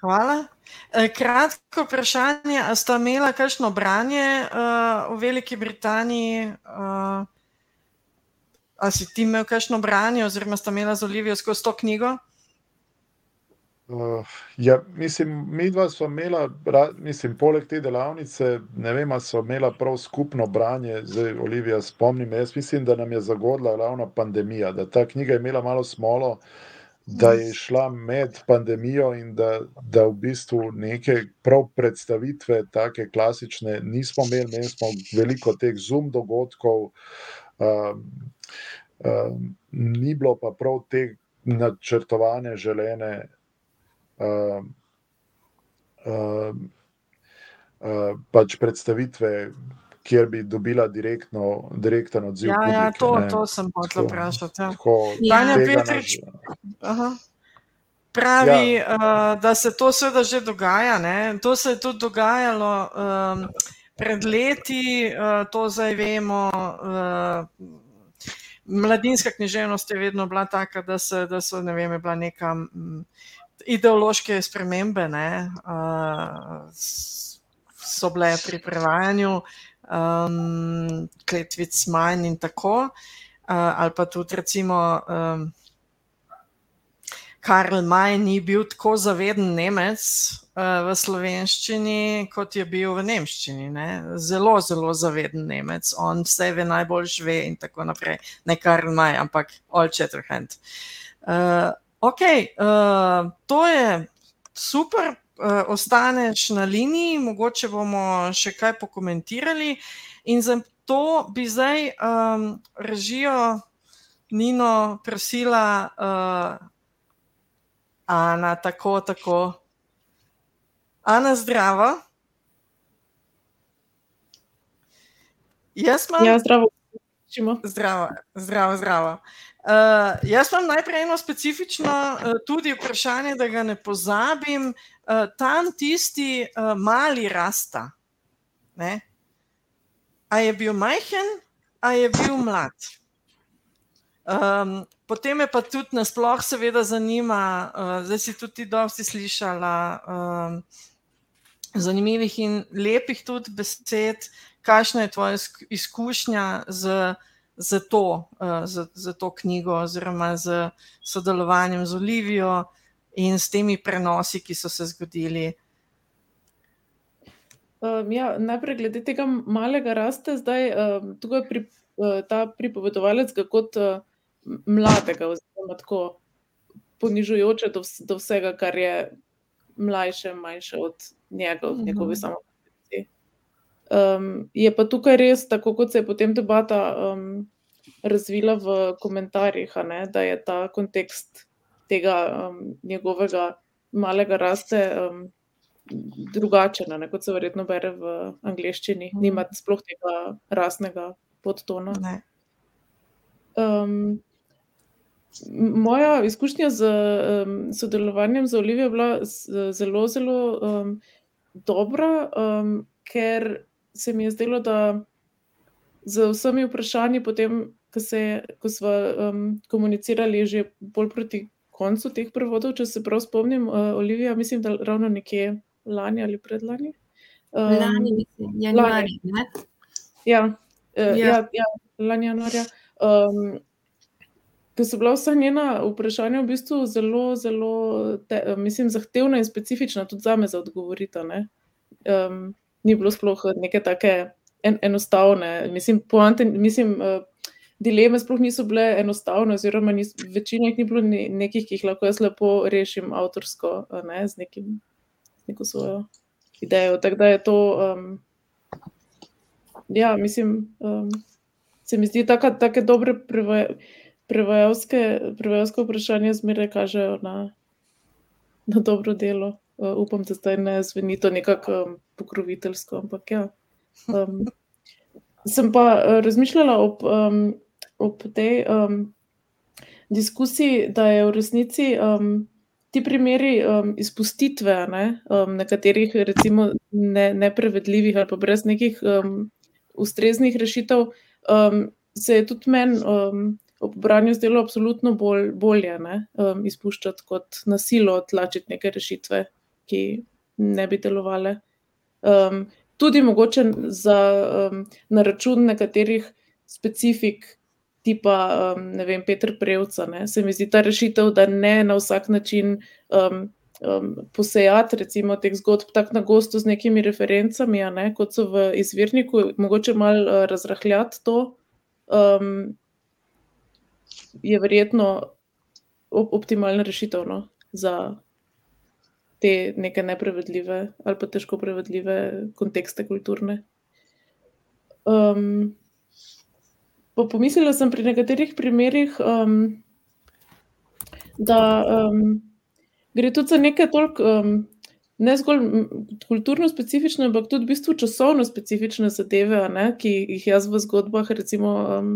Hvala. E, kratko vprašanje, ali ste imeli kakšno branje uh, v Veliki Britaniji? Uh, ali si ti imel kakšno branje, oziroma ste imeli z Olivijo skozi to knjigo? Uh, ja, mislim, mi dva smo imela, mislim, poleg te delavnice, ne vem, ali so imela prav skupno branje, zdaj, Olivija, spomnim, jaz mislim, da nam je zagodila ravno pandemija, da ta knjiga je imela malo smolo, da je šla med pandemijo in da, da v bistvu neke prav predstavitve, take klasične, nismo imeli, imeli smo veliko teh zoom dogodkov, uh, uh, ni bilo pa prav te načrtovane, želene uh, uh, uh, pač predstavitve, kjer bi dobila direktno, direkten odziv. Ja, publike, ja to, to sem hotel vprašati. Ja. Tanja Petrič. Pravi, ja. uh, da se to seveda že dogaja. Ne? To se je tudi dogajalo um, pred leti, uh, to zdaj vemo. Uh, mladinska književnost je vedno bila taka, da, se, da so, ne vem, bila neka. Um, ideološke spremembe ne, uh, so bile pri prevajanju, um, kletvic manj in tako, uh, ali pa tudi recimo. Um, Karl Maj ni bil tako zaveden Nemec uh, v slovenščini, kot je bil v nemščini. Ne? Zelo, zelo zaveden Nemec, on vse ve, najbolj ve in tako naprej. Ne Karl Maj, ampak All Shatterhand. Uh, ok, uh, to je super. Uh, ostaneš na liniji, mogoče bomo še kaj pokomentirali. In za to bi zdaj um, režijo Nino prosila, uh, Ana, tako, tako. Ana, zdravo. Jaz imam. Ja, zdravo. Zdravo, zdravo. zdravo. Uh, jaz imam najprej eno specifično uh, tudi vprašanje, da ga ne pozabim. Uh, tam tisti uh, mali rasta. Ne? A je bil majhen, a je bil mlad? Um, potem me pa tudi nasploh, seveda, zanima, uh, zdaj si tudi dosti slišala um, zanimivih in lepih tudi besed, kakšna je tvoja izkušnja z, z, to, uh, z, z to knjigo, oziroma z sodelovanjem z Olivijo in s temi prenosi, ki so se zgodili. Um, ja, najprej, glede tega malega raste, zdaj um, tukaj pri, uh, ta pripovedovalec, kot uh, mladega, oziroma tako ponižujoče do, do vsega, kar je mlajše, manjše od njega, od njegove mhm. samopodobe. Um, je pa tukaj res, tako kot se je potem debata um, razvila v komentarjih, ne, da je ta kontekst tega um, njegovega malega raste um, drugačen, ne, kot se verjetno bere v angleščini, mm. nima sploh tega rasnega podtona. Um, Moja izkušnja z um, sodelovanjem z Olivijo je bila zelo, zelo um, dobra, um, ker se mi je zdelo, da z vsemi vprašanji, potem, ko, se, ko smo um, komunicirali že bolj proti koncu teh prevodov, če se prav spomnim, uh, Olivija, mislim, da ravno nekje lani ali predlani. Um, lani, januarja. Ja, uh, ja. ja, ja, lani januarja. Um, Ker so bila vsa njena vprašanja v bistvu zelo, zelo te, mislim, zahtevna in specifična, tudi za me za odgovoriti. Um, ni bilo sploh neke take en, enostavne. Mislim, poante, mislim uh, dileme sploh niso bile enostavne, oziroma nis, večina jih ni bilo ne, nekih, ki jih lahko jaz lepo rešim avtorsko, ne, z, nekim, z neko svojo idejo. Tako da je to, um, ja, mislim, um, se mi zdi tako dobre prevajalce prevajalske vprašanja zmeraj kažejo na, na dobro delo. Uh, upam, da zdaj ne zveni to nekako um, pokroviteljsko, ampak ja. Um, sem pa uh, razmišljala ob, um, ob tej um, diskusiji, da je v resnici um, ti primeri um, izpustitve ne, um, nekaterih, recimo, ne, neprevedljivih ali pa brez nekih um, ustreznih rešitev, um, se je tudi meni. Um, ob branju zdelo absolutno bolj, bolje um, izpuščati kot nasilo tlačiti neke rešitve, ki ne bi delovale. Um, tudi mogoče za, um, na račun nekaterih specifik, tipa um, ne vem, Petr Prevca, ne, se mi zdi ta rešitev, da ne na vsak način. Um, Um, posejati, recimo, teh zgodb tako na gostu z nekimi referencami, ne, kot so v izvirniku, mogoče malo uh, razrahljati to, um, je verjetno optimalna rešitev no, za te neke neprevedljive ali pa težko prevedljive kontekste kulturne. Um, pa pomislila sem pri nekaterih primerih, um, da um, gre tudi za neke toliko. Um, Ne zgolj kulturno specifične, ampak tudi v bistvu časovno specifične zadeve, ne, ki jih jaz v zgodbah, recimo, um,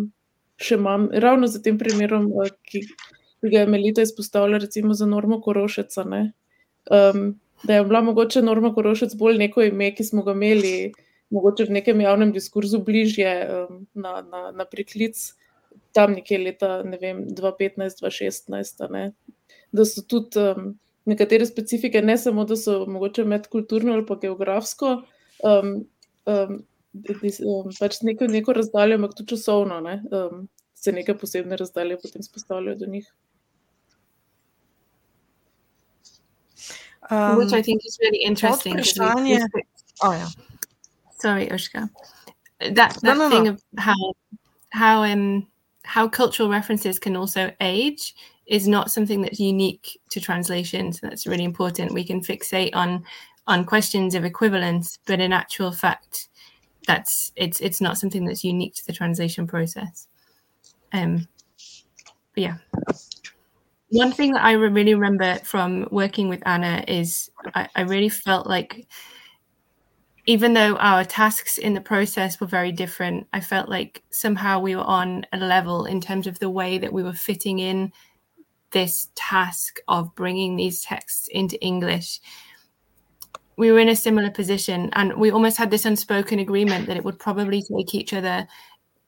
še imam, ravno za tem primerom, eh, ki, ki ga je Melita izpostavila, recimo za Normo Korošeca. Um, da je bila mogoče Norma Korošec bolj neko ime, ki smo ga imeli, mogoče v nekem javnem diskurzu bližje um, na, na, na priklic, tam nekje leta ne 2015-2016. Da so tudi um, nekatere specifike, ne samo da so mogoče medkulturno ali pa geografsko. Um, um, pač neko, neko razdaljo, ampak tudi časovno, ne, um, se neke posebne razdalje potem spostavljajo do njih. Um, which I think is really interesting. Vprašanje... Oh, yeah. Sorry, Ushka. That that no, no, thing no. of how how um how cultural references can also age is not something that's unique to translation. So that's really important. We can fixate on on questions of equivalence, but in actual fact, that's it's it's not something that's unique to the translation process. Um, yeah. One thing that I really remember from working with Anna is I, I really felt like even though our tasks in the process were very different, I felt like somehow we were on a level in terms of the way that we were fitting in this task of bringing these texts into English. We were in a similar position, and we almost had this unspoken agreement that it would probably take each other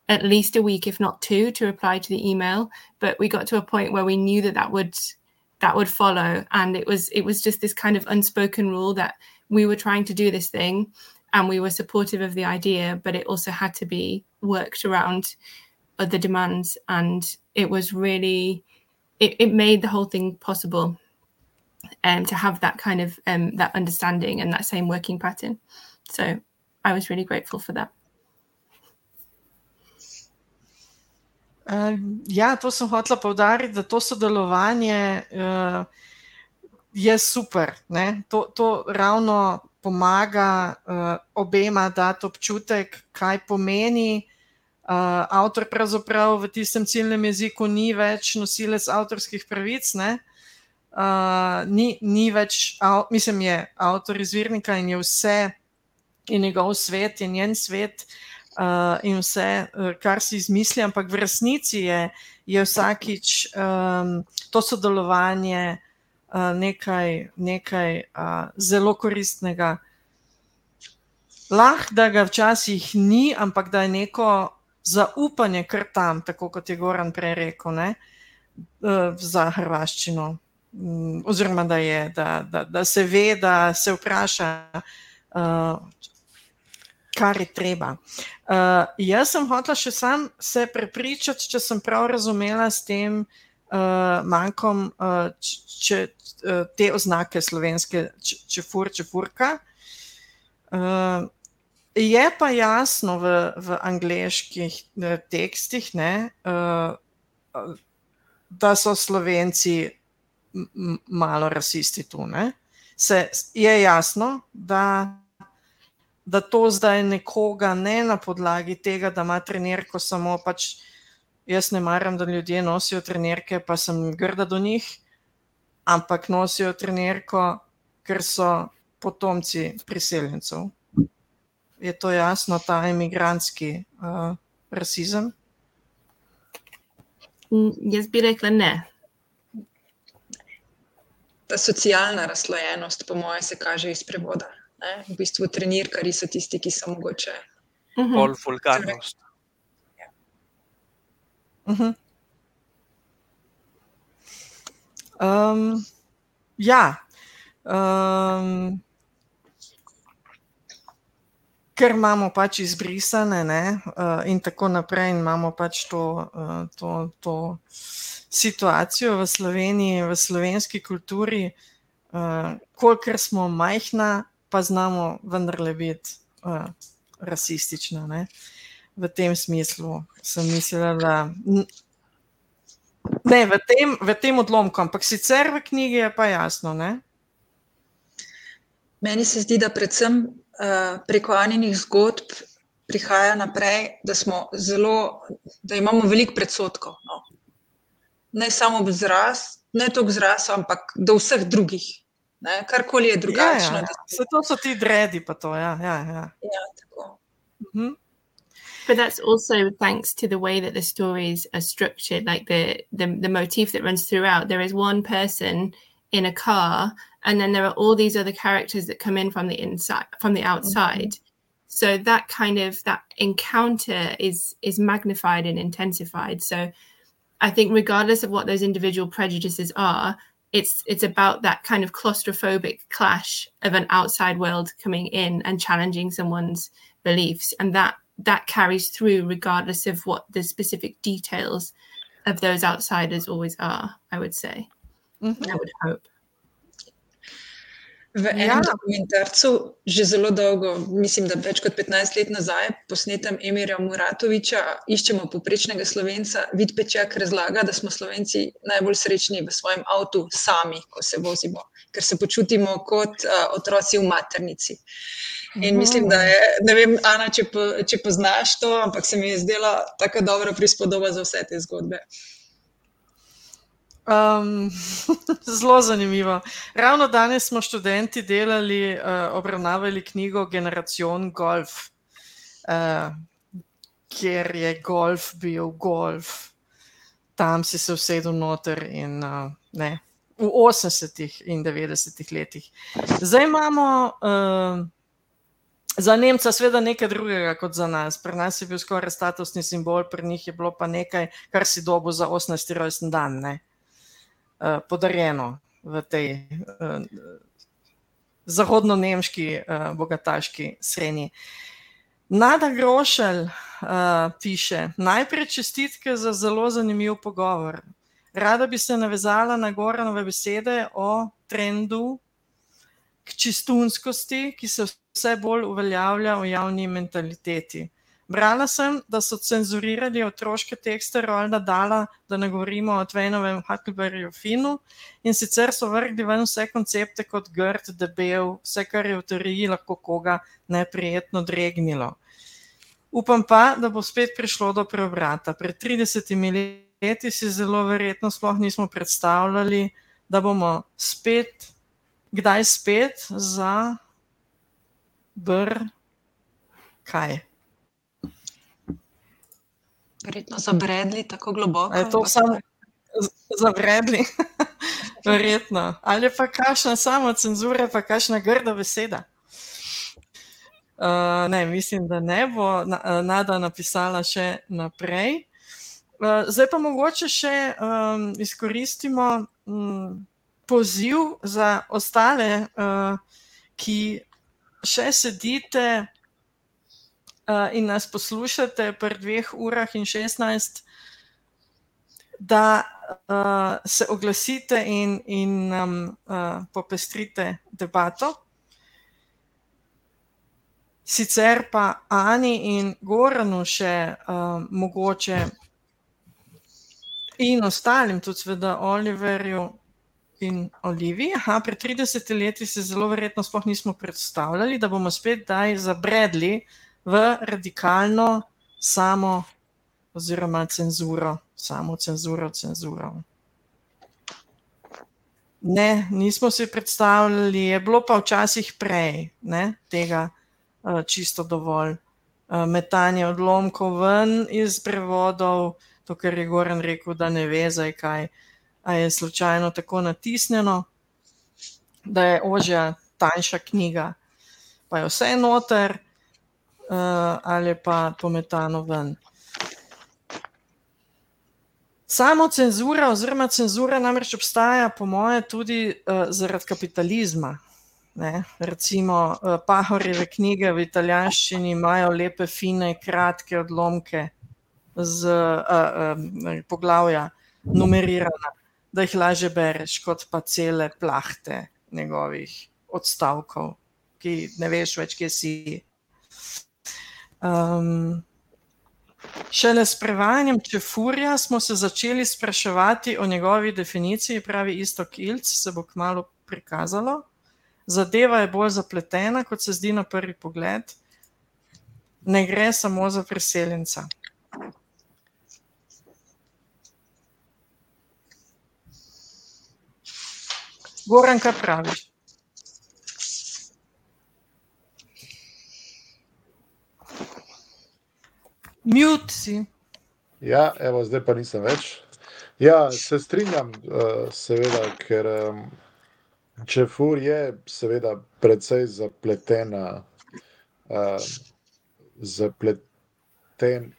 at least a week, if not two, to reply to the email. But we got to a point where we knew that that would that would follow, and it was it was just this kind of unspoken rule that we were trying to do this thing, and we were supportive of the idea, but it also had to be worked around other demands, and it was really it, it made the whole thing possible um, to have that kind of um, that understanding and that same working pattern. So I was really grateful for that. Ja, to sem hotela povdariti, da to sodelovanje uh, je super. To, to ravno pomaga uh, obema dati občutek, kaj pomeni. Uh, avtor pravzaprav v tistem ciljnem jeziku ni več nosilec avtorskih pravic, uh, ni, ni več, av, mislim, je avtor izvirnika in je vse, in njegov svet, in njen svet, uh, in vse, uh, kar si izmisli, ampak v resnici je, je vsakič um, to sodelovanje uh, nekaj, nekaj uh, zelo koristnega. Lahko da ga včasih ni, ampak da je neko zaupanje kar tam, tako kot je Goran prej rekel, ne, uh, za hrvaščino. Um, oziroma, da, je, da, da, da se ve, da se vpraša, uh, kar je treba. Uh, jaz sem hotel še sam se prepričati, če sem prav razumela s tem uh, manjkom uh, če, uh, te oznake slovenske, če, če fur, če furka. Uh, je pa jasno v, v angliških tekstih, ne, uh, da so slovenci malo rasisti tu. Ne. Se, je jasno, da da to zdaj nekoga ne na podlagi tega, da ima trenerko samo pač. Jaz ne maram, da ljudje nosijo trenerke, pa sem grda do njih, ampak nosijo trenerko, ker so potomci priseljencev. Je to jasno, ta imigrantski uh, rasizem? Mm, jaz bi rekla ne. Ta socialna razslojenost, po mojem, se kaže iz prevoda. Ne? V bistvu trenirkari so tisti, ki so mogoče. Mhm. Bolj vulgarnost. Ja. Mhm. Um, ja. Um, ker imamo pač izbrisane, ne, uh, in tako naprej, in imamo pač to, uh, to, to situacijo v Sloveniji, v slovenski kulturi, uh, kolikor smo majhna, pa znamo vendarle biti uh, rasistična. Ne? V tem smislu sem mislila, da. Ne, v tem, v tem odlomku, ampak sicer v knjigi je pa jasno. Ne? Meni se zdi, da predvsem uh, preko anjenih zgodb prihaja naprej, da, zelo, da imamo veliko predsotkov. No? Ne samo zraz, ne toliko zraz, ampak do vseh drugih. Ne? Karkoli je drugačno. Ja, ja. To so ti dredi, pa to. Ja, ja, ja. ja tako. Mm-hmm. But that's also thanks to the way that the stories are structured, like the, the the motif that runs throughout. There is one person in a car, and then there are all these other characters that come in from the inside, from the outside. Mm-hmm. So that kind of that encounter is is magnified and intensified. So I think regardless of what those individual prejudices are, it's it's about that kind of claustrophobic clash of an outside world coming in and challenging someone's beliefs. And that that carries through regardless of what the specific details of those outsiders always are i would say. Mm-hmm. i would hope v enem ja. dokumentarcu, že zelo dolgo, mislim, da več kot 15 let nazaj, posnetem Emirja Muratoviča, iščemo poprečnega slovenca. Vid Pečak razlaga, da smo slovenci najbolj srečni v svojem avtu, sami, ko se vozimo, ker se počutimo kot uh, otroci v maternici. In mislim, da je, ne vem, Ana, če, po, če poznaš to, ampak se mi je zdela tako dobra prispodoba za vse te zgodbe. Um, zelo zanimivo. Ravno danes smo študenti delali, uh, obravnavali knjigo Generacion Golf, uh, kjer je golf bil golf. Tam si se usedel noter in uh, ne, v 80-ih in 90-ih letih. Zdaj imamo. Uh, Za Nemca seveda nekaj drugega kot za nas. Pri nas je bil skoraj statusni simbol, pri njih je bilo pa nekaj, kar si dobo za 18. rojsten dan. Ne? Uh, podarjeno v tej uh, zahodno-nemški uh, bogataški sreni. Nada Grošelj uh, piše: Najprej čestitke za zelo zanimiv pogovor. Rada bi se navezala na Goranove besede o trendu k čistunskosti, ki se vse bolj uveljavlja v javni mentaliteti. Brala sem, da so cenzurirali otroške tekste Rolda Dala, da ne govorimo o Tvejnovem Huckleberryju Finu, in sicer so vrgli ven vse koncepte kot grd, debel, vse, kar je v teoriji lahko koga neprijetno dregnilo. Upam pa, da bo spet prišlo do preobrata. Pred 30 leti si zelo verjetno sploh nismo predstavljali, da bomo spet, kdaj spet za br. kaj. Verjetno zabredli tako globoko. Je to samo zabredli? Verjetno. Ali pa kakšna samo cenzura, pa kakšna grda beseda. Uh, ne, mislim, da ne bo Nada napisala še naprej. Uh, zdaj pa mogoče še um, izkoristimo um, poziv za ostale, uh, ki še sedite uh, in nas poslušate pri dveh urah in 16, da uh, se oglasite in, in nam uh, popestrite debato. Sicer pa Ani in Goranu še uh, mogoče in ostalim, tudi seveda Oliverju in Oliviji. Aha, pred 30 leti se zelo verjetno sploh nismo predstavljali, da bomo spet daj zabredli v radikalno samo, oziroma cenzuro, samo cenzuro, cenzuro. Ne, nismo si predstavljali, je bilo pa včasih prej ne, tega uh, čisto dovolj. Uh, metanje odlomkov ven iz prevodov, to, kar je Goran rekel, da ne ve, zdaj kaj. Je slučajno tako natisnjeno, da je ožja, tanjša knjiga, pa je vse noter, ali pa pometano ven. Samo cenzura, oziroma cenzura, namreč obstaja, po moje, tudi uh, zaradi kapitalizma. Ne? Recimo, uh, Pahorjeve knjige v italijanščini imajo lepe, fine, kratke odlomke z uh, uh, poglavja, numerirane, da jih lažje bereš, kot pa cele plahte njegovih odstavkov, ki ne veš več, kje si. Um, šele s prevajanjem Čefurja smo se začeli spraševati o njegovi definiciji, pravi isto Kilc, se bo kmalo prikazalo. Zadeva je bolj zapletena, kot se zdi na prvi pogled. Ne gre samo za priseljenca. Goran, kaj praviš? Mute si. Ja, evo, zdaj pa nisem več. Ja, se strinjam, uh, seveda, ker um, če fur je, seveda, precej zapletena, uh, zapleten,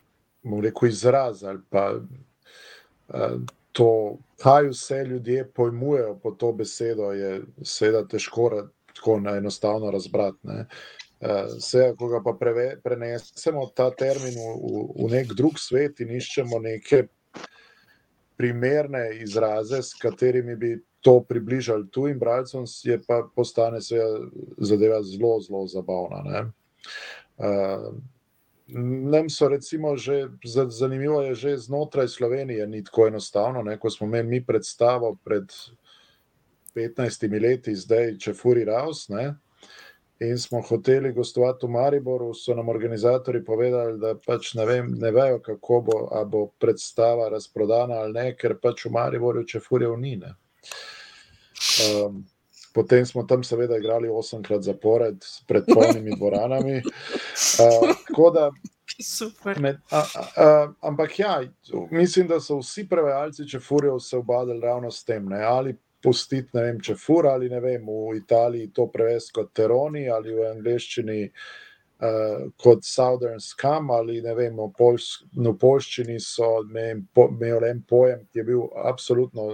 bom rekel, izraz ali pa to, kaj vse ljudje pojmujejo po to besedo, je seveda težko tako enostavno razbrati. Eh, ko ga pa preve, prenesemo ta termin v, v nek drug svet in iščemo neke primerne izraze, s katerimi bi to približali tujim bralcem, je pa postane seveda zadeva zelo, zelo zabavna. Uh, nam so recimo že, zanimivo je že znotraj Slovenije, ni tako enostavno, ne? ko smo imeli mi predstavo pred 15 leti, zdaj če furi raus, ne? In smo hoteli gostovati v Mariboru, so nam organizatori povedali, da pač ne, vem, ne vejo, kako bo, bo predstava razprodana ali ne, ker pač v Mariboru če furijo ni. Um, potem smo tam seveda igrali osemkrat zapored pred polnimi dvoranami. Uh, tako da Med, a, a, a, ampak ja, mislim, da so vsi prevajalci, če furijo, se obadali ravno s tem. Ne? Ali pustiti, ne vem, če fura ali ne vem, v Italiji to prevesti kot teroni ali v angleščini uh, kot Southern Scam ali ne vem, v, Polš, v polščini so imeli en pojem, ki je bil absolutno,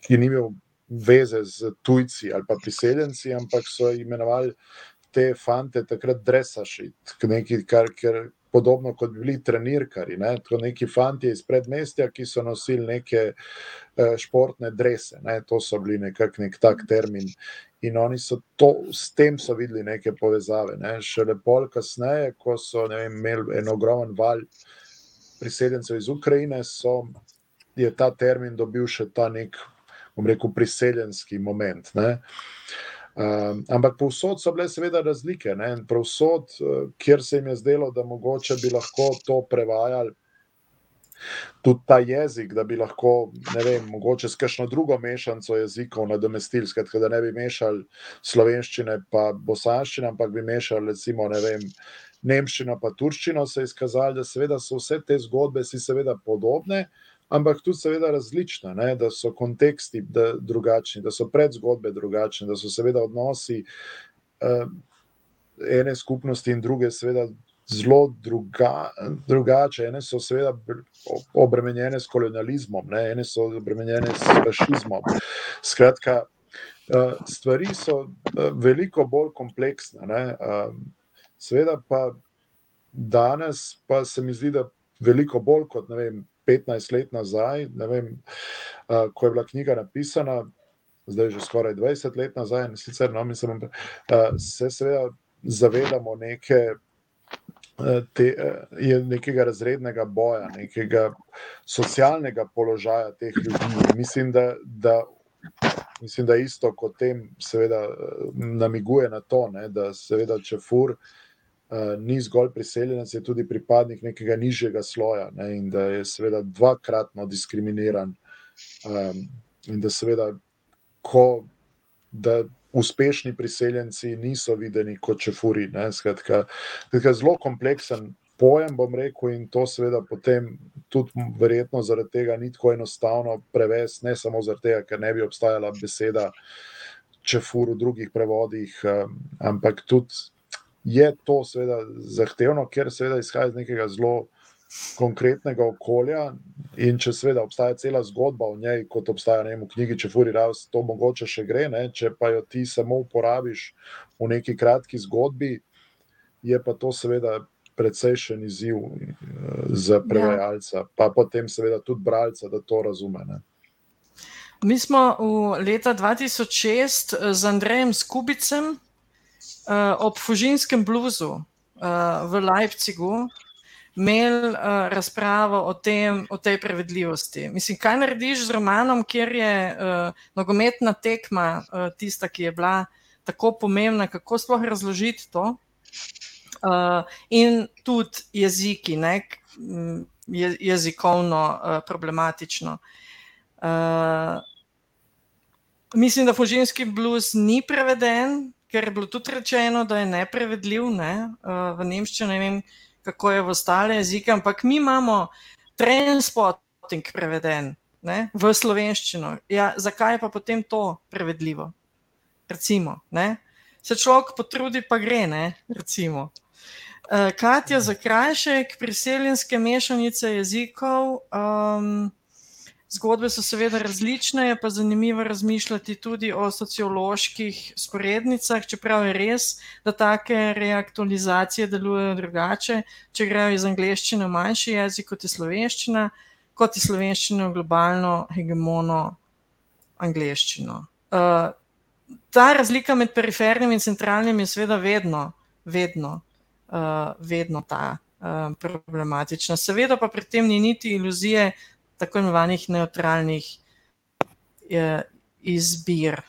ki ni imel veze z tujci ali pa priseljenci, ampak so imenovali te fante takrat dresaši, nekaj, kar, kar podobno kot bili trenirkari, ne? tako neki fanti iz predmestja, ki so nosili neke uh, športne drese, ne? to so bili nekak nek tak termin. In oni so to, s tem so videli neke povezave. Ne? Še lepo kasneje, ko so vem, imeli en ogromen val priseljencev iz Ukrajine, so, je ta termin dobil še ta nek, bom rekel, priseljenski moment. Ne? Um, ampak povsod so bile, seveda, razlike. Povsod, uh, kjer se jim je zdelo, da mogoče bi lahko to prevajali, tudi ta jezik, da bi lahko, ne vem, mogoče s kakšno drugo mešanico jezikov nadomestili, skratka, da ne bi mešali slovenščine pa bosanščine, ampak bi mešali, recimo, ne vem. Nemščina pa turščina se je izkazalo, da seveda so vse te zgodbe si seveda podobne, uh, ampak tudi, seveda, različna, ne? da so konteksti da, drugačni, da so predzgodbe drugačne, da so seveda odnosi uh, ene skupnosti in druge, seveda. Zelo druga, drugače, ene so seveda obremenjene s kolonializmom, ne? ene so obremenjene s fašizmom. Skratka, eh, stvari so eh, veliko bolj kompleksne. Seveda pa danes, pa se mi zdi, da veliko bolj kot vem, 15 let nazaj, vem, uh, ko je bila knjiga napisana, zdaj že skoraj 20 let nazaj, in sicer no, mislim, uh, se seveda zavedamo neke. Te, je nekega razrednega boja, nekega socialnega položaja teh ljudi. Mislim, da, da, mislim, da isto kot tem, seveda, namiguje na to, ne, da seveda, če fur, ni zgolj priseljenec, je tudi pripadnik nekega nižjega sloja ne, in da je seveda dvakratno diskriminiran. Um, in da seveda, ko da uspešni priseljenci niso videni kot čefuri. Ne, skratka, skratka, zelo kompleksen. Pojem bom rekel, in to seveda potem tudi verjetno zaradi tega ni tako enostavno prevesti, ne samo zaradi tega, ker ne bi obstajala beseda čefur v drugih prevodih, ampak tudi je to seveda zahtevno, ker seveda izhaja iz nekega zelo konkretnega okolja. In če seveda obstaja cela zgodba v njej, kot obstaja ne, v knjigi Čefuri Raus, to mogoče še gre, ne, če pa jo ti samo uporabiš v neki kratki zgodbi, je pa to seveda. Precejšen izziv eh, za prevajalca, ja. pa potem, seveda, tudi bralca, da to razume. Ne. Mi smo v leta 2006 z Andrejem Skubicem ob Fužinskem bluzu uh, v Leipzigu imeli uh, razpravo o, tem, o tej prevedljivosti. Mislim, kaj narediš z romanom, kjer je uh, nogometna tekma uh, tista, ki je bila tako pomembna, kako sploh razložiti to. Uh, in tudi jeziki, ne, je, jezikovno uh, problematično. Uh, mislim, da Fužinski blues ni preveden, ker je bilo tudi rečeno, da je neprevedljiv ne? uh, v nemščini, ne vem, kako je v ostale jezike, ampak mi imamo transporting preveden ne? v slovenščino. Ja, zakaj je pa potem to prevedljivo? Recimo, ne? se človek potrudi, pa gre. Ne? Recimo. Uh, Katja za krajšek, priseljenske mešanice jezikov. Um, Zgodbe so seveda različne, je pa zanimivo razmišljati tudi o socioloških sporednicah, čeprav je res, da take reaktualizacije delujejo drugače, če grejo iz angleščine v manjši jezik kot je slovenščina. kot je slovenščino globalno hegemono angliščino. Uh, ta razlika med perifernim in centralnim je seveda vedno, vedno, uh, vedno ta uh, problematična. Seveda pa pri tem ni niti iluzije tako imenovanih neutralnih uh, izbir,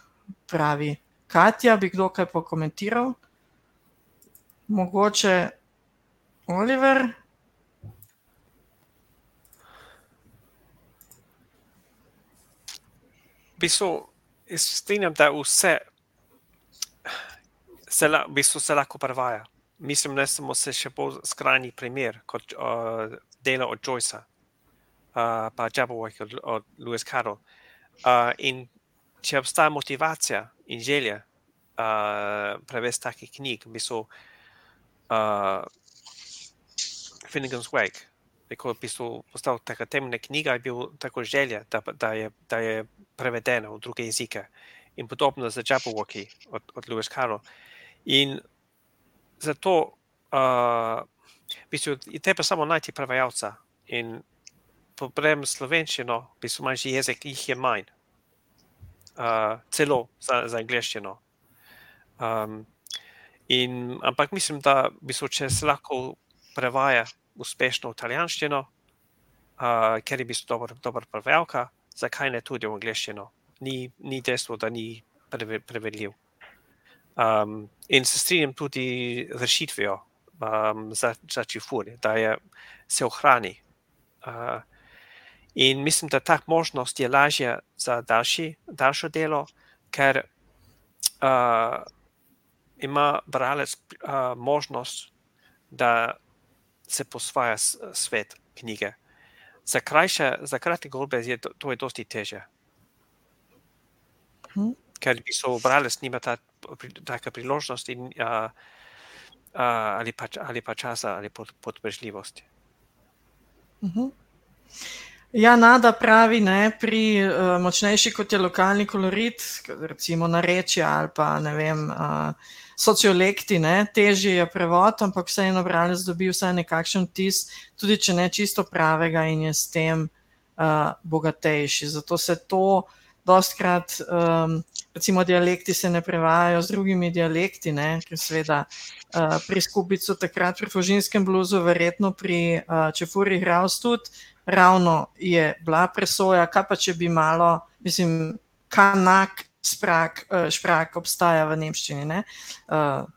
pravi Katja. Bi kdo kaj pokomentiral? Mogoče Oliver. V bistvu, jaz strinjam, da vse se, la, v bistvu se lahko prevaja. Mislim, da smo se še bolj skrajni primer kot uh, delo od Joycea, uh, pa Jabberwock od, od Lewis Carroll. Uh, in če obstaja motivacija in želja uh, prevesti takih knjig, v bistvu uh, Finnegan's Wake, ko je postal taka temeljna knjiga, je bil tako želja, da, da, je, da je prevedena v druge jezike. In podobno za Jabberwocky od, od Lewis Carroll. In zato uh, v bistvu, je treba samo najti prevajalca. In problem slovenščino, v bistvu manjši jezik, jih je manj. Uh, celo za, za angliščino. Um, in, ampak mislim, da v bistvu, če se lahko prevaja uspešno v italijanščino, uh, ker je bil dober, dober prevajalka, zakaj ne tudi v angliščino? Ni, ni dejstvo, da ni prevedljiv. Um, in se strinjam tudi z rešitvijo um, za, za čifur, da je, se ohrani. Uh, in mislim, da ta možnost je lažja za daljši, daljšo delo, ker uh, ima bralec uh, možnost, da se posvaja svet knjige. Za, krajše, za kratke zgodbe je to, to je dosti teže. Hmm. Ker bi so bralec nima ta, taka priložnost in, uh, uh, ali, pa, ali pa časa ali podprežljivosti. Uh -huh. Ja, nada pravi, ne, pri uh, močnejši kot je lokalni kolorit, recimo narečja ali pa ne vem. Uh, sociolekti, ne, težje je prevod, ampak vseeno bralec dobi vsaj nekakšen tis, tudi če ne čisto pravega in je s tem uh, bogatejši. Zato se to dostkrat, um, recimo, dialekti se ne prevajajo z drugimi dialekti, ne, ker seveda uh, pri skupicu takrat pri Fožinskem bluzu, verjetno pri uh, Čefuri Hraus tudi, ravno je bila presoja, kaj pa če bi malo, mislim, kanak sprak, uh, šprak obstaja v nemščini. Ne? Uh,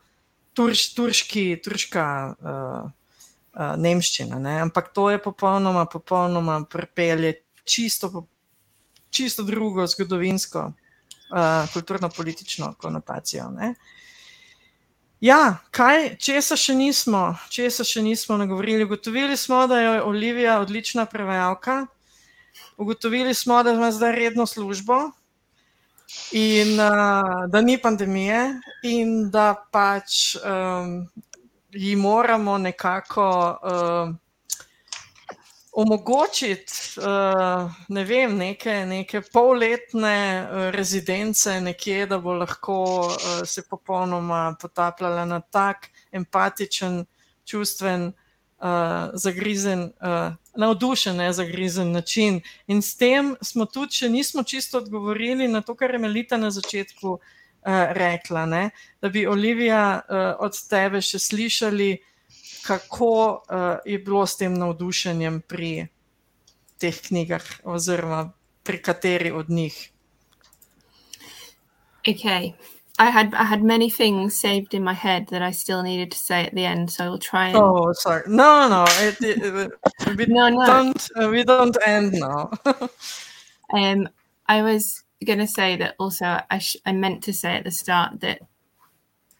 turš, turški, turška uh, uh, nemščina. Ne? Ampak to je popolnoma, popolnoma prepelje čisto, čisto drugo zgodovinsko, uh, kulturno-politično konotacijo. Ne? Ja, kaj, česa še nismo, česa še nismo nagovorili? Ugotovili smo, da je Olivija odlična prevajalka, ugotovili smo, da ima zdaj redno službo, in uh, da ni pandemije, in da pač um, ji moramo nekako uh, omogočiti uh, ne vem, neke, neke polletne uh, rezidence, nekje, da bo lahko uh, se popolnoma potapljala na tak empatičen, čustven uh, zagrizen, uh, navdušen, ne zagrizen način. In s tem smo tudi, če nismo čisto odgovorili na to, kar je Melita na začetku uh, rekla, ne, da bi Olivija uh, od tebe še slišali, kako uh, je bilo s tem navdušenjem pri teh knjigah, oziroma pri kateri od njih. Okay. I had I had many things saved in my head that I still needed to say at the end, so I will try. And... Oh, sorry. No, no, it, it, we no, no. don't. Uh, we don't end now. um, I was gonna say that also. I sh- I meant to say at the start that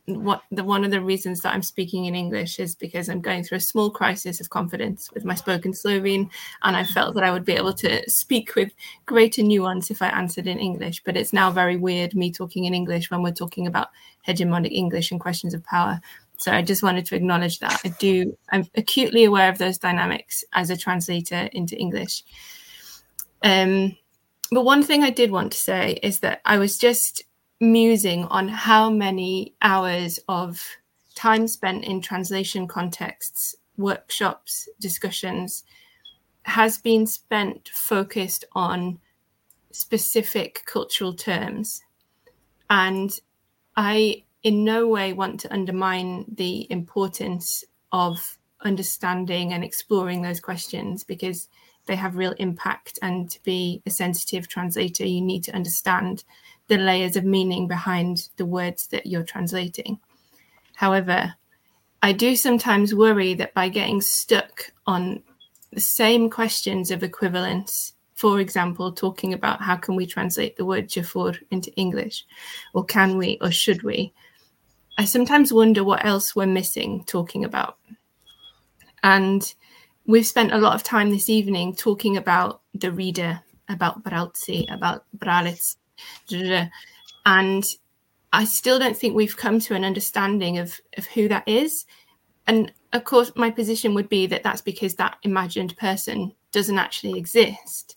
what the one of the reasons that I'm speaking in English is because I'm going through a small crisis of confidence with my spoken Slovene, and I felt that I would be able to speak with greater nuance if I answered in English. But it's now very weird me talking in English when we're talking about hegemonic English and questions of power. So I just wanted to acknowledge that I do. I'm acutely aware of those dynamics as a translator into English. Um, but one thing I did want to say is that I was just musing on how many hours of time spent in translation contexts, workshops, discussions has been spent focused on specific cultural terms. And I, in no way, want to undermine the importance of understanding and exploring those questions because they have real impact. And to be a sensitive translator, you need to understand the layers of meaning behind the words that you're translating. However, I do sometimes worry that by getting stuck on the same questions of equivalence, for example, talking about how can we translate the word Jafur into English, or can we, or should we, I sometimes wonder what else we're missing talking about. And we've spent a lot of time this evening talking about the reader, about Bralzi, about Bralitz, and I still don't think we've come to an understanding of, of who that is. And of course, my position would be that that's because that imagined person doesn't actually exist.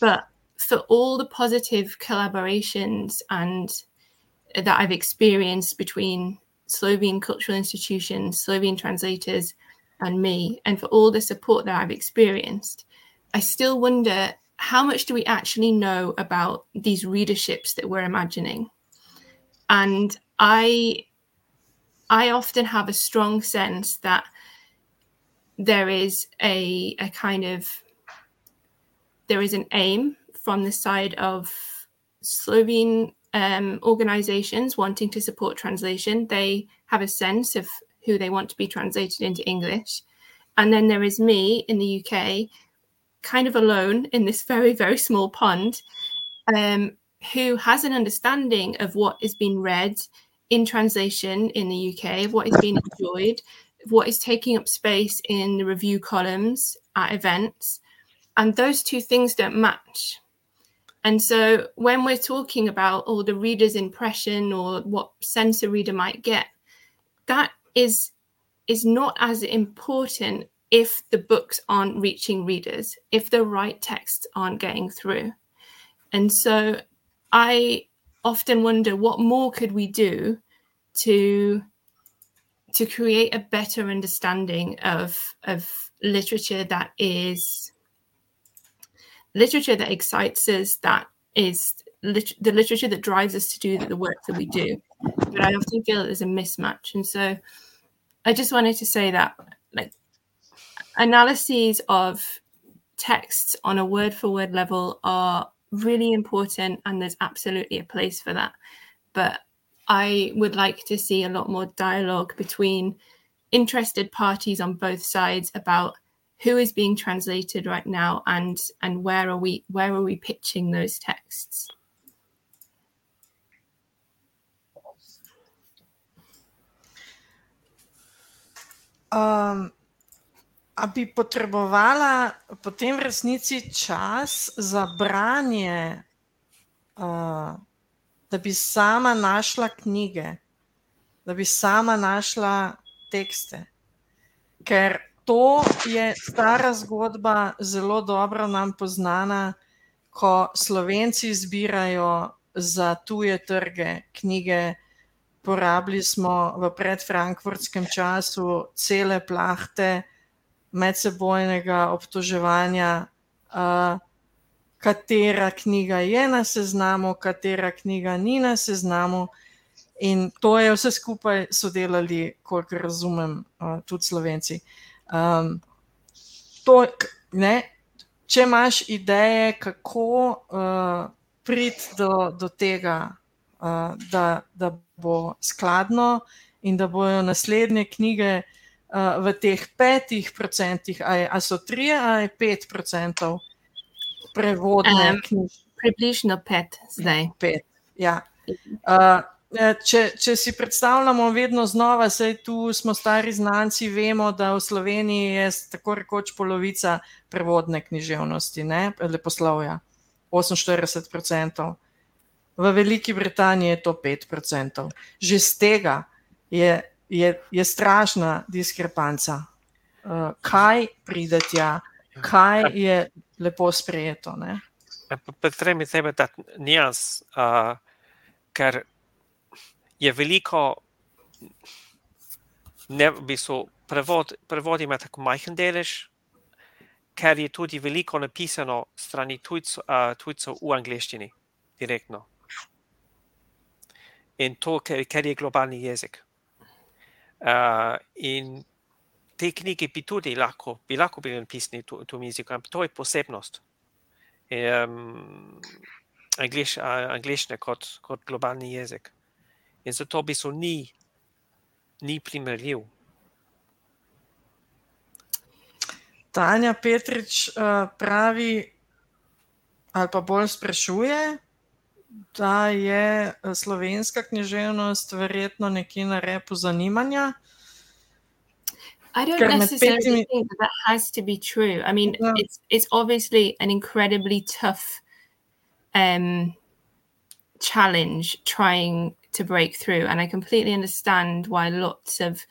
But for all the positive collaborations and that I've experienced between Slovene cultural institutions, Slovene translators, and me, and for all the support that I've experienced, I still wonder how much do we actually know about these readerships that we're imagining? And I I often have a strong sense that there is a, a kind of there is an aim from the side of Slovene um, organizations wanting to support translation. They have a sense of who they want to be translated into English. And then there is me in the UK, kind of alone in this very, very small pond, um, who has an understanding of what is being read in translation in the UK, of what is being enjoyed, what is taking up space in the review columns at events. And those two things don't match. And so when we're talking about all oh, the reader's impression or what sense a reader might get, that is is not as important if the books aren't reaching readers, if the right texts aren't getting through. And so I often wonder what more could we do to to create a better understanding of of literature that is literature that excites us that is lit- the literature that drives us to do the work that we do but i often feel there's a mismatch and so i just wanted to say that like analyses of texts on a word for word level are really important and there's absolutely a place for that. But I would like to see a lot more dialogue between interested parties on both sides about who is being translated right now and and where are we where are we pitching those texts um, a bi potrebovala potem v resnici čas za branje, uh, da bi sama našla knjige, da bi sama našla tekste. Ker to je stara zgodba, zelo dobro nam poznana, ko slovenci zbirajo za tuje trge knjige. Porabili smo v predfrankfurtskem času cele plahte medsebojnega obtoževanja, uh, katera knjiga je na seznamu, katera knjiga ni na seznamu. In to je vse skupaj sodelali, koliko razumem, uh, tudi slovenci. Um, to, ne, če imaš ideje, kako uh, priti do, do tega, uh, da, da bo skladno in da bojo naslednje knjige uh, v teh petih procentih, ali so tri ali pet procentov prevodne um, knjige? Približno pet, zdaj. Pet, ja. Uh, če, če si predstavljamo, vedno znova, da tu smo stari znanci, vemo, da v Sloveniji je tako rekoč polovica prevodne književnosti, ne leposlovja, 48%. V Veliki Britaniji je to 5%. Že z tega je je, je strašna diskrepanca. Uh, kaj pride tja, kaj je lepo sprejeto. Potrebno je tebe dati nijas, uh, ker je veliko, ne v bistvu, prevod, prevod ima tako majhen delež ker je tudi veliko napisano strani tujcev, uh, tujcev v angleščini, direktno. In to, ker, ker je globalni jezik. Uh, in te knjige bi tudi lahko, bi lahko bili napisane v tem jeziku, ampak to je posebnost. Um, angliš, angliščine kot, kot globalni jezik. In zato v bistvu ni, ni primerljiv. Tanja Petrič uh, pravi, ali pa bolj sprašuje, da je slovenska književnost verjetno nekje na repu zanimanja. I don't necessarily think that, that has to be true. I mean, yeah. it's it's obviously an incredibly tough um, challenge trying to break through, and I completely understand why lots of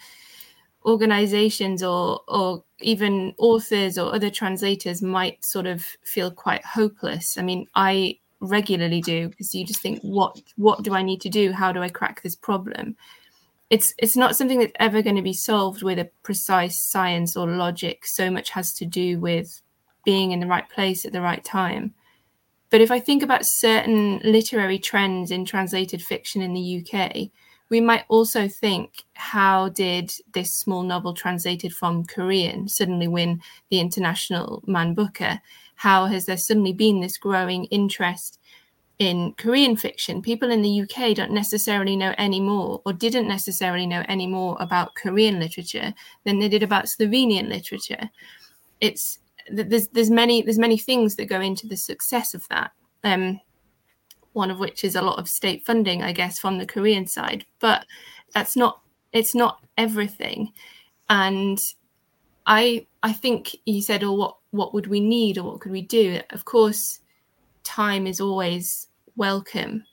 organizations or or even authors or other translators might sort of feel quite hopeless. I mean, I regularly do because you just think, what what do I need to do? How do I crack this problem? It's it's not something that's ever going to be solved with a precise science or logic. So much has to do with being in the right place at the right time. But if I think about certain literary trends in translated fiction in the UK, we might also think how did this small novel translated from Korean suddenly win the International Man Booker? How has there suddenly been this growing interest in Korean fiction? People in the UK don't necessarily know any more or didn't necessarily know any more about Korean literature than they did about Slovenian literature. It's there's there's many there's many things that go into the success of that. Um, one of which is a lot of state funding, I guess, from the Korean side. But that's not it's not everything. And I I think you said, "Oh, what what would we need, or what could we do?" Of course, time is always welcome,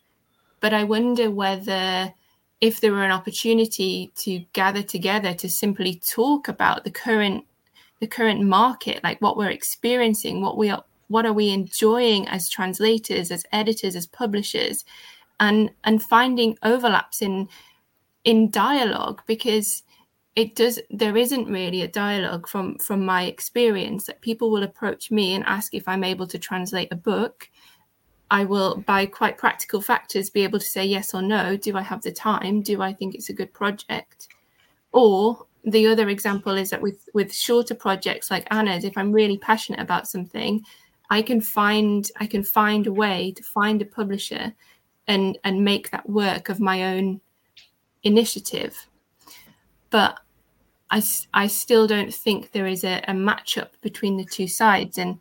but I wonder whether if there were an opportunity to gather together to simply talk about the current the current market, like what we're experiencing, what we are what are we enjoying as translators as editors as publishers and and finding overlaps in in dialogue because it does there isn't really a dialogue from from my experience that people will approach me and ask if i'm able to translate a book. I will by quite practical factors be able to say yes or no. Do i have the time? Do i think it's a good project? Or the other example is that with with shorter projects like anna's if i'm really passionate about something I can find I can find a way to find a publisher and and make that work of my own initiative. But I, I still don't think there is a, a matchup between the two sides and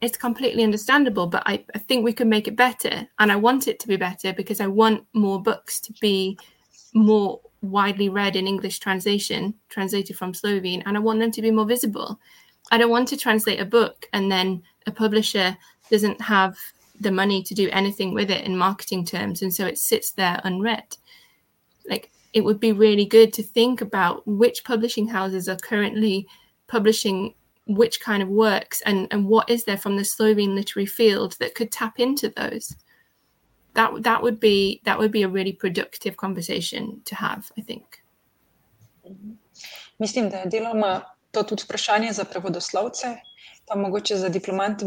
it's completely understandable but I, I think we can make it better and i want it to be better because i want more books to be more widely read in english translation translated from slovene and i want them to be more visible. I don't want to translate a book and then a publisher doesn't have the money to do anything with it in marketing terms and so it sits there unread. Like it would be really good to think about which publishing houses are currently publishing which kind of works and and what is there from the Slovene literary field that could tap into those. That that would be that would be a really productive conversation to have i think. Mhm. Mislim, da je deloma to tudi vprašanje za prevodoslovce, pa mogoče za diplomante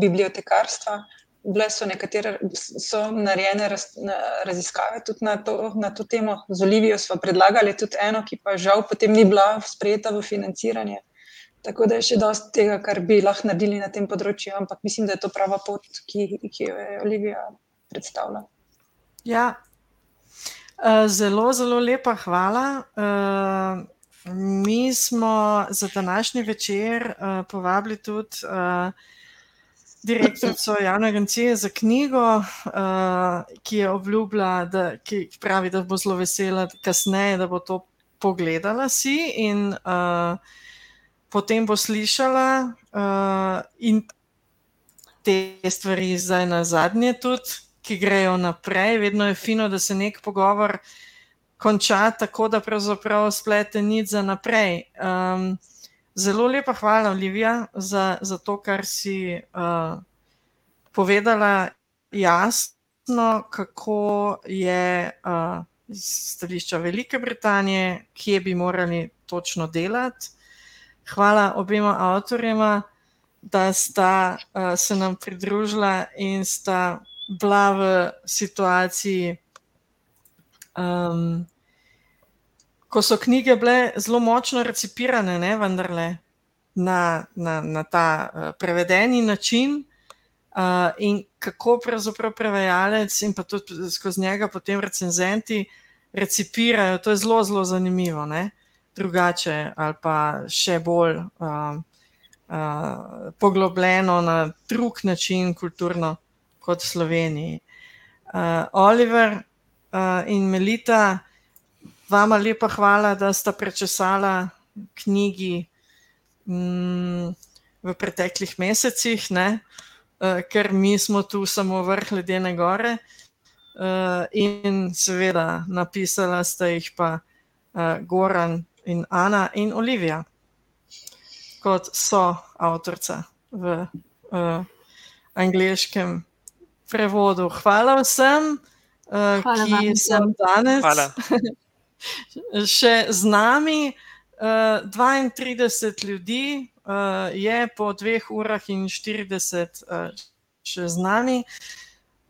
bibliotekarstva. Bile so nekatere, so narejene raz, na, raziskave tudi na to, na to temo. Z Olivijo smo predlagali tudi eno, ki pa žal potem ni bila sprejeta v financiranje. Tako da je še dosti tega, kar bi lahko naredili na tem področju, ampak mislim, da je to prava pot, ki, ki jo je Olivija predstavila. Ja, zelo, zelo lepa hvala. Mi smo za današnji večer uh, povabili tudi direktorico javne agencije za knjigo, uh, ki je obljubila, da ki pravi, da bo zelo vesela kasneje, da bo to pogledala si in uh, potem bo slišala uh, in te stvari zdaj na zadnje tudi, ki grejo naprej. Vedno je fino, da se nek pogovor konča tako, da pravzaprav splete nič za naprej. Um, zelo lepa hvala, Olivija, za, za to, kar si uh, povedala jasno, kako je uh, iz stališča Velike Britanije, kje bi morali točno delati. Hvala obema avtorjema da sta uh, se nam pridružila in sta bila v situaciji, um, ko so knjige bile zelo močno recipirane, ne vendarle na, na, na ta uh, prevedeni način. Uh, in kako pravzaprav prevajalec, in pa tudi skozi njega, potem recenzenti recipirajo, to je zelo, zelo zanimivo. Ne? Drugače, ali pa še bolj uh, uh, poglobljeno na drug način, kulturno, kot v Sloveniji. Uh, Oliver uh, in Melita, vama lepa hvala, da sta prečesala knjigi mm, v preteklih mesecih. Ne? uh, ker mi smo tu samo vrh ledene gore. Uh, in seveda, napisala sta jih pa uh, Goran in Ana in Olivija, kot so avtorica v uh, angliškem prevodu. Hvala vsem, uh, Hvala ki so danes še z nami. Uh, 32 ljudi, uh, je po dveh urah in 40 uh, še z nami.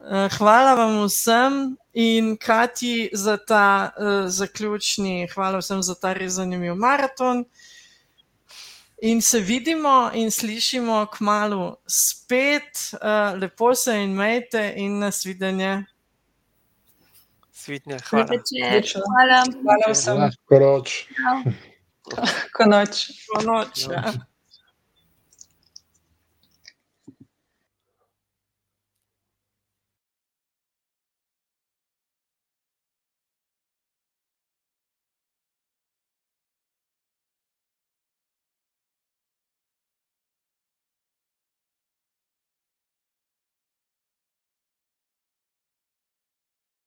Uh, hvala vam vsem in Kati za ta uh, zaključni, hvala vsem za ta res zanimiv maraton. In se vidimo in slišimo k malu spet, uh, lepo se in majte in nasvidenje. Svidnje, hvala. Hvala. Hvala vsem. Koroč. Ko noč. Ko noč. Ja.